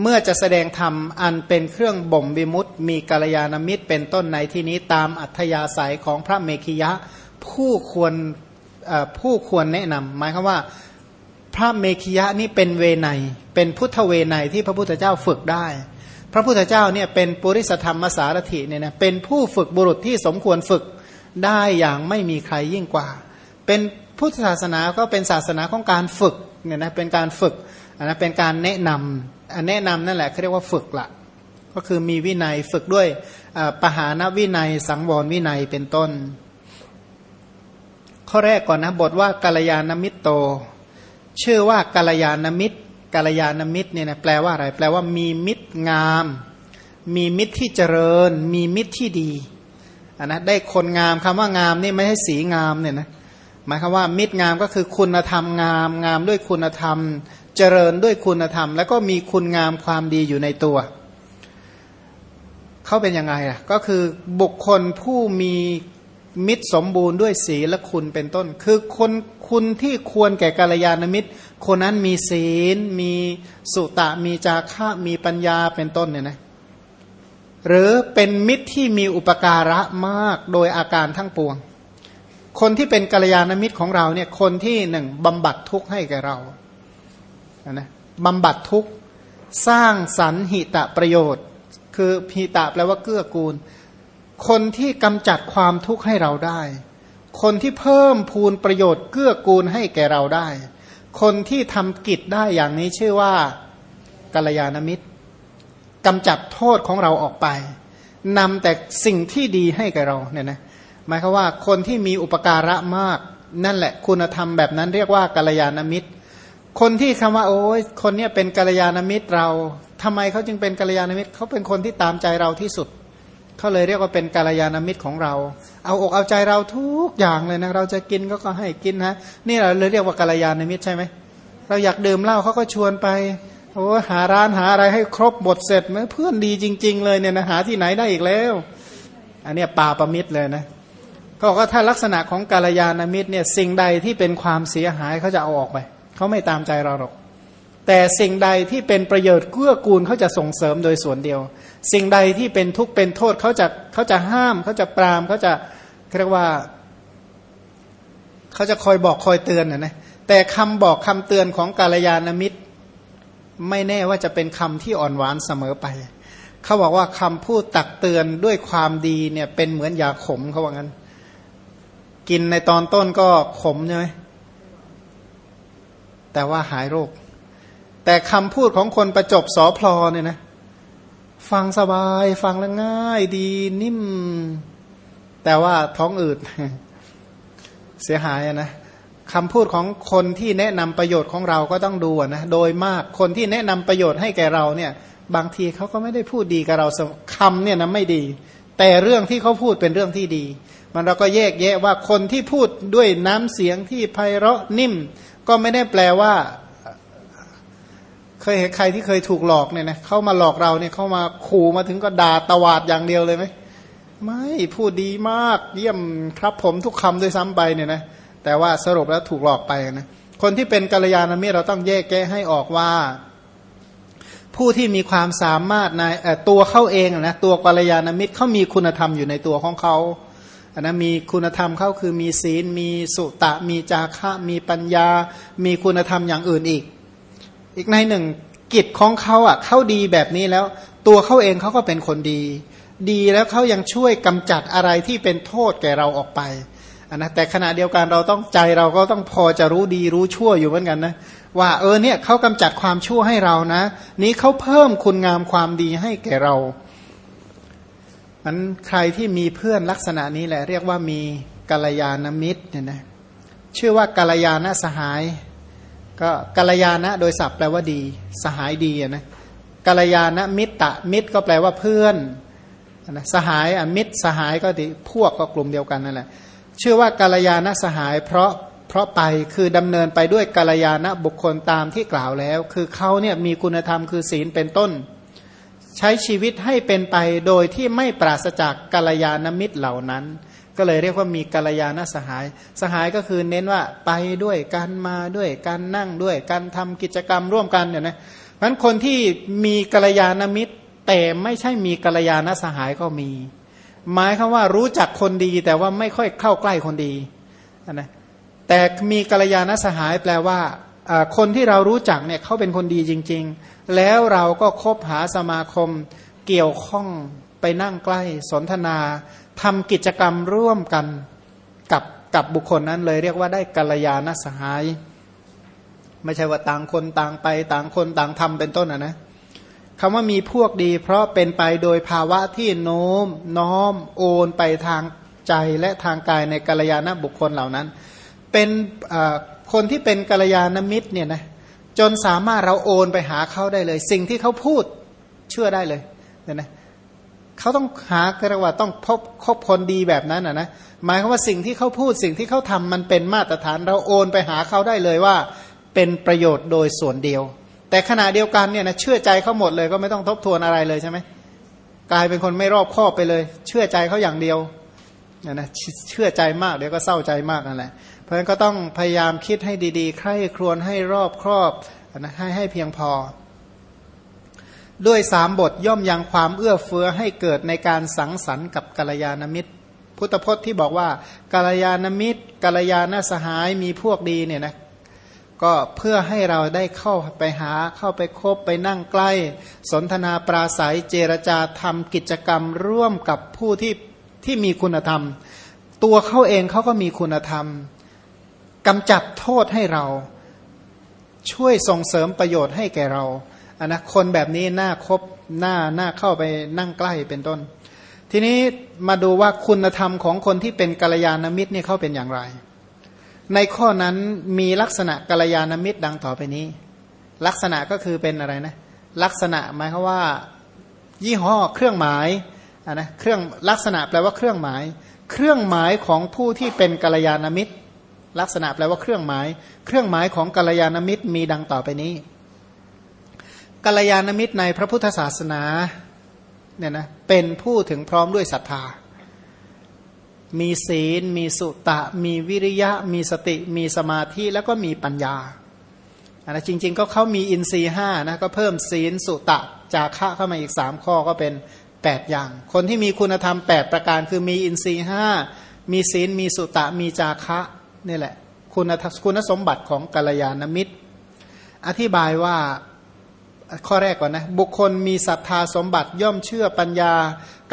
Speaker 1: เมื่อจะแสดงธรรมอันเป็นเครื่องบ่มวิมุตต์มีกัลยาณมิตรเป็นต้นในที่นี้ตามอัธยาศัยของพระเมขิยะผู้ควรผู้ควรแนะนำหมายคือว่าพระเมขิยะนี่เป็นเวไนเป็นพุทธเวไนที่พระพุทธเจ้าฝึกได้ พระพุทธเจ้าเนี่ยเป็นปุริสธรรมสารถิเนี่ยนะเป็นผู้ฝึกบุรุษที่สมควรฝึกได้อย่างไม่มีใครยิ่งกว่า เป็น พุทธศาสนาก็เป็นศาสนาของการฝึกเนี่ยนะเป็นการฝึกอันะเป็นการแนะนำแนะนำนั่นแหละเขาเรียกว่าฝึกละก็คือมีวินัยฝึกด้วยปหานวินัย สังวรวินัยเป็นต้น ข้อแรกก่อนนะบทว่ากาลยานมิตรโต ชื่อว่ากาลยานมิตรกาลยานมิตรเนี่ยนะแปลว่าอะไร แปลว่ามีมิตรงาม มีมิตรที่เจริญ มีมิตรที่ดีอันนะได้คนงามคำว่างามนี่ไม่ใช่สีงามเนี่ยนะ หมายความว่ามิตรงามก็คือคุณธรรมงามงามด้วยคุณธรรม เจริญด้วยคุณธรรม แล้วก็มีคุณงามความดีอยู่ในตัวเขาเป็นยังไงอะก็คือบุคคลผู้มีมิตรสมบูรณ์ด้วยศีลและคุณเป็นต้น คือคนคุณที่ควรแก่กาลยานมิตร คนนั้นมีศีล มีสุตะมีจาระมีปัญญาเป็นต้นเนี่ยนะหรือเป็นมิตรที่มีอุปการะมากโดยอาการทั้งปวง คนที่เป็นกาลยานมิตรของเราเนี่ยคนที่หนึ่งบำบัดทุกข์ให้แก่เรานะบำบัดทุกข์สร้างสรรหิตะประโยชน์ คือหิตะแปลว่าเกื้อกูล คนที่กำจัดความทุกข์ให้เราได้ คนที่เพิ่มพูนประโยชน์เกื้อกูลให้แก่เราได้ คนที่ทำกิจได้อย่างนี้ชื่อว่ากัลยาณมิตรกำจัดโทษของเราออกไปนำแต่สิ่งที่ดีให้แก่เราเนี่ยนะ หมายคือว่าคนที่มีอุปการะมากนั่นแหละคุณธรรมแบบนั้นเรียกว่ากัลยาณมิตร คนที่คำว่าโอ้ยคนนี้เป็นกัลยาณมิตรเราทำไมเขาจึงเป็นกัลยาณมิตรเขาเป็นคนที่ตามใจเราที่สุดเขาเลยเรียกว่าเป็นกาลยานามิตรของเรา เอาอกเอาใจเราทุกอย่างเลยนะ เราจะกินก็ก็ให้กินนะนี่เราเลยเรียกว่ากาลยานามิตรใช่ไหมเราอยากดื่มเหล้าเขาก็ชวนไปโอ้หาร้านหาอะไรให้ครบหมดเสร็จเมื่อเพื่อนดีจริง ๆ เลยเนี่ยนะหาที่ไหนได้อีกแล้ว อันนี้ป่าประมิตรเลยนะ ก็บอกว่าถ้าลักษณะของกาลยานามิตรเนี่ยสิ่งใดที่เป็นความเสียหายเขาจะเอาออกไปเขาไม่ตามใจเราหรอก แต่สิ่งใดที่เป็นประโยชน์เกื้อกูลเขาจะส่งเสริมโดยส่วนเดียว สิ่งใดที่เป็นทุกข์เป็นโทษเขาจะเขาจะห้ามเขาจะปรามเขาจะเรียกว่าเขาจะคอยบอกคอยเตือนนะนะแต่คำบอกคำเตือนของกาลยานมิตร ไม่แน่ว่าจะเป็นคำที่อ่อนหวานเสมอไปเขาบอกว่าคำพูดตักเตือนด้วยความดีเนี่ยเป็นเหมือนยาขมเขาว่างั้น กินในตอนต้นก็ขมใช่ไหมแต่ว่าหายโรค แต่คำพูดของคนประจบสอพลอเนี่ยนะฟังสบายฟังแล้วง่ายดีนิ่ม แต่ว่าท้องอืด เสียหายนะคำพูดของคนที่แนะนำประโยชน์ของเราก็ต้องดูนะโดยมากคนที่แนะนำประโยชน์ให้แก่เราเนี่ย บางทีเขาก็ไม่ได้พูดดีกับเราคำเนี่ยนะไม่ดี แต่เรื่องที่เขาพูดเป็นเรื่องที่ดี มันเราก็แยกแยะว่าคนที่พูดด้วยน้ำเสียงที่ไพเราะนิ่ม ก็ไม่ได้แปลว่า เคยเห็นใครที่เคยถูกหลอกเนี่ยนะเข้ามาหลอกเราเนี่ยเข้ามาขู่มาถึงก็ด่าตวาดอย่างเดียวเลยไหมไม่พูดดีมากเยี่ยมครับผมทุกคำด้วยซ้ำไปเนี่ยนะแต่ว่าสรุปแล้วถูกหลอกไปนะคนที่เป็นกัลยาณมิตรเราต้องแยกแก้ให้ออกว่า ผู้ที่มีความสามารถในตัวเขาเองนะตัวกัลยาณมิตรเขามีคุณธรรมอยู่ในตัวของเขา อันนะมีคุณธรรมเขาคือมีศีล มีสุตะ มีจาคะ มีปัญญา มีคุณธรรมอย่างอื่นอีก อีกในหนึ่งกิจของเขาอะเขาดีแบบนี้แล้ว ตัวเขาเองเขาก็เป็นคนดี ดีแล้วเขายังช่วยกำจัดอะไรที่เป็นโทษแก่เราออกไปนนะแต่ขณะเดียวกันเราต้องใจเราก็ต้องพอจะรู้ดีรู้ชั่วอยู่เหมือนกันนะว่าเออเนี่ยเขากำจัดความชั่วให้เรานะ นี้เขาเพิ่มคุณงามความดีให้แก่เรา มันใครที่มีเพื่อนลักษณะนี้แหละ เรียกว่ามีกัลยาณมิตรเนี่ยนะชื่อว่ากัลยาณสหาย ก็กัลยาณโดยศัพท์แปลว่าดี สหายดีนะกัลยาณมิตรตะมิตรก็แปลว่าเพื่อนนะสหายอมิตรสหายก็ดีพวกก็กลุ่มเดียวกันนั่นแหละชื่อว่ากาลยาณสหาย เพราะเพราะไปคือดำเนินไปด้วยกาลยาณบุคคลตามที่กล่าวแล้ว คือเขาเนี่ยมีคุณธรรมคือศีลเป็นต้น ใช้ชีวิตให้เป็นไปโดยที่ไม่ปราศจากกาลยาณมิตรเหล่านั้น ก็เลยเรียกว่ามีกาลยาณสหาย สหายก็คือเน้นว่าไปด้วยการมาด้วยการนั่งด้วยการทำกิจกรรมร่วมกันเนี่ยนะมันคนที่มีกาลยาณมิตร แต่ไม่ใช่มีกาลยาณสหายก็มี หมายคือว่ารู้จักคนดีแต่ว่าไม่ค่อยเข้าใกล้คนดีนะแต่มีกัลยาณสหายแปลว่าคนที่เรารู้จักเนี่ยเขาเป็นคนดีจริง ๆ แล้วเราก็คบหาสมาคมเกี่ยวข้องไปนั่งใกล้สนทนาทำกิจกรรมร่วมกันกับกับบุคคลนั้นเลยเรียกว่าได้กัลยาณสหาย ไม่ใช่ว่าต่างคนต่างไปต่างคนต่างทำเป็นต้นนะนะคำว่ามีพวกดี เพราะเป็นไปโดยภาวะที่โน้มน้อมโอนไปทางใจและทางกายในกัลยาณบุคคลเหล่านั้น เป็นคนที่เป็นกัลยาณมิตรเนี่ยนะ จนสามารถเราโอนไปหาเขาได้เลย สิ่งที่เขาพูดเชื่อได้เลยเนี่ยนะเขาต้องหากระว่าต้องพบคบคนดีแบบนั้นนะนะหมายความว่าสิ่งที่เขาพูดสิ่งที่เขาทำมันเป็นมาตรฐาน เราโอนไปหาเขาได้เลยว่า เป็นประโยชน์โดยส่วนเดียว แต่ขณะเดียวกันเนี่ยนะเชื่อใจเขาหมดเลยก็ไม่ต้องทบทวนอะไรเลยใช่ไหมกลายเป็นคนไม่รอบคอบไปเลย เชื่อใจเขาอย่างเดียวเนี่ยนะเชื่อใจมากเดี๋ยวก็เศร้าใจมากนั่นแหละ เพราะฉะนั้นก็ต้องพยายามคิดให้ดีๆ ใคร่ครวญให้รอบครอบนะให้ให้เพียงพอ ด้วยสามบทย่อมยังความเอื้อเฟื้อให้เกิดในการสังสรรค์กับกัลยาณมิตร พุทธพจน์ที่บอกว่ากัลยาณมิตรกัลยาณสหายมีพวกดีเนี่ยนะก็เพื่อให้เราได้เข้าไปหาเข้าไปคบไปนั่งใกล้ สนทนาปราศัยเจรจาทำกิจกรรมร่วมกับผู้ที่ที่มีคุณธรรม ตัวเขาเองเขาก็มีคุณธรรม กำจัดโทษให้เรา ช่วยส่งเสริมประโยชน์ให้แก่เราอันนะคนแบบนี้น่าคบหน้าหน้าเข้าไปนั่งใกล้เป็นต้น ทีนี้มาดูว่าคุณธรรมของคนที่เป็นกัลยาณมิตรเนี่ยเขาเป็นอย่างไร ในข้อนั้นมีลักษณะกัลยาณมิตรดังต่อไปนี้ ลักษณะก็คือเป็นอะไรนะลักษณะหมายความว่า ยี่ห้อเครื่องหมายะนะเครื่องลักษณะแปลว่าเครื่องหมาย เครื่องหมายของผู้ที่เป็นกัลยาณมิตร ลักษณะแปลว่าเครื่องหมาย เครื่องหมายของกัลยาณมิตรมีดังต่อไปนี้กัลยาณมิตรในพระพุทธศาสนาเนี่ยนะเป็นผู้ถึงพร้อมด้วยศรัทธา มีศีล มีสุตะ มีวิริยะ มีสติ มีสมาธิ แล้วก็มีปัญญาอันนะจริง ๆ ก็เขามีอินทรีห้านะก็เพิ่มศีลสุตะ จาคะเข้ามาอีกสามข้อก็เป็นแปดอย่าง คนที่มีคุณธรรมแปดประการคือมีอินทรีห้ามีศีล มีสุตะ มีจาคะ นี่แหละ คุณคุณสมบัติของกัลยาณมิตร อธิบายว่าข้อแรกก่อนนะ บุคคลมีศรัทธาสมบัติย่อมเชื่อปัญญา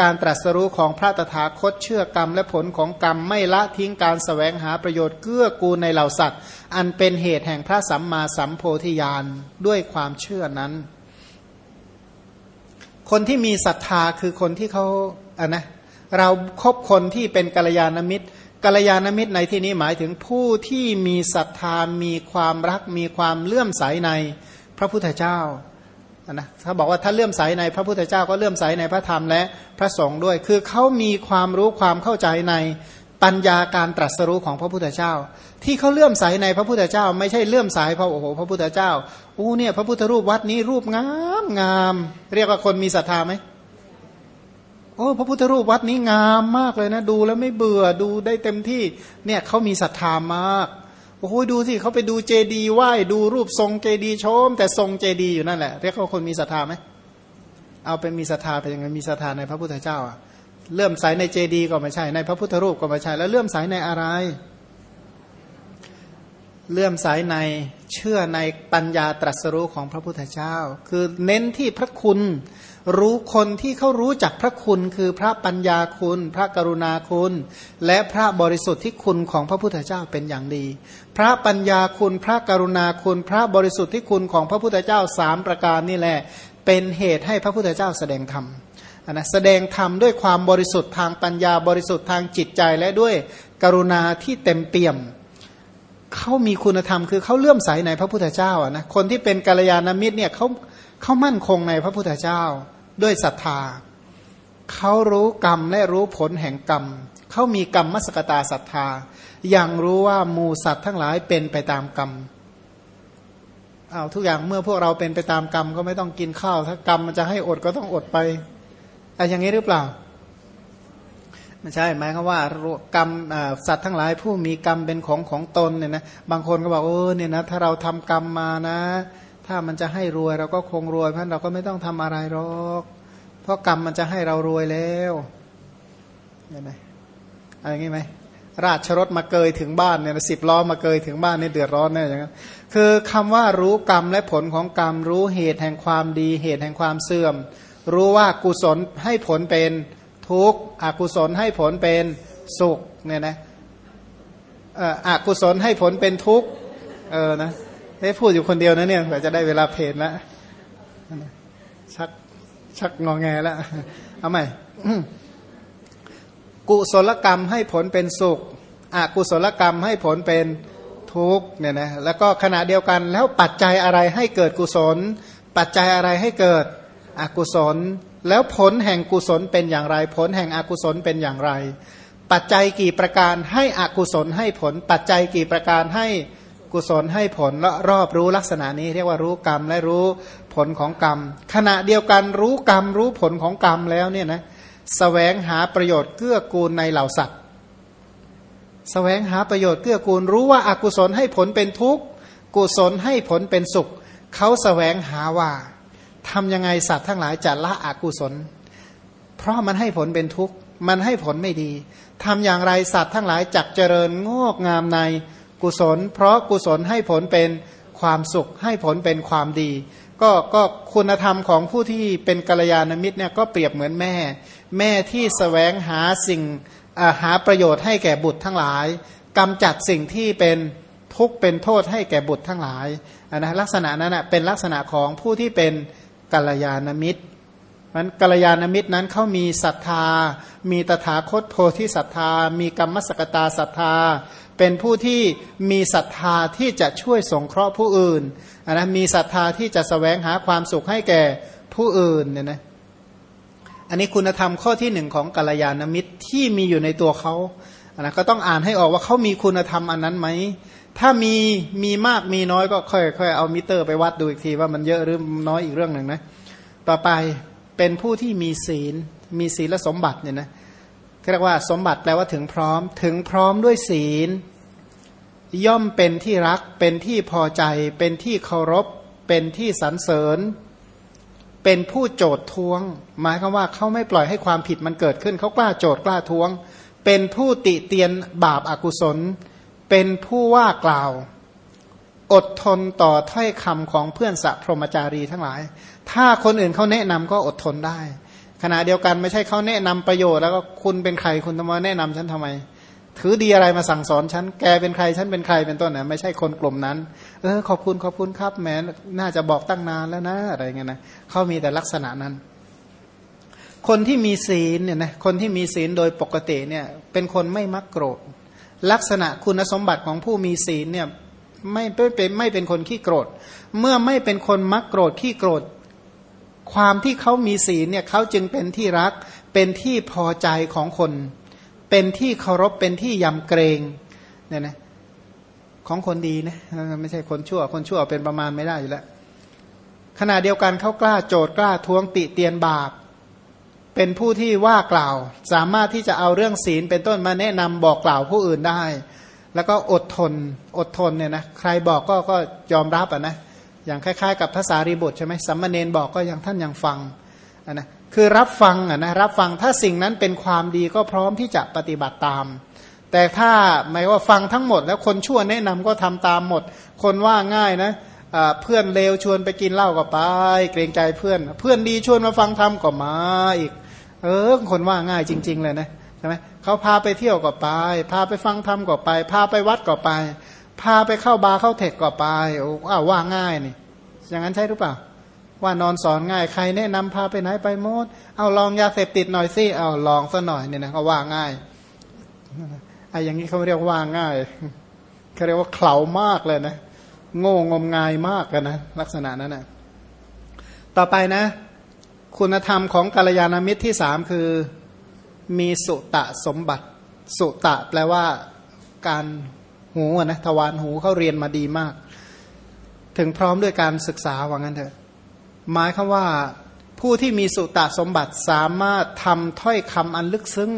Speaker 1: การตรัสรู้ของพระตถาคตเชื่อกรรมและผลของกรรมไม่ละทิ้งการสแสวงหาประโยชน์เกื้อกูลในเหล่าสัตว์ อันเป็นเหตุแห่งพระสัมมาสัมโพธิญาณด้วยความเชื่อนั้น คนที่มีศรัทธาคือคนที่เขาอะนะเราครบคนที่เป็นกัลยาณมิตร กัลยาณมิตรในที่นี้หมายถึงผู้ที่มีศรัทธามีความรัก มีความเลื่อมใสในพระพุทธเจ้านะเขาบอกว่าถ้าเลื่อมใสในพระพุทธเจ้าก็เลื่อมใสในพระธรรมและพระสงฆ์ด้วย คือเขามีความรู้ความเข้าใจในปัญญาการตรัสรู้ของพระพุทธเจ้า ที่เขาเลื่อมใสในพระพุทธเจ้า ไม่ใช่เลื่อมใสพระโอ้โหพระพุทธเจ้าโอ้เนี่ยพระพุทธรูปวัดนี้รูปงามงาม เรียกว่าคนมีศรัทธาไหม โอ้พระพุทธรูปวัดนี้งามมากเลยนะ ดูแล้วไม่เบื่อดูได้เต็มที่เนี่ยเขามีศรัทธามากโอ้โหดูสิเขาไปดูเจดีไหว้ดูรูปทรงเจดีชม แต่ทรงเจดีอยู่นั่นแหละเรียกว่าคนมีศรัทธาไหมเอาเป็นมีศรัทธาเป็นยังไงมีศรัทธาในพระพุทธเจ้าอะเลื่อมใสในเจดีก็ไม่ใช่ ในพระพุทธรูปก็ไม่ใช่ แล้วเลื่อมใสในอะไร เลื่อมใสในเชื่อในปัญญาตรัสรู้ของพระพุทธเจ้า คือเน้นที่พระคุณ รู้คนที่เขารู้จักพระคุณคือพระปัญญาคุณ พระกรุณาคุณ และพระบริสุทธิ์ที่คุณของพระพุทธเจ้าเป็นอย่างดี พระปัญญาคุณ พระกรุณาคุณ พระบริสุทธิ์ที่คุณของพระพุทธเจ้าสามประการนี่แหละ เป็นเหตุให้พระพุทธเจ้าแสดงธรรมนะแสดงธรรมด้วยความบริสุทธิ์ทางปัญญาบริสุทธิ์ทางจิตใจและด้วยกรุณาที่เต็มเปี่ยมเขามีคุณธรรมคือเขาเลื่อมใสในพระพุทธเจ้าอะนะคนที่เป็นกัลยาณมิตรเนี่ยเขา เขามั่นคงในพระพุทธเจ้าด้วยศรัทธาเขารู้กรรมและรู้ผลแห่งกรรมเขามีกรรมมสกตาศรัทธาอย่างรู้ว่ามูสัตว์ทั้งหลายเป็นไปตามกรรมเอาทุกอย่างเมื่อพวกเราเป็นไปตามกรรมก็ไม่ต้องกินข้าว ถ้ากรรมมันจะให้อดก็ต้องอดไปอะไรอย่างนี้หรือเปล่าไม่ใช่หมายความว่ากรรมสัตว์ทั้งหลายผู้มีกรรมเป็นของของตนเนี่ยนะบางคนก็บอกเออเนี่ยนะถ้าเราทำกรรมมานะ ถ้ามันจะให้รวยเราก็คงรวยเพราะเราก็ไม่ต้องทำอะไรหรอก เพราะกรรมมันจะให้เรารวยแล้วเห็นไหมอะไรงี้ไหมราชรถมาเกยถึงบ้านเนี่ยสิบล้อมาเกยถึงบ้านนี่เดือดร้อนแน่อย่างนั้นคือคำว่ารู้กรรมและผลของกรรม รู้เหตุแห่งความดี เหตุแห่งความเสื่อม รู้ว่ากุศลให้ผลเป็นทุกข์อกุศลให้ผลเป็นสุขเนี่ยนะอกุศลให้ผลเป็นทุกข์เออนะ เฮ้พูดอยู่คนเดียวนะเนี่ยเผื่อจะได้เวลาเพลนแล้วชักชักงอแงแล้วเอาใหม่กุศลกรรมให้ผลเป็นสุขอกุศลกรรมให้ผลเป็นทุกเนี่ยนะแล้วก็ขณะเดียวกันแล้วปัจจัยอะไรให้เกิดกุศล ปัจจัยอะไรให้เกิดอกุศล แล้วผลแห่งกุศลเป็นอย่างไร ผลแห่งอกุศลเป็นอย่างไร ปัจจัยกี่ประการให้อกุศลให้ผล ปัจจัยกี่ประการให้ กุศลให้ผลและรอบรู้ลักษณะนี้ เรียกว่ารู้กรรมและรู้ผลของกรรม ขณะเดียวกันรู้กรรมรู้ผลของกรรมแล้วเนี่ยนะสแสวงหาประโยชน์เกื้อกูลในเหล่าสัตว์สแสวงหาประโยชน์เกื้อกูล รู้ว่าอากุศลให้ผลเป็นทุกข์กุศลให้ผลเป็นสุขเขาสแสวงหาว่าทำยังไงสัตว์ทั้งหลายจะละอกุศล เพราะมันให้ผลเป็นทุกข์มันให้ผลไม่ดีทำอย่างไรสัตว์ทั้งหลายจักเจริญงอกงามใน กุศล เพราะกุศลให้ผลเป็นความสุขให้ผลเป็นความดี ก็ก็คุณธรรมของผู้ที่เป็นกัลยาณมิตรเนี่ยก็เปรียบเหมือนแม่ แม่ที่สแสวงหาสิ่งหาประโยชน์ให้แก่บุตรทั้งหลายกำจัดสิ่งที่เป็นทุกข์เป็นโทษให้แก่บุตรทั้งหลายนะลักษณะนั้นเป็นลักษณะของผู้ที่เป็นกัลยาณมิตรมันกัลยาณมิตรนั้นเขามีศรัทธา มีตถาคตโพธิศรัทธา มีกรรมสกตาศรัทธา เป็นผู้ที่มีศรัทธาที่จะช่วยสงเคราะห์ผู้อื่นนะมีศรัทธาที่จะสแสวงหาความสุขให้แก่ผู้อื่นเนี่ยนะอันนี้คุณธรรมข้อที่หนึ่งของกัลยาณมิตรที่มีอยู่ในตัวเขานะก็ต้องอ่านให้ออกว่าเขามีคุณธรรมอันนั้นไหมถ้ามีมีมากมีน้อยก็ค่อยค่อยเอามิเตอร์ไปวัดดูอีกทีว่ามันเยอะหรือน้อยอีกเรื่องหนึ่งนะต่อไปเป็นผู้ที่มีศีล มีศีลและสมบัติเนี่ยนะเรียกว่าสมบัติแปลว่าถึงพร้อม ถึงพร้อมด้วยศีล ย่อมเป็นที่รักเป็นที่พอใจ เป็นที่เคารพ เป็นที่สรรเสริญ เป็นผู้โจดทวง หมายคือว่าเขาไม่ปล่อยให้ความผิดมันเกิดขึ้นเขากล้าโจดกล้าทวง เป็นผู้ติเตียนบาปอากุศล เป็นผู้ว่ากล่าว อดทนต่อถ้อยคำของเพื่อนสัพพรมจารีทั้งหลาย ถ้าคนอื่นเขาแนะนำก็อดทนได้ ขณะเดียวกันไม่ใช่เขาแนะนำประโยชน์แล้วก็คุณเป็นใครคุณทำไมแนะนำฉันทำไม ถือดีอะไรมาสั่งสอนฉัน แกเป็นใคร ฉันเป็นใครเป็นต้นนะไม่ใช่คนกลุ่มนั้น เออ ขอบคุณขอบคุณครับแหมน่าจะบอกตั้งนานแล้วนะ อะไรเงี้ยนะเขามีแต่ลักษณะนั้น คนที่มีศีลเนี่ยนะคนที่มีศีลโดยปกติเนี่ย เป็นคนไม่มักโกรธ ลักษณะคุณสมบัติของผู้มีศีลเนี่ยไม่เป็นไม่เป็นคนขี้โกรธ เมื่อไม่เป็นคนมักโกรธขี้โกรธ ความที่เขามีศีลเนี่ยเขาจึงเป็นที่รักเป็นที่พอใจของคน เป็นที่เคารพเป็นที่ยำเกรงเนี่ยนะของคนดีนะไม่ใช่คนชั่ว คนชั่วเป็นประมาณไม่ได้อยู่แล้วขณะเดียวกันเขากล้าโจทย์กล้าท้วงติเตียนบาป เป็นผู้ที่ว่ากล่าว สามารถที่จะเอาเรื่องศีลเป็นต้นมาแนะนำบอกกล่าวผู้อื่นได้ แล้วก็อดทนอดทนเนี่ยนะใครบอกก็ก็ยอมรับอะนะอย่างคล้าย ๆ กับภาษารีบุตรใช่ไหมสัมมาเนนบอกก็ยังท่านยังฟังอะนะ คือรับฟังอะนะรับฟังถ้าสิ่งนั้นเป็นความดีก็พร้อมที่จะปฏิบัติตาม แต่ถ้าหมายว่าฟังทั้งหมด แล้วคนชั่วแนะนำก็ทำตามหมด คนว่าง่ายนะเพื่อนเลวชวนไปกินเหล้าก็ไป เกรงใจเพื่อน เพื่อนดีชวนมาฟังธรรมก็มาอีก เออ คนว่าง่ายจริง ๆ เลยนะใช่ไหมเขาพาไปเที่ยวก็ไป พาไปฟังธรรมก็ไป พาไปวัดก็ไป พาไปเข้าบาร์เข้าเทคก็ไปโอ้อ้าวว่าง่ายนี่อย่างนั้นใช่หรือเปล่า ว่านอนสอนง่ายใครแนะนำพาไปไหนไปโมดเอาลองยาเสพติดหน่อยสิเอาลองซะหน่อยเนี่ยนะเขาว่าง่ายไอ้อย่างนี้เขาเรียกว่าง่ายเขาเรียกว่าเข่ามากเลยนะโง่งมงายมากกันนะลักษณะนั้นนะต่อไปนะ คุณธรรมของกัลยาณมิตรที่สามคือมีสุตะสมบัติ สุตะแปลว่าการหูนะทวารหูเขาเรียนมาดีมาก ถึงพร้อมด้วยการศึกษาว่างั้นเถอะ หมายคือว่าผู้ที่มีสุตะสมบัติสามารถทำถ้อยคำอันลึกซึ้ง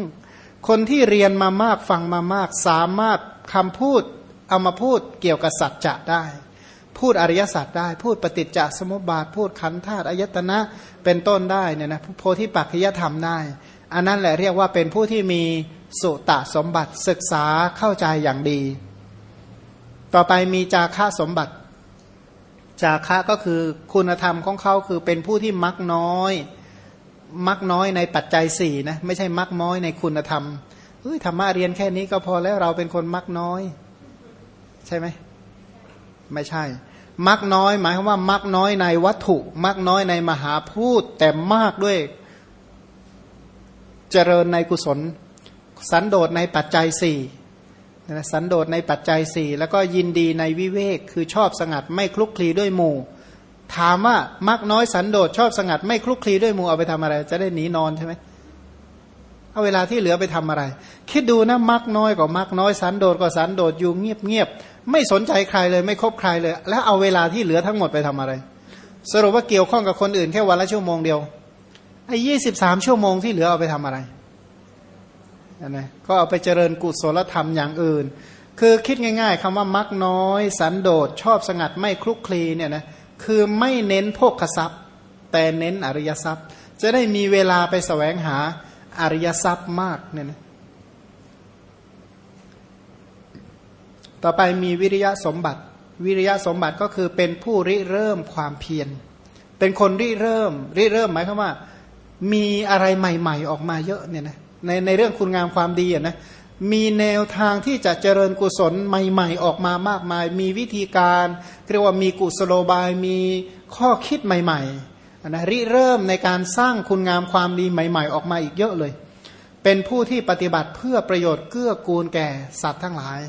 Speaker 1: คนที่เรียนมามากฟังมามาก สามารถคำพูดเอามาพูดเกี่ยวกับสัจจะได้ พูดอริยสัจได้ พูดปฏิจจสมุปบาท พูดขันธาตุอายตนะเป็นต้นได้เนี่ยนะโพธิปัจจยธรรมได้ อันนั้นแหละเรียกว่าเป็นผู้ที่มีสุตะสมบัติศึกษาเข้าใจอย่างดี ต่อไปมีจาค่าสมบัติ จาค่าก็คือคุณธรรมของเขาคือเป็นผู้ที่มักน้อย มักน้อยในปัจจัยสี่นะไม่ใช่มักน้อยในคุณธรรมเฮ้ยธรรมะเรียนแค่นี้ก็พอแล้วเราเป็นคนมักน้อย ใช่ไหมไม่ใช่ มักน้อย หมายความว่า มักน้อยในวัตถุ มักน้อยในมหาพูดแต่มากด้วย เจริญในกุศล สันโดษในปัจจัยสี่ สันโดษในปัจจัยสี่แล้วก็ยินดีในวิเวกคือชอบสงัดไม่คลุกคลีด้วยหมู่ ถามว่ามักน้อยสันโดษชอบสงัดไม่คลุกคลีด้วยหมู่เอาไปทำอะไร จะได้หนีนอนใช่ไหมเอาเวลาที่เหลือไปทำอะไร คิดดูนะมักน้อยก็มักน้อยสันโดษก็สันโดษอยู่เงียบเงียบไม่สนใจใครเลยไม่คบใครเลย แล้วเอาเวลาที่เหลือทั้งหมดไปทำอะไร สรุปว่าเกี่ยวข้องกับคนอื่นแค่วันละชั่วโมงเดียวไอ้ยี่สิบสามชั่วโมงที่เหลือเอาไปทำอะไร นะก็เอาไปเจริญกุศลธรรมอย่างอื่น คือคิดง่าย ๆคำว่ามักน้อย สันโดษชอบสงัดไม่คลุกคลีเนี่ยนะคือไม่เน้นโภคทรัพย์ แต่เน้นอริยทรัพย์ จะได้มีเวลาไปแสวงหาอริยทรัพย์มากเนี่ยนะต่อไปมีวิริยะสมบัติ วิริยะสมบัติก็คือเป็นผู้ริเริ่มความเพียร เป็นคนริเริ่ม ริเริ่มหมายความว่า มีอะไรใหม่ ๆ ออกมาเยอะเนี่ยนะ ในในเรื่องคุณงามความดีอะนะมีแนวทางที่จะเจริญกุศลใหม่ ๆ ออกมามากมาย มีวิธีการเรียกว่ามีกุศโลบายมีข้อคิดใหม่ๆนะริเริ่มในการสร้างคุณงามความดีใหม่ ๆ ออกมาอีกเยอะเลย เป็นผู้ที่ปฏิบัติเพื่อประโยชน์เกื้อกูลแก่สัตว์ทั้งหลาย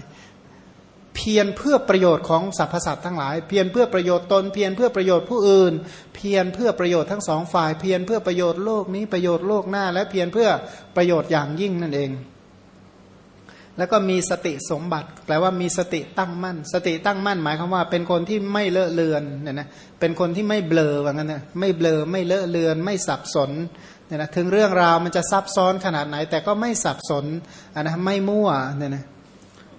Speaker 1: เพียรเพื่อประโยชน์ของสรรพสัตว์ทั้งหลาย เพียรเพื่อประโยชน์ตน เพียรเพื่อประโยชน์ผู้อื่น เพียรเพื่อประโยชน์ทั้งสองฝ่าย เพียรเพื่อประโยชน์โลกนี้ประโยชน์โลกหน้า และเพียรเพื่อประโยชน์อย่างยิ่งนั่นเอง แล้วก็มีสติสมบัติ แปลว่ามีสติตั้งมั่น สติตั้งมั่น หมายความว่า เป็นคนที่ไม่เลอะเลือนเนี่ยนะเป็นคนที่ไม่เบลอว่างั้นนะไม่เบลอไม่เลอะเลือน ไม่สับสนเนี่ยนะถึงเรื่องราวมันจะซับซ้อนขนาดไหน แต่ก็ไม่สับสนอะนะไม่มั่วเนี่ยนะ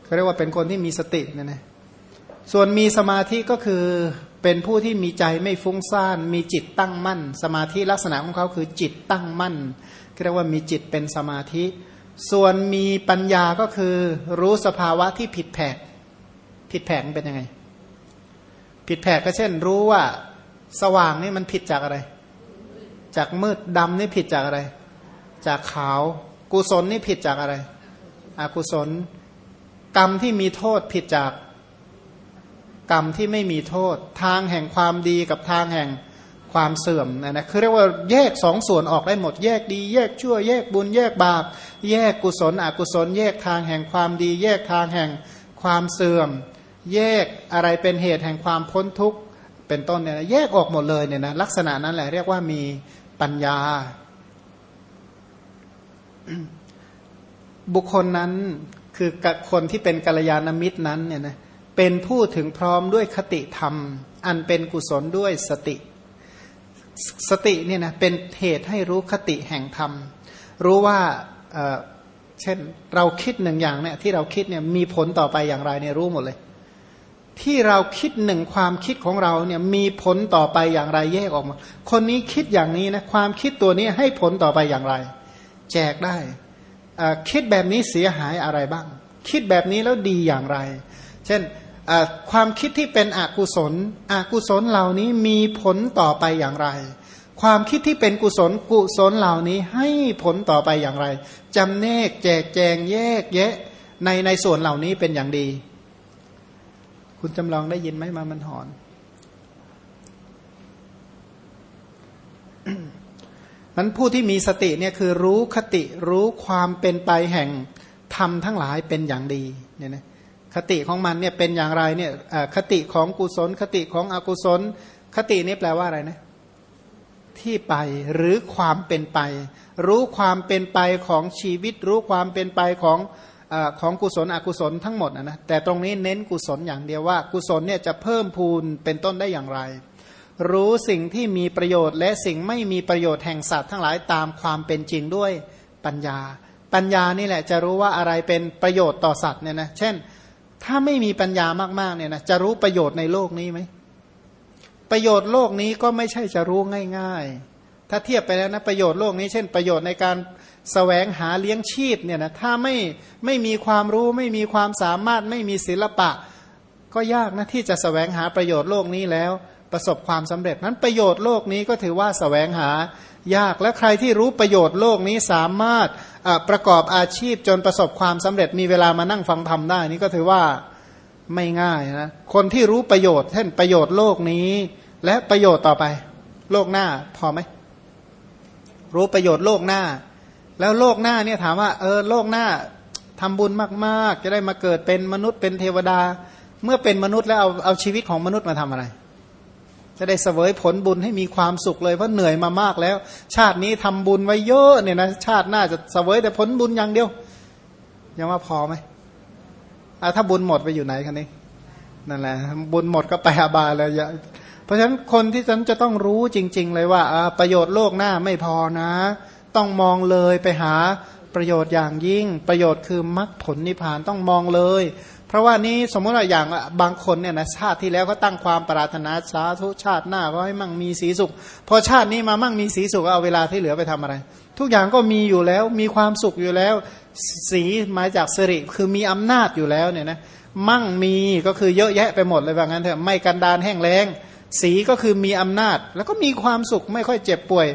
Speaker 1: เขาเรียกว่าเป็นคนที่มีสติเนี่ยนะส่วนมีสมาธิก็คือเป็นผู้ที่มีใจไม่ฟุ้งซ่าน มีจิตตั้งมั่น สมาธิลักษณะของเขาคือจิตตั้งมั่นเรียกว่ามีจิตเป็นสมาธิ ส่วนมีปัญญาก็คือรู้สภาวะที่ผิดแผกผิดแผกเป็นยังไง ผิดแผกก็เช่น รู้ว่าสว่างนี่มันผิดจากอะไร จากมืดดำนี่ผิดจากอะไร จากขาว กุศลนี่ผิดจากอะไรอกุศล กรรมที่มีโทษผิดจากกรรมที่ไม่มีโทษ ทางแห่งความดีกับทางแห่งความเสื่อมนะนะคือเรียกว่าแยกสองส่วนออกได้หมดแยกดี แยกชั่ว แยกบุญแยกบาป แยกกุศลอกุศล แยกทางแห่งความดี แยกทางแห่งความเสื่อม แยกอะไรเป็นเหตุแห่งความพ้นทุกข์เป็นต้นเนี่ยแยกออกหมดเลยเนี่ยนะลักษณะนั้นแหละเรียกว่ามีปัญญา บุคคลนั้น คือคนที่เป็นกัลยาณมิตรนั้นเนี่ยนะเป็นผู้ถึงพร้อมด้วยคติธรรม อันเป็นกุศลด้วยสติ สติเนี่ยนะเป็นเหตุให้รู้คติแห่งธรรม รู้ว่าเเช่นเราคิดหนึ่งอย่างเนี่ยที่เราคิดเนี่ยมีผลต่อไปอย่างไรเนี่ยรู้หมดเลย ที่เราคิดหนึ่งความคิดของเราเนี่ยมีผลต่อไปอย่างไรแยกออกมา คนนี้คิดอย่างนี้นะความคิดตัวนี้ให้ผลต่อไปอย่างไร แจกได้ คิดแบบนี้เสียหายอะไรบ้าง คิดแบบนี้แล้วดีอย่างไร เช่นความคิดที่เป็นอกุศล อกุศลเหล่านี้มีผลต่อไปอย่างไร ความคิดที่เป็นกุศลกุศลเหล่านี้ให้ผลต่อไปอย่างไรจำแนกแจกแจงแยกแยะในในส่วนเหล่านี้เป็นอย่างดี คุณจำลองได้ยินไหมมามันหอน นั้นผู้ที่มีสติเนี่ยคือรู้คติรู้ความเป็นไปแห่งธรรมทั้งหลายเป็นอย่างดีเนี่ยนะคติของมันเนี่ยเป็นอย่างไรเนี่ยคติของกุศล คติของอกุศล คตินี้แปลว่าอะไรนะที่ไปหรือความเป็นไป รู้ความเป็นไปของชีวิต รู้ความเป็นไปของอของกุศลอกุศลทั้งหมดนะนะแต่ตรงนี้เน้นกุศลอย่างเดียวว่า กุศลเนี่ยจะเพิ่มพูนเป็นต้นได้อย่างไร รู้สิ่งที่มีประโยชน์และสิ่งไม่มีประโยชน์แห่งสัตว์ทั้งหลายตามความเป็นจริงด้วยปัญญา ปัญญานี่แหละจะรู้ว่าอะไรเป็นประโยชน์ต่อสัตว์เนี่ยนะเช่น ถ้าไม่มีปัญญามากๆเนี่ยนะจะรู้ประโยชน์ในโลกนี้ไหมประโยชน์โลกนี้ก็ไม่ใช่จะรู้ง่าย ๆ ถ้าเทียบไปแล้วนะประโยชน์โลกนี้ เช่น ประโยชน์ในการสแสวงหาเลี้ยงชีพเนี่ยนะถ้าไม่ไม่มีความรู้ไม่มีความสามารถไม่มีศิลปะ ก็ยากนะที่จะสแสวงหาประโยชน์โลกนี้แล้ว ประสบความสำเร็จนั้นประโยชน์โลกนี้ก็ถือว่าสแสวงหายากและใครที่รู้ประโยชน์โลกนี้สามารถประกอบอาชีพจนประสบความสำเร็จมีเวลามานั่งฟังธรรมได้นี่ก็ถือว่าไม่ง่ายนะคนที่รู้ประโยชน์เช่นประโยชน์โลกนี้ และประโยชน์ต่อไป โลกหน้าพอไหมรู้ประโยชน์โลกหน้า แล้วโลกหน้าเนี่ยถามว่าเออโลกหน้าทำบุญมาก ๆ จะได้มาเกิดเป็นมนุษย์เป็นเทวดา เมื่อเป็นมนุษย์แล้วเอาเอาชีวิตของมนุษย์มาทำอะไร จะได้เสวยผลบุญให้มีความสุขเลยเพราะเหนื่อยมามากแล้ว ชาตินี้ทำบุญไว้เยอะเนี่ยนะชาติหน้าจะเสวยแต่ผลบุญอย่างเดียว ยังว่าพอไหมอ่าถ้าบุญหมดไปอยู่ไหนคันนี้นั่นแหละบุญหมดก็ไปอาบาแล้วเพราะฉะนั้นคนที่ฉันจะต้องรู้จริง ๆ เลยว่าประโยชน์โลกหน้าไม่พอนะ ต้องมองเลยไปหาประโยชน์อย่างยิ่ง ประโยชน์คือมรรคผลนิพพานต้องมองเลย ราะว่านี้สมมติว่าอย่างบางคนเนี่ยนะชาติที่แล้วก็ตั้งความปรารถนาสาธุชาติหน้าก็ให้มั่งมีสีสุข พอชาตินี้มามั่งมีสีสุขเอาเวลาที่เหลือไปทำอะไร ทุกอย่างก็มีอยู่แล้วมีความสุขอยู่แล้ว สีมาจากสิริคือมีอำนาจอยู่แล้วเนี่ยนะมั่งมีก็คือเยอะแยะไปหมดเลยว่างั้นเถอะไม่กันดานแห้งแล้ง สีก็คือมีอำนาจ แล้วก็มีความสุขไม่ค่อยเจ็บป่วย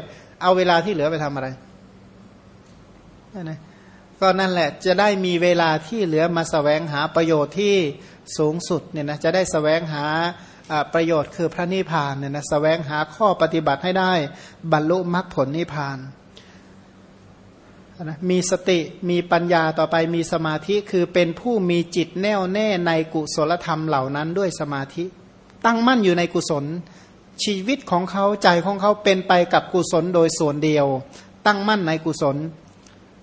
Speaker 1: เอาเวลาที่เหลือไปทำอะไรนะ ก็นั่นแหละจะได้มีเวลาที่เหลือมาสแสวงหาประโยชน์ที่สูงสุดเนี่ยนะจะได้สแสวงหาประโยชน์คือพระนิพพานเนี่ยนะสแสวงหาข้อปฏิบัติให้ได้บรรลุมรรคผลนิพพานนะมีสติมีปัญญาต่อไปมีสมาธิคือเป็นผู้มีจิตแน่วแน่ในกุศลธรรมเหล่านั้นด้วยสมาธิ ตั้งมั่นอยู่ในกุศล ชีวิตของเขาใจของเขาเป็นไปกับกุศลโดยส่วนเดียว ตั้งมั่นในกุศล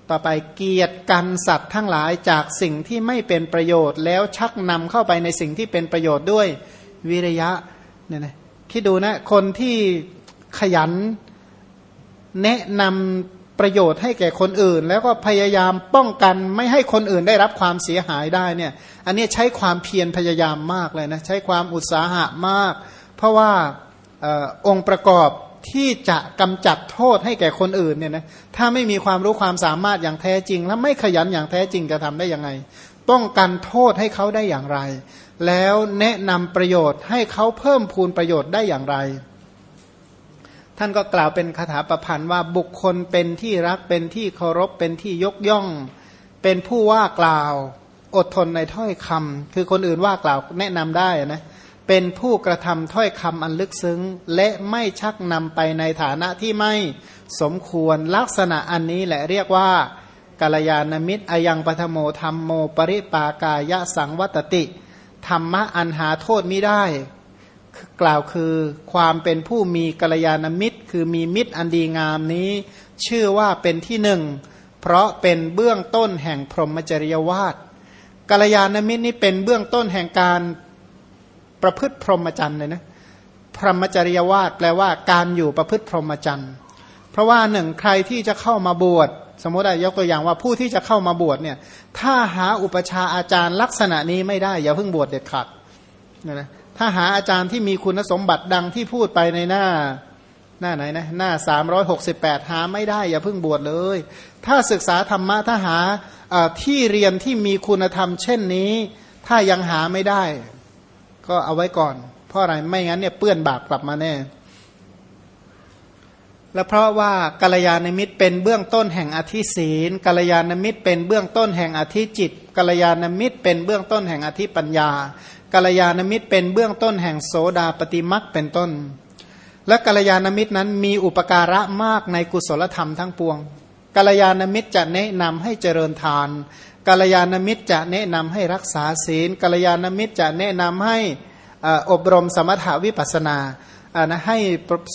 Speaker 1: ต่อไปเกียรติกันสัตว์ทั้งหลายจากสิ่งที่ไม่เป็นประโยชน์ แล้วชักนำเข้าไปในสิ่งที่เป็นประโยชน์ด้วยวิริยะเนี่ยนะคิดดูนะคนที่ขยันแนะนำประโยชน์ให้แก่คนอื่น แล้วก็พยายามป้องกันไม่ให้คนอื่นได้รับความเสียหายได้เนี่ยอันนี้ใช้ความเพียรพยายามมากเลยนะใช้ความอุตสาหะมาก เพราะว่าอองค์ประกอบ ที่จะกำจัดโทษให้แก่คนอื่นเนี่ยนะถ้าไม่มีความรู้ความสามารถอย่างแท้จริง และไม่ขยันอย่างแท้จริงจะทำได้ยังไง ป้องกันโทษให้เขาได้อย่างไร แล้วแนะนำประโยชน์ให้เขาเพิ่มพูนประโยชน์ได้อย่างไร ท่านก็กล่าวเป็นคาถาประพันธ์ว่าบุคคลเป็นที่รักเป็นที่เคารพเป็นที่ยกย่อง เป็นผู้ว่ากล่าว อดทนในถ้อยคำคือคนอื่นว่ากล่าวแนะนำได้นะเเป็นผู้กระทำถ้อยคำอันลึกซึ้ง และไม่ชักนำไปในฐานะที่ไม่สมควรลักษณะอันนี้แหละเรียกว่ากาลยานมิตรอยังปฐโมธรรมโมปริปากายะสังวัตติธรรมะอันหาโทษไม่ได้ กล่าวคือความเป็นผู้มีกัลยาณมิตร คือมีมิตรอันดีงามนี้ ชื่อว่าเป็นที่หนึ่ง เพราะเป็นเบื้องต้นแห่งพรหมจริยวาสกัลยาณมิตรนี้เป็นเบื้องต้นแห่งการ ประพฤติพรหมจรรย์เลยนะพรหมจริยวาสแปลว่าการอยู่ประพฤติพรหมจรรย์เพราะว่าหนึ่งใครที่จะเข้ามาบวชสมมติยกตัวอย่างว่าผู้ที่จะเข้ามาบวชเนี่ยถ้าหาอุปชาอาจารย์ลักษณะนี้ไม่ได้อย่าเพิ่งบวชเด็ดขาดนะนะถ้าหาอาจารย์ที่มีคุณสมบัติดังที่พูดไปในหน้าหน้าไหนนะหน้าสามร้อยหกสิบแปดหาไม่ได้อย่าเพิ่งบวชเลย ถ้าศึกษาธรรมะถ้าหาที่เรียนที่มีคุณธรรมเช่นนี้ ถ้ายังหาไม่ได้ ก็เอาไว้ก่อน เพราะอะไรไม่งั้นเนี่ยเปื้อนบาปกลับมาแน่ และเพราะว่ากัลยาณมิตรเป็นเบื้องต้นแห่งอธิศีลกัลยาณมิตรเป็นเบื้องต้นแห่งอธิจิตกัลยาณมิตรเป็นเบื้องต้นแห่งอธิปัญญากัลยาณมิตรเป็นเบื้องต้นแห่งโสดาปฏิมักเป็นต้น และกัลยาณมิตรนั้นมีอุปการะมากในกุศลธรรมทั้งปวงกัลยาณมิตรจะแนะนำให้เจริญทาน กัลยาณมิตรจะแนะนำให้รักษาศีลกัลยาณมิตรจะแนะนำให้อบรมสมถาวิปัสนานะให้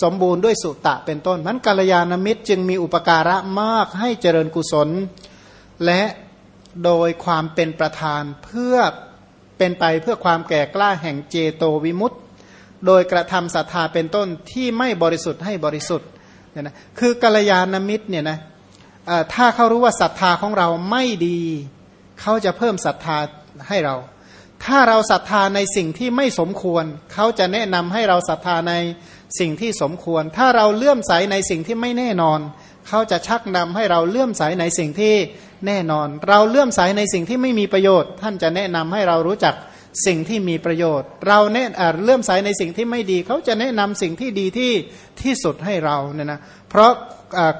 Speaker 1: สมบูรณ์ด้วยสุตะเป็นต้นมันกัลยาณมิตรจึงมีอุปการะมากให้เจริญกุศล และโดยความเป็นประธานเพื่อเป็นไปเพื่อความแก่กล้าแห่งเจโตวิมุตต์โดยกระทำศรัทธาเป็นต้นที่ไม่บริสุทธิ์ให้บริสุทธิ์เนี่ยนะคือกัลยาณมิตรเนี่ยนะถ้าเขารู้ว่าศรัทธาของเราไม่ดี เขาจะเพิ่มศรัทธาให้เรา ถ้าเราศรัทธาในสิ่งที่ไม่สมควร เขาจะแนะนำให้เราศรัทธาในสิ่งที่สมควร ถ้าเราเลื่อมใสในสิ่งที่ไม่แน่นอน เขาจะชักนำให้เราเลื่อมใสในสิ่งที่แน่นอน เราเลื่อมใสในสิ่งที่ไม่มีประโยชน์ ท่านจะแนะนำให้เรารู้จักสิ่งที่มีประโยชน์ เราเน่เลื่อมใสในสิ่งที่ไม่ดี เขาจะแนะนำสิ่งที่ดีที่ที่สุดให้เราเนี่ยนะเพราะ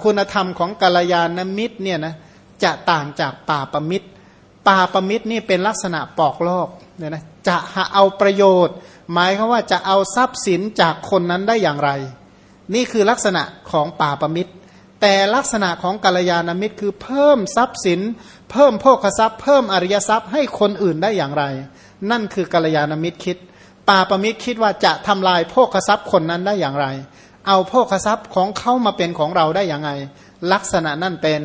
Speaker 1: คุณธรรมของกัลยาณมิตรเนี่ยนะจะต่างจากป่าประมิตร ป่าประมิตรนี่เป็นลักษณะปอกลอกเนี่ยนะจะเอาประโยชน์ หมายคือว่าจะเอาทรัพย์สินจากคนนั้นได้อย่างไร นี่คือลักษณะของป่าประมิตร แต่ลักษณะของกัลยาณมิตรคือเพิ่มทรัพย์สิน เพิ่มโภคทรัพย์ เพิ่มอริยทรัพย์ให้คนอื่นได้อย่างไร นั่นคือกัลยาณมิตรคิดป่าประมิตรคิดว่าจะทำลายโภคทรัพย์คนนั้นได้อย่างไร เอาโภคทรัพย์ของเขามาเป็นของเราได้อย่างไงลักษณะนั่นเป็น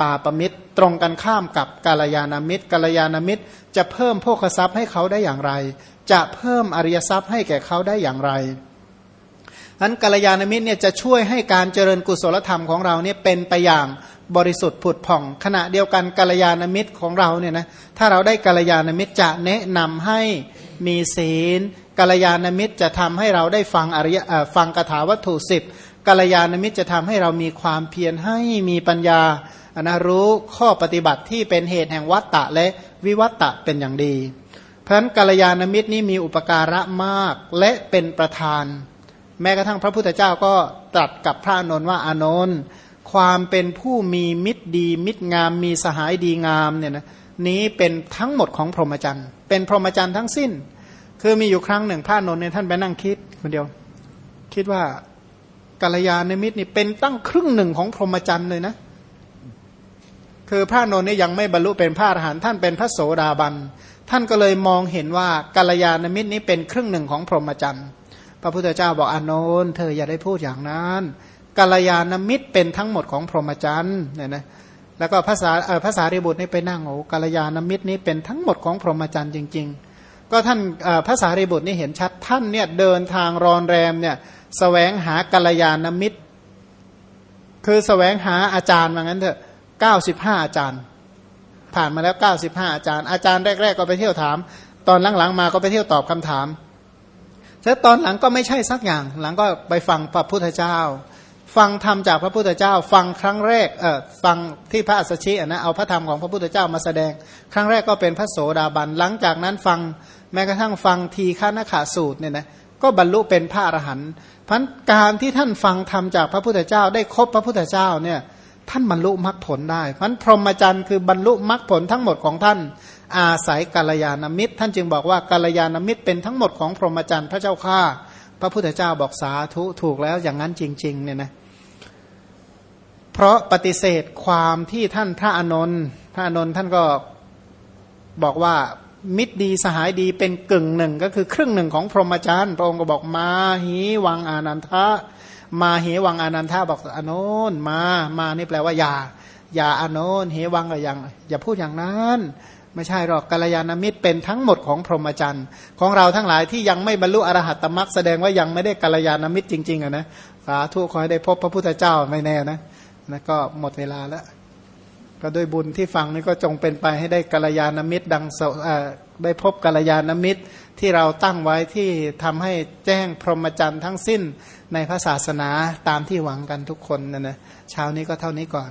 Speaker 1: ปาปมิตร ตรงกันข้ามกับกาลยานามิตรกาลยานามิตร จะเพิ่มโภคทรัพย์ให้เขาได้อย่างไร จะเพิ่มอริยทรัพย์ให้แก่เขาได้อย่างไรนั้นกาลยานามิตรเนี่ยจะช่วยให้การเจริญกุศลธรรมของเราเนี่ยเป็นไปอย่างบริสุทธิ์ผุดผ่อง ขณะเดียวกันกาลยานามิตรของเราเนี่ยนะถ้าเราได้กาลยานามิตรจะแนะนำให้มีศีลกาลยานามิตรจะทำให้เราได้ฟังอริยฟังคาถาวัตถุสิบกาลยานามิตรจะทำให้เรามีความเพียรให้มีปัญญา นะรู้ข้อปฏิบัติที่เป็นเหตุแห่งวัตตะและวิวัตตะเป็นอย่างดี เพราะฉะนั้นกัลยาณมิตรนี้มีอุปการะมากและเป็นประธาน แม้กระทั่งพระพุทธเจ้าก็ตรัสกับพระนนท์ว่าอานนท์ความเป็นผู้มีมิตรดีมิตรงามมีสหายดีงามเนี่ยนะนี้เป็นทั้งหมดของพรหมจรรย์ เป็นพรหมจรรย์ทั้งสิ้น คือมีอยู่ครั้งหนึ่งพระนนท์เนี่ยท่านไปนั่งคิดคนเดียว คิดว่ากัลยาณมิตรนี่เป็นตั้งครึ่งหนึ่งของพรหมจรรย์เลยนะ คือพระนนท์นี่ยังไม่บรรลุเป็นพระอรหันต์ท่านเป็นพระโสดาบัน ท่านก็เลยมองเห็นว่ากัลยาณมิตรนี้เป็นครึ่งหนึ่งของพรหมจรรย์ พระพุทธเจ้าบอกอานนท์เธออย่าได้พูดอย่างนั้นกัลยาณมิตรเป็นทั้งหมดของพรหมจรรย์เนี่ยนะแล้วก็ภาษาภาษาริบุตรนี่ไปนั่งโอ้กัลยาณมิตรนี้เป็นทั้งหมดของพรหมจรรย์จริง ๆ ก็ท่านภาษาริบุตรนี่เห็นชัดท่านเนี่ยเดินทางรอนแรมเนี่ยสแสวงหากัลยาณมิตร คือสแสวงหาอาจารย์ว่างั้นเถอะส บห้าอาจารย์ ผ่านมาแล้วเก้าสิบห้าอาจารย์ อาจารย์แรก ๆ ก็ไปเที่ยวถาม ตอนหลังๆมาก็ไปเที่ยวตอบคำถามแต่ตอนหลังก็ไม่ใช่สักอย่าง หลังก็ไปฟังพระพุทธเจ้า ฟังธรรมจากพระพุทธเจ้า ฟังครั้งแรกเออฟังที่พระอัสชินะเอาพระธรรมของพระพุทธเจ้ามาแสดง ครั้งแรกก็เป็นพระโสดาบันหลังจากนั้นฟังแม้กระทั่งฟังทีฆานขาสูตรเนี่ยนะก็บรรลุเป็นพระอรหันต์พันการที่ท่านฟังธรรมจากพระพุทธเจ้า ได้คบพระพุทธเจ้าเนี่ย ท่านบรรลุมรรคผลได้พันพรหมจรรย์คือบรรลุมรรคผลทั้งหมดของท่าน อาศัยกาลยานมิตร ท่านจึงบอกว่ากาลยานมิตรเป็นทั้งหมดของพรหมจรรย์พระเจ้าข้าพระพุทธเจ้าบอกสาธุถูกแล้วอย่างนั้นจริงๆเนี่ยนะเพราะปฏิเสธความที่ท่านพระอนนท์พระอนนท์ท่านก็บอกว่ามิตรดีสหายดีเป็นกึ่งหนึ่งก็คือครึ่งหนึ่งของพรหมจรรย์พระองค์ก็บอกมาหีวังอานันทะ มาเหวังอานันทาบอกอนนมา มานี่แปลว่าอย่า อย่าอนนเหวังก็ยังอย่าพูดอย่างนั้น ไม่ใช่หรอกกัลยาณมิตรเป็นทั้งหมดของพรหมจรรย์ ของเราทั้งหลายที่ยังไม่บรรลุอรหัตตมรรคแสดงว่ายังไม่ได้กัลยาณมิตรจริงๆอะนะสาธุขอให้ได้พบพระพุทธเจ้าไม่แน่นะนะก็หมดเวลาแล้ว ก็ด้วยบุญที่ฟังนี่ก็จงเป็นไปให้ได้กัลยาณมิตรดังได้พบกัลยาณมิตรที่เราตั้งไว้ที่ทำให้แจ้งพรหมจรรย์ทั้งสิ้น ในพระศาสนาตามที่หวังกันทุกคนนะนะเช้านี้ก็เท่านี้ก่อน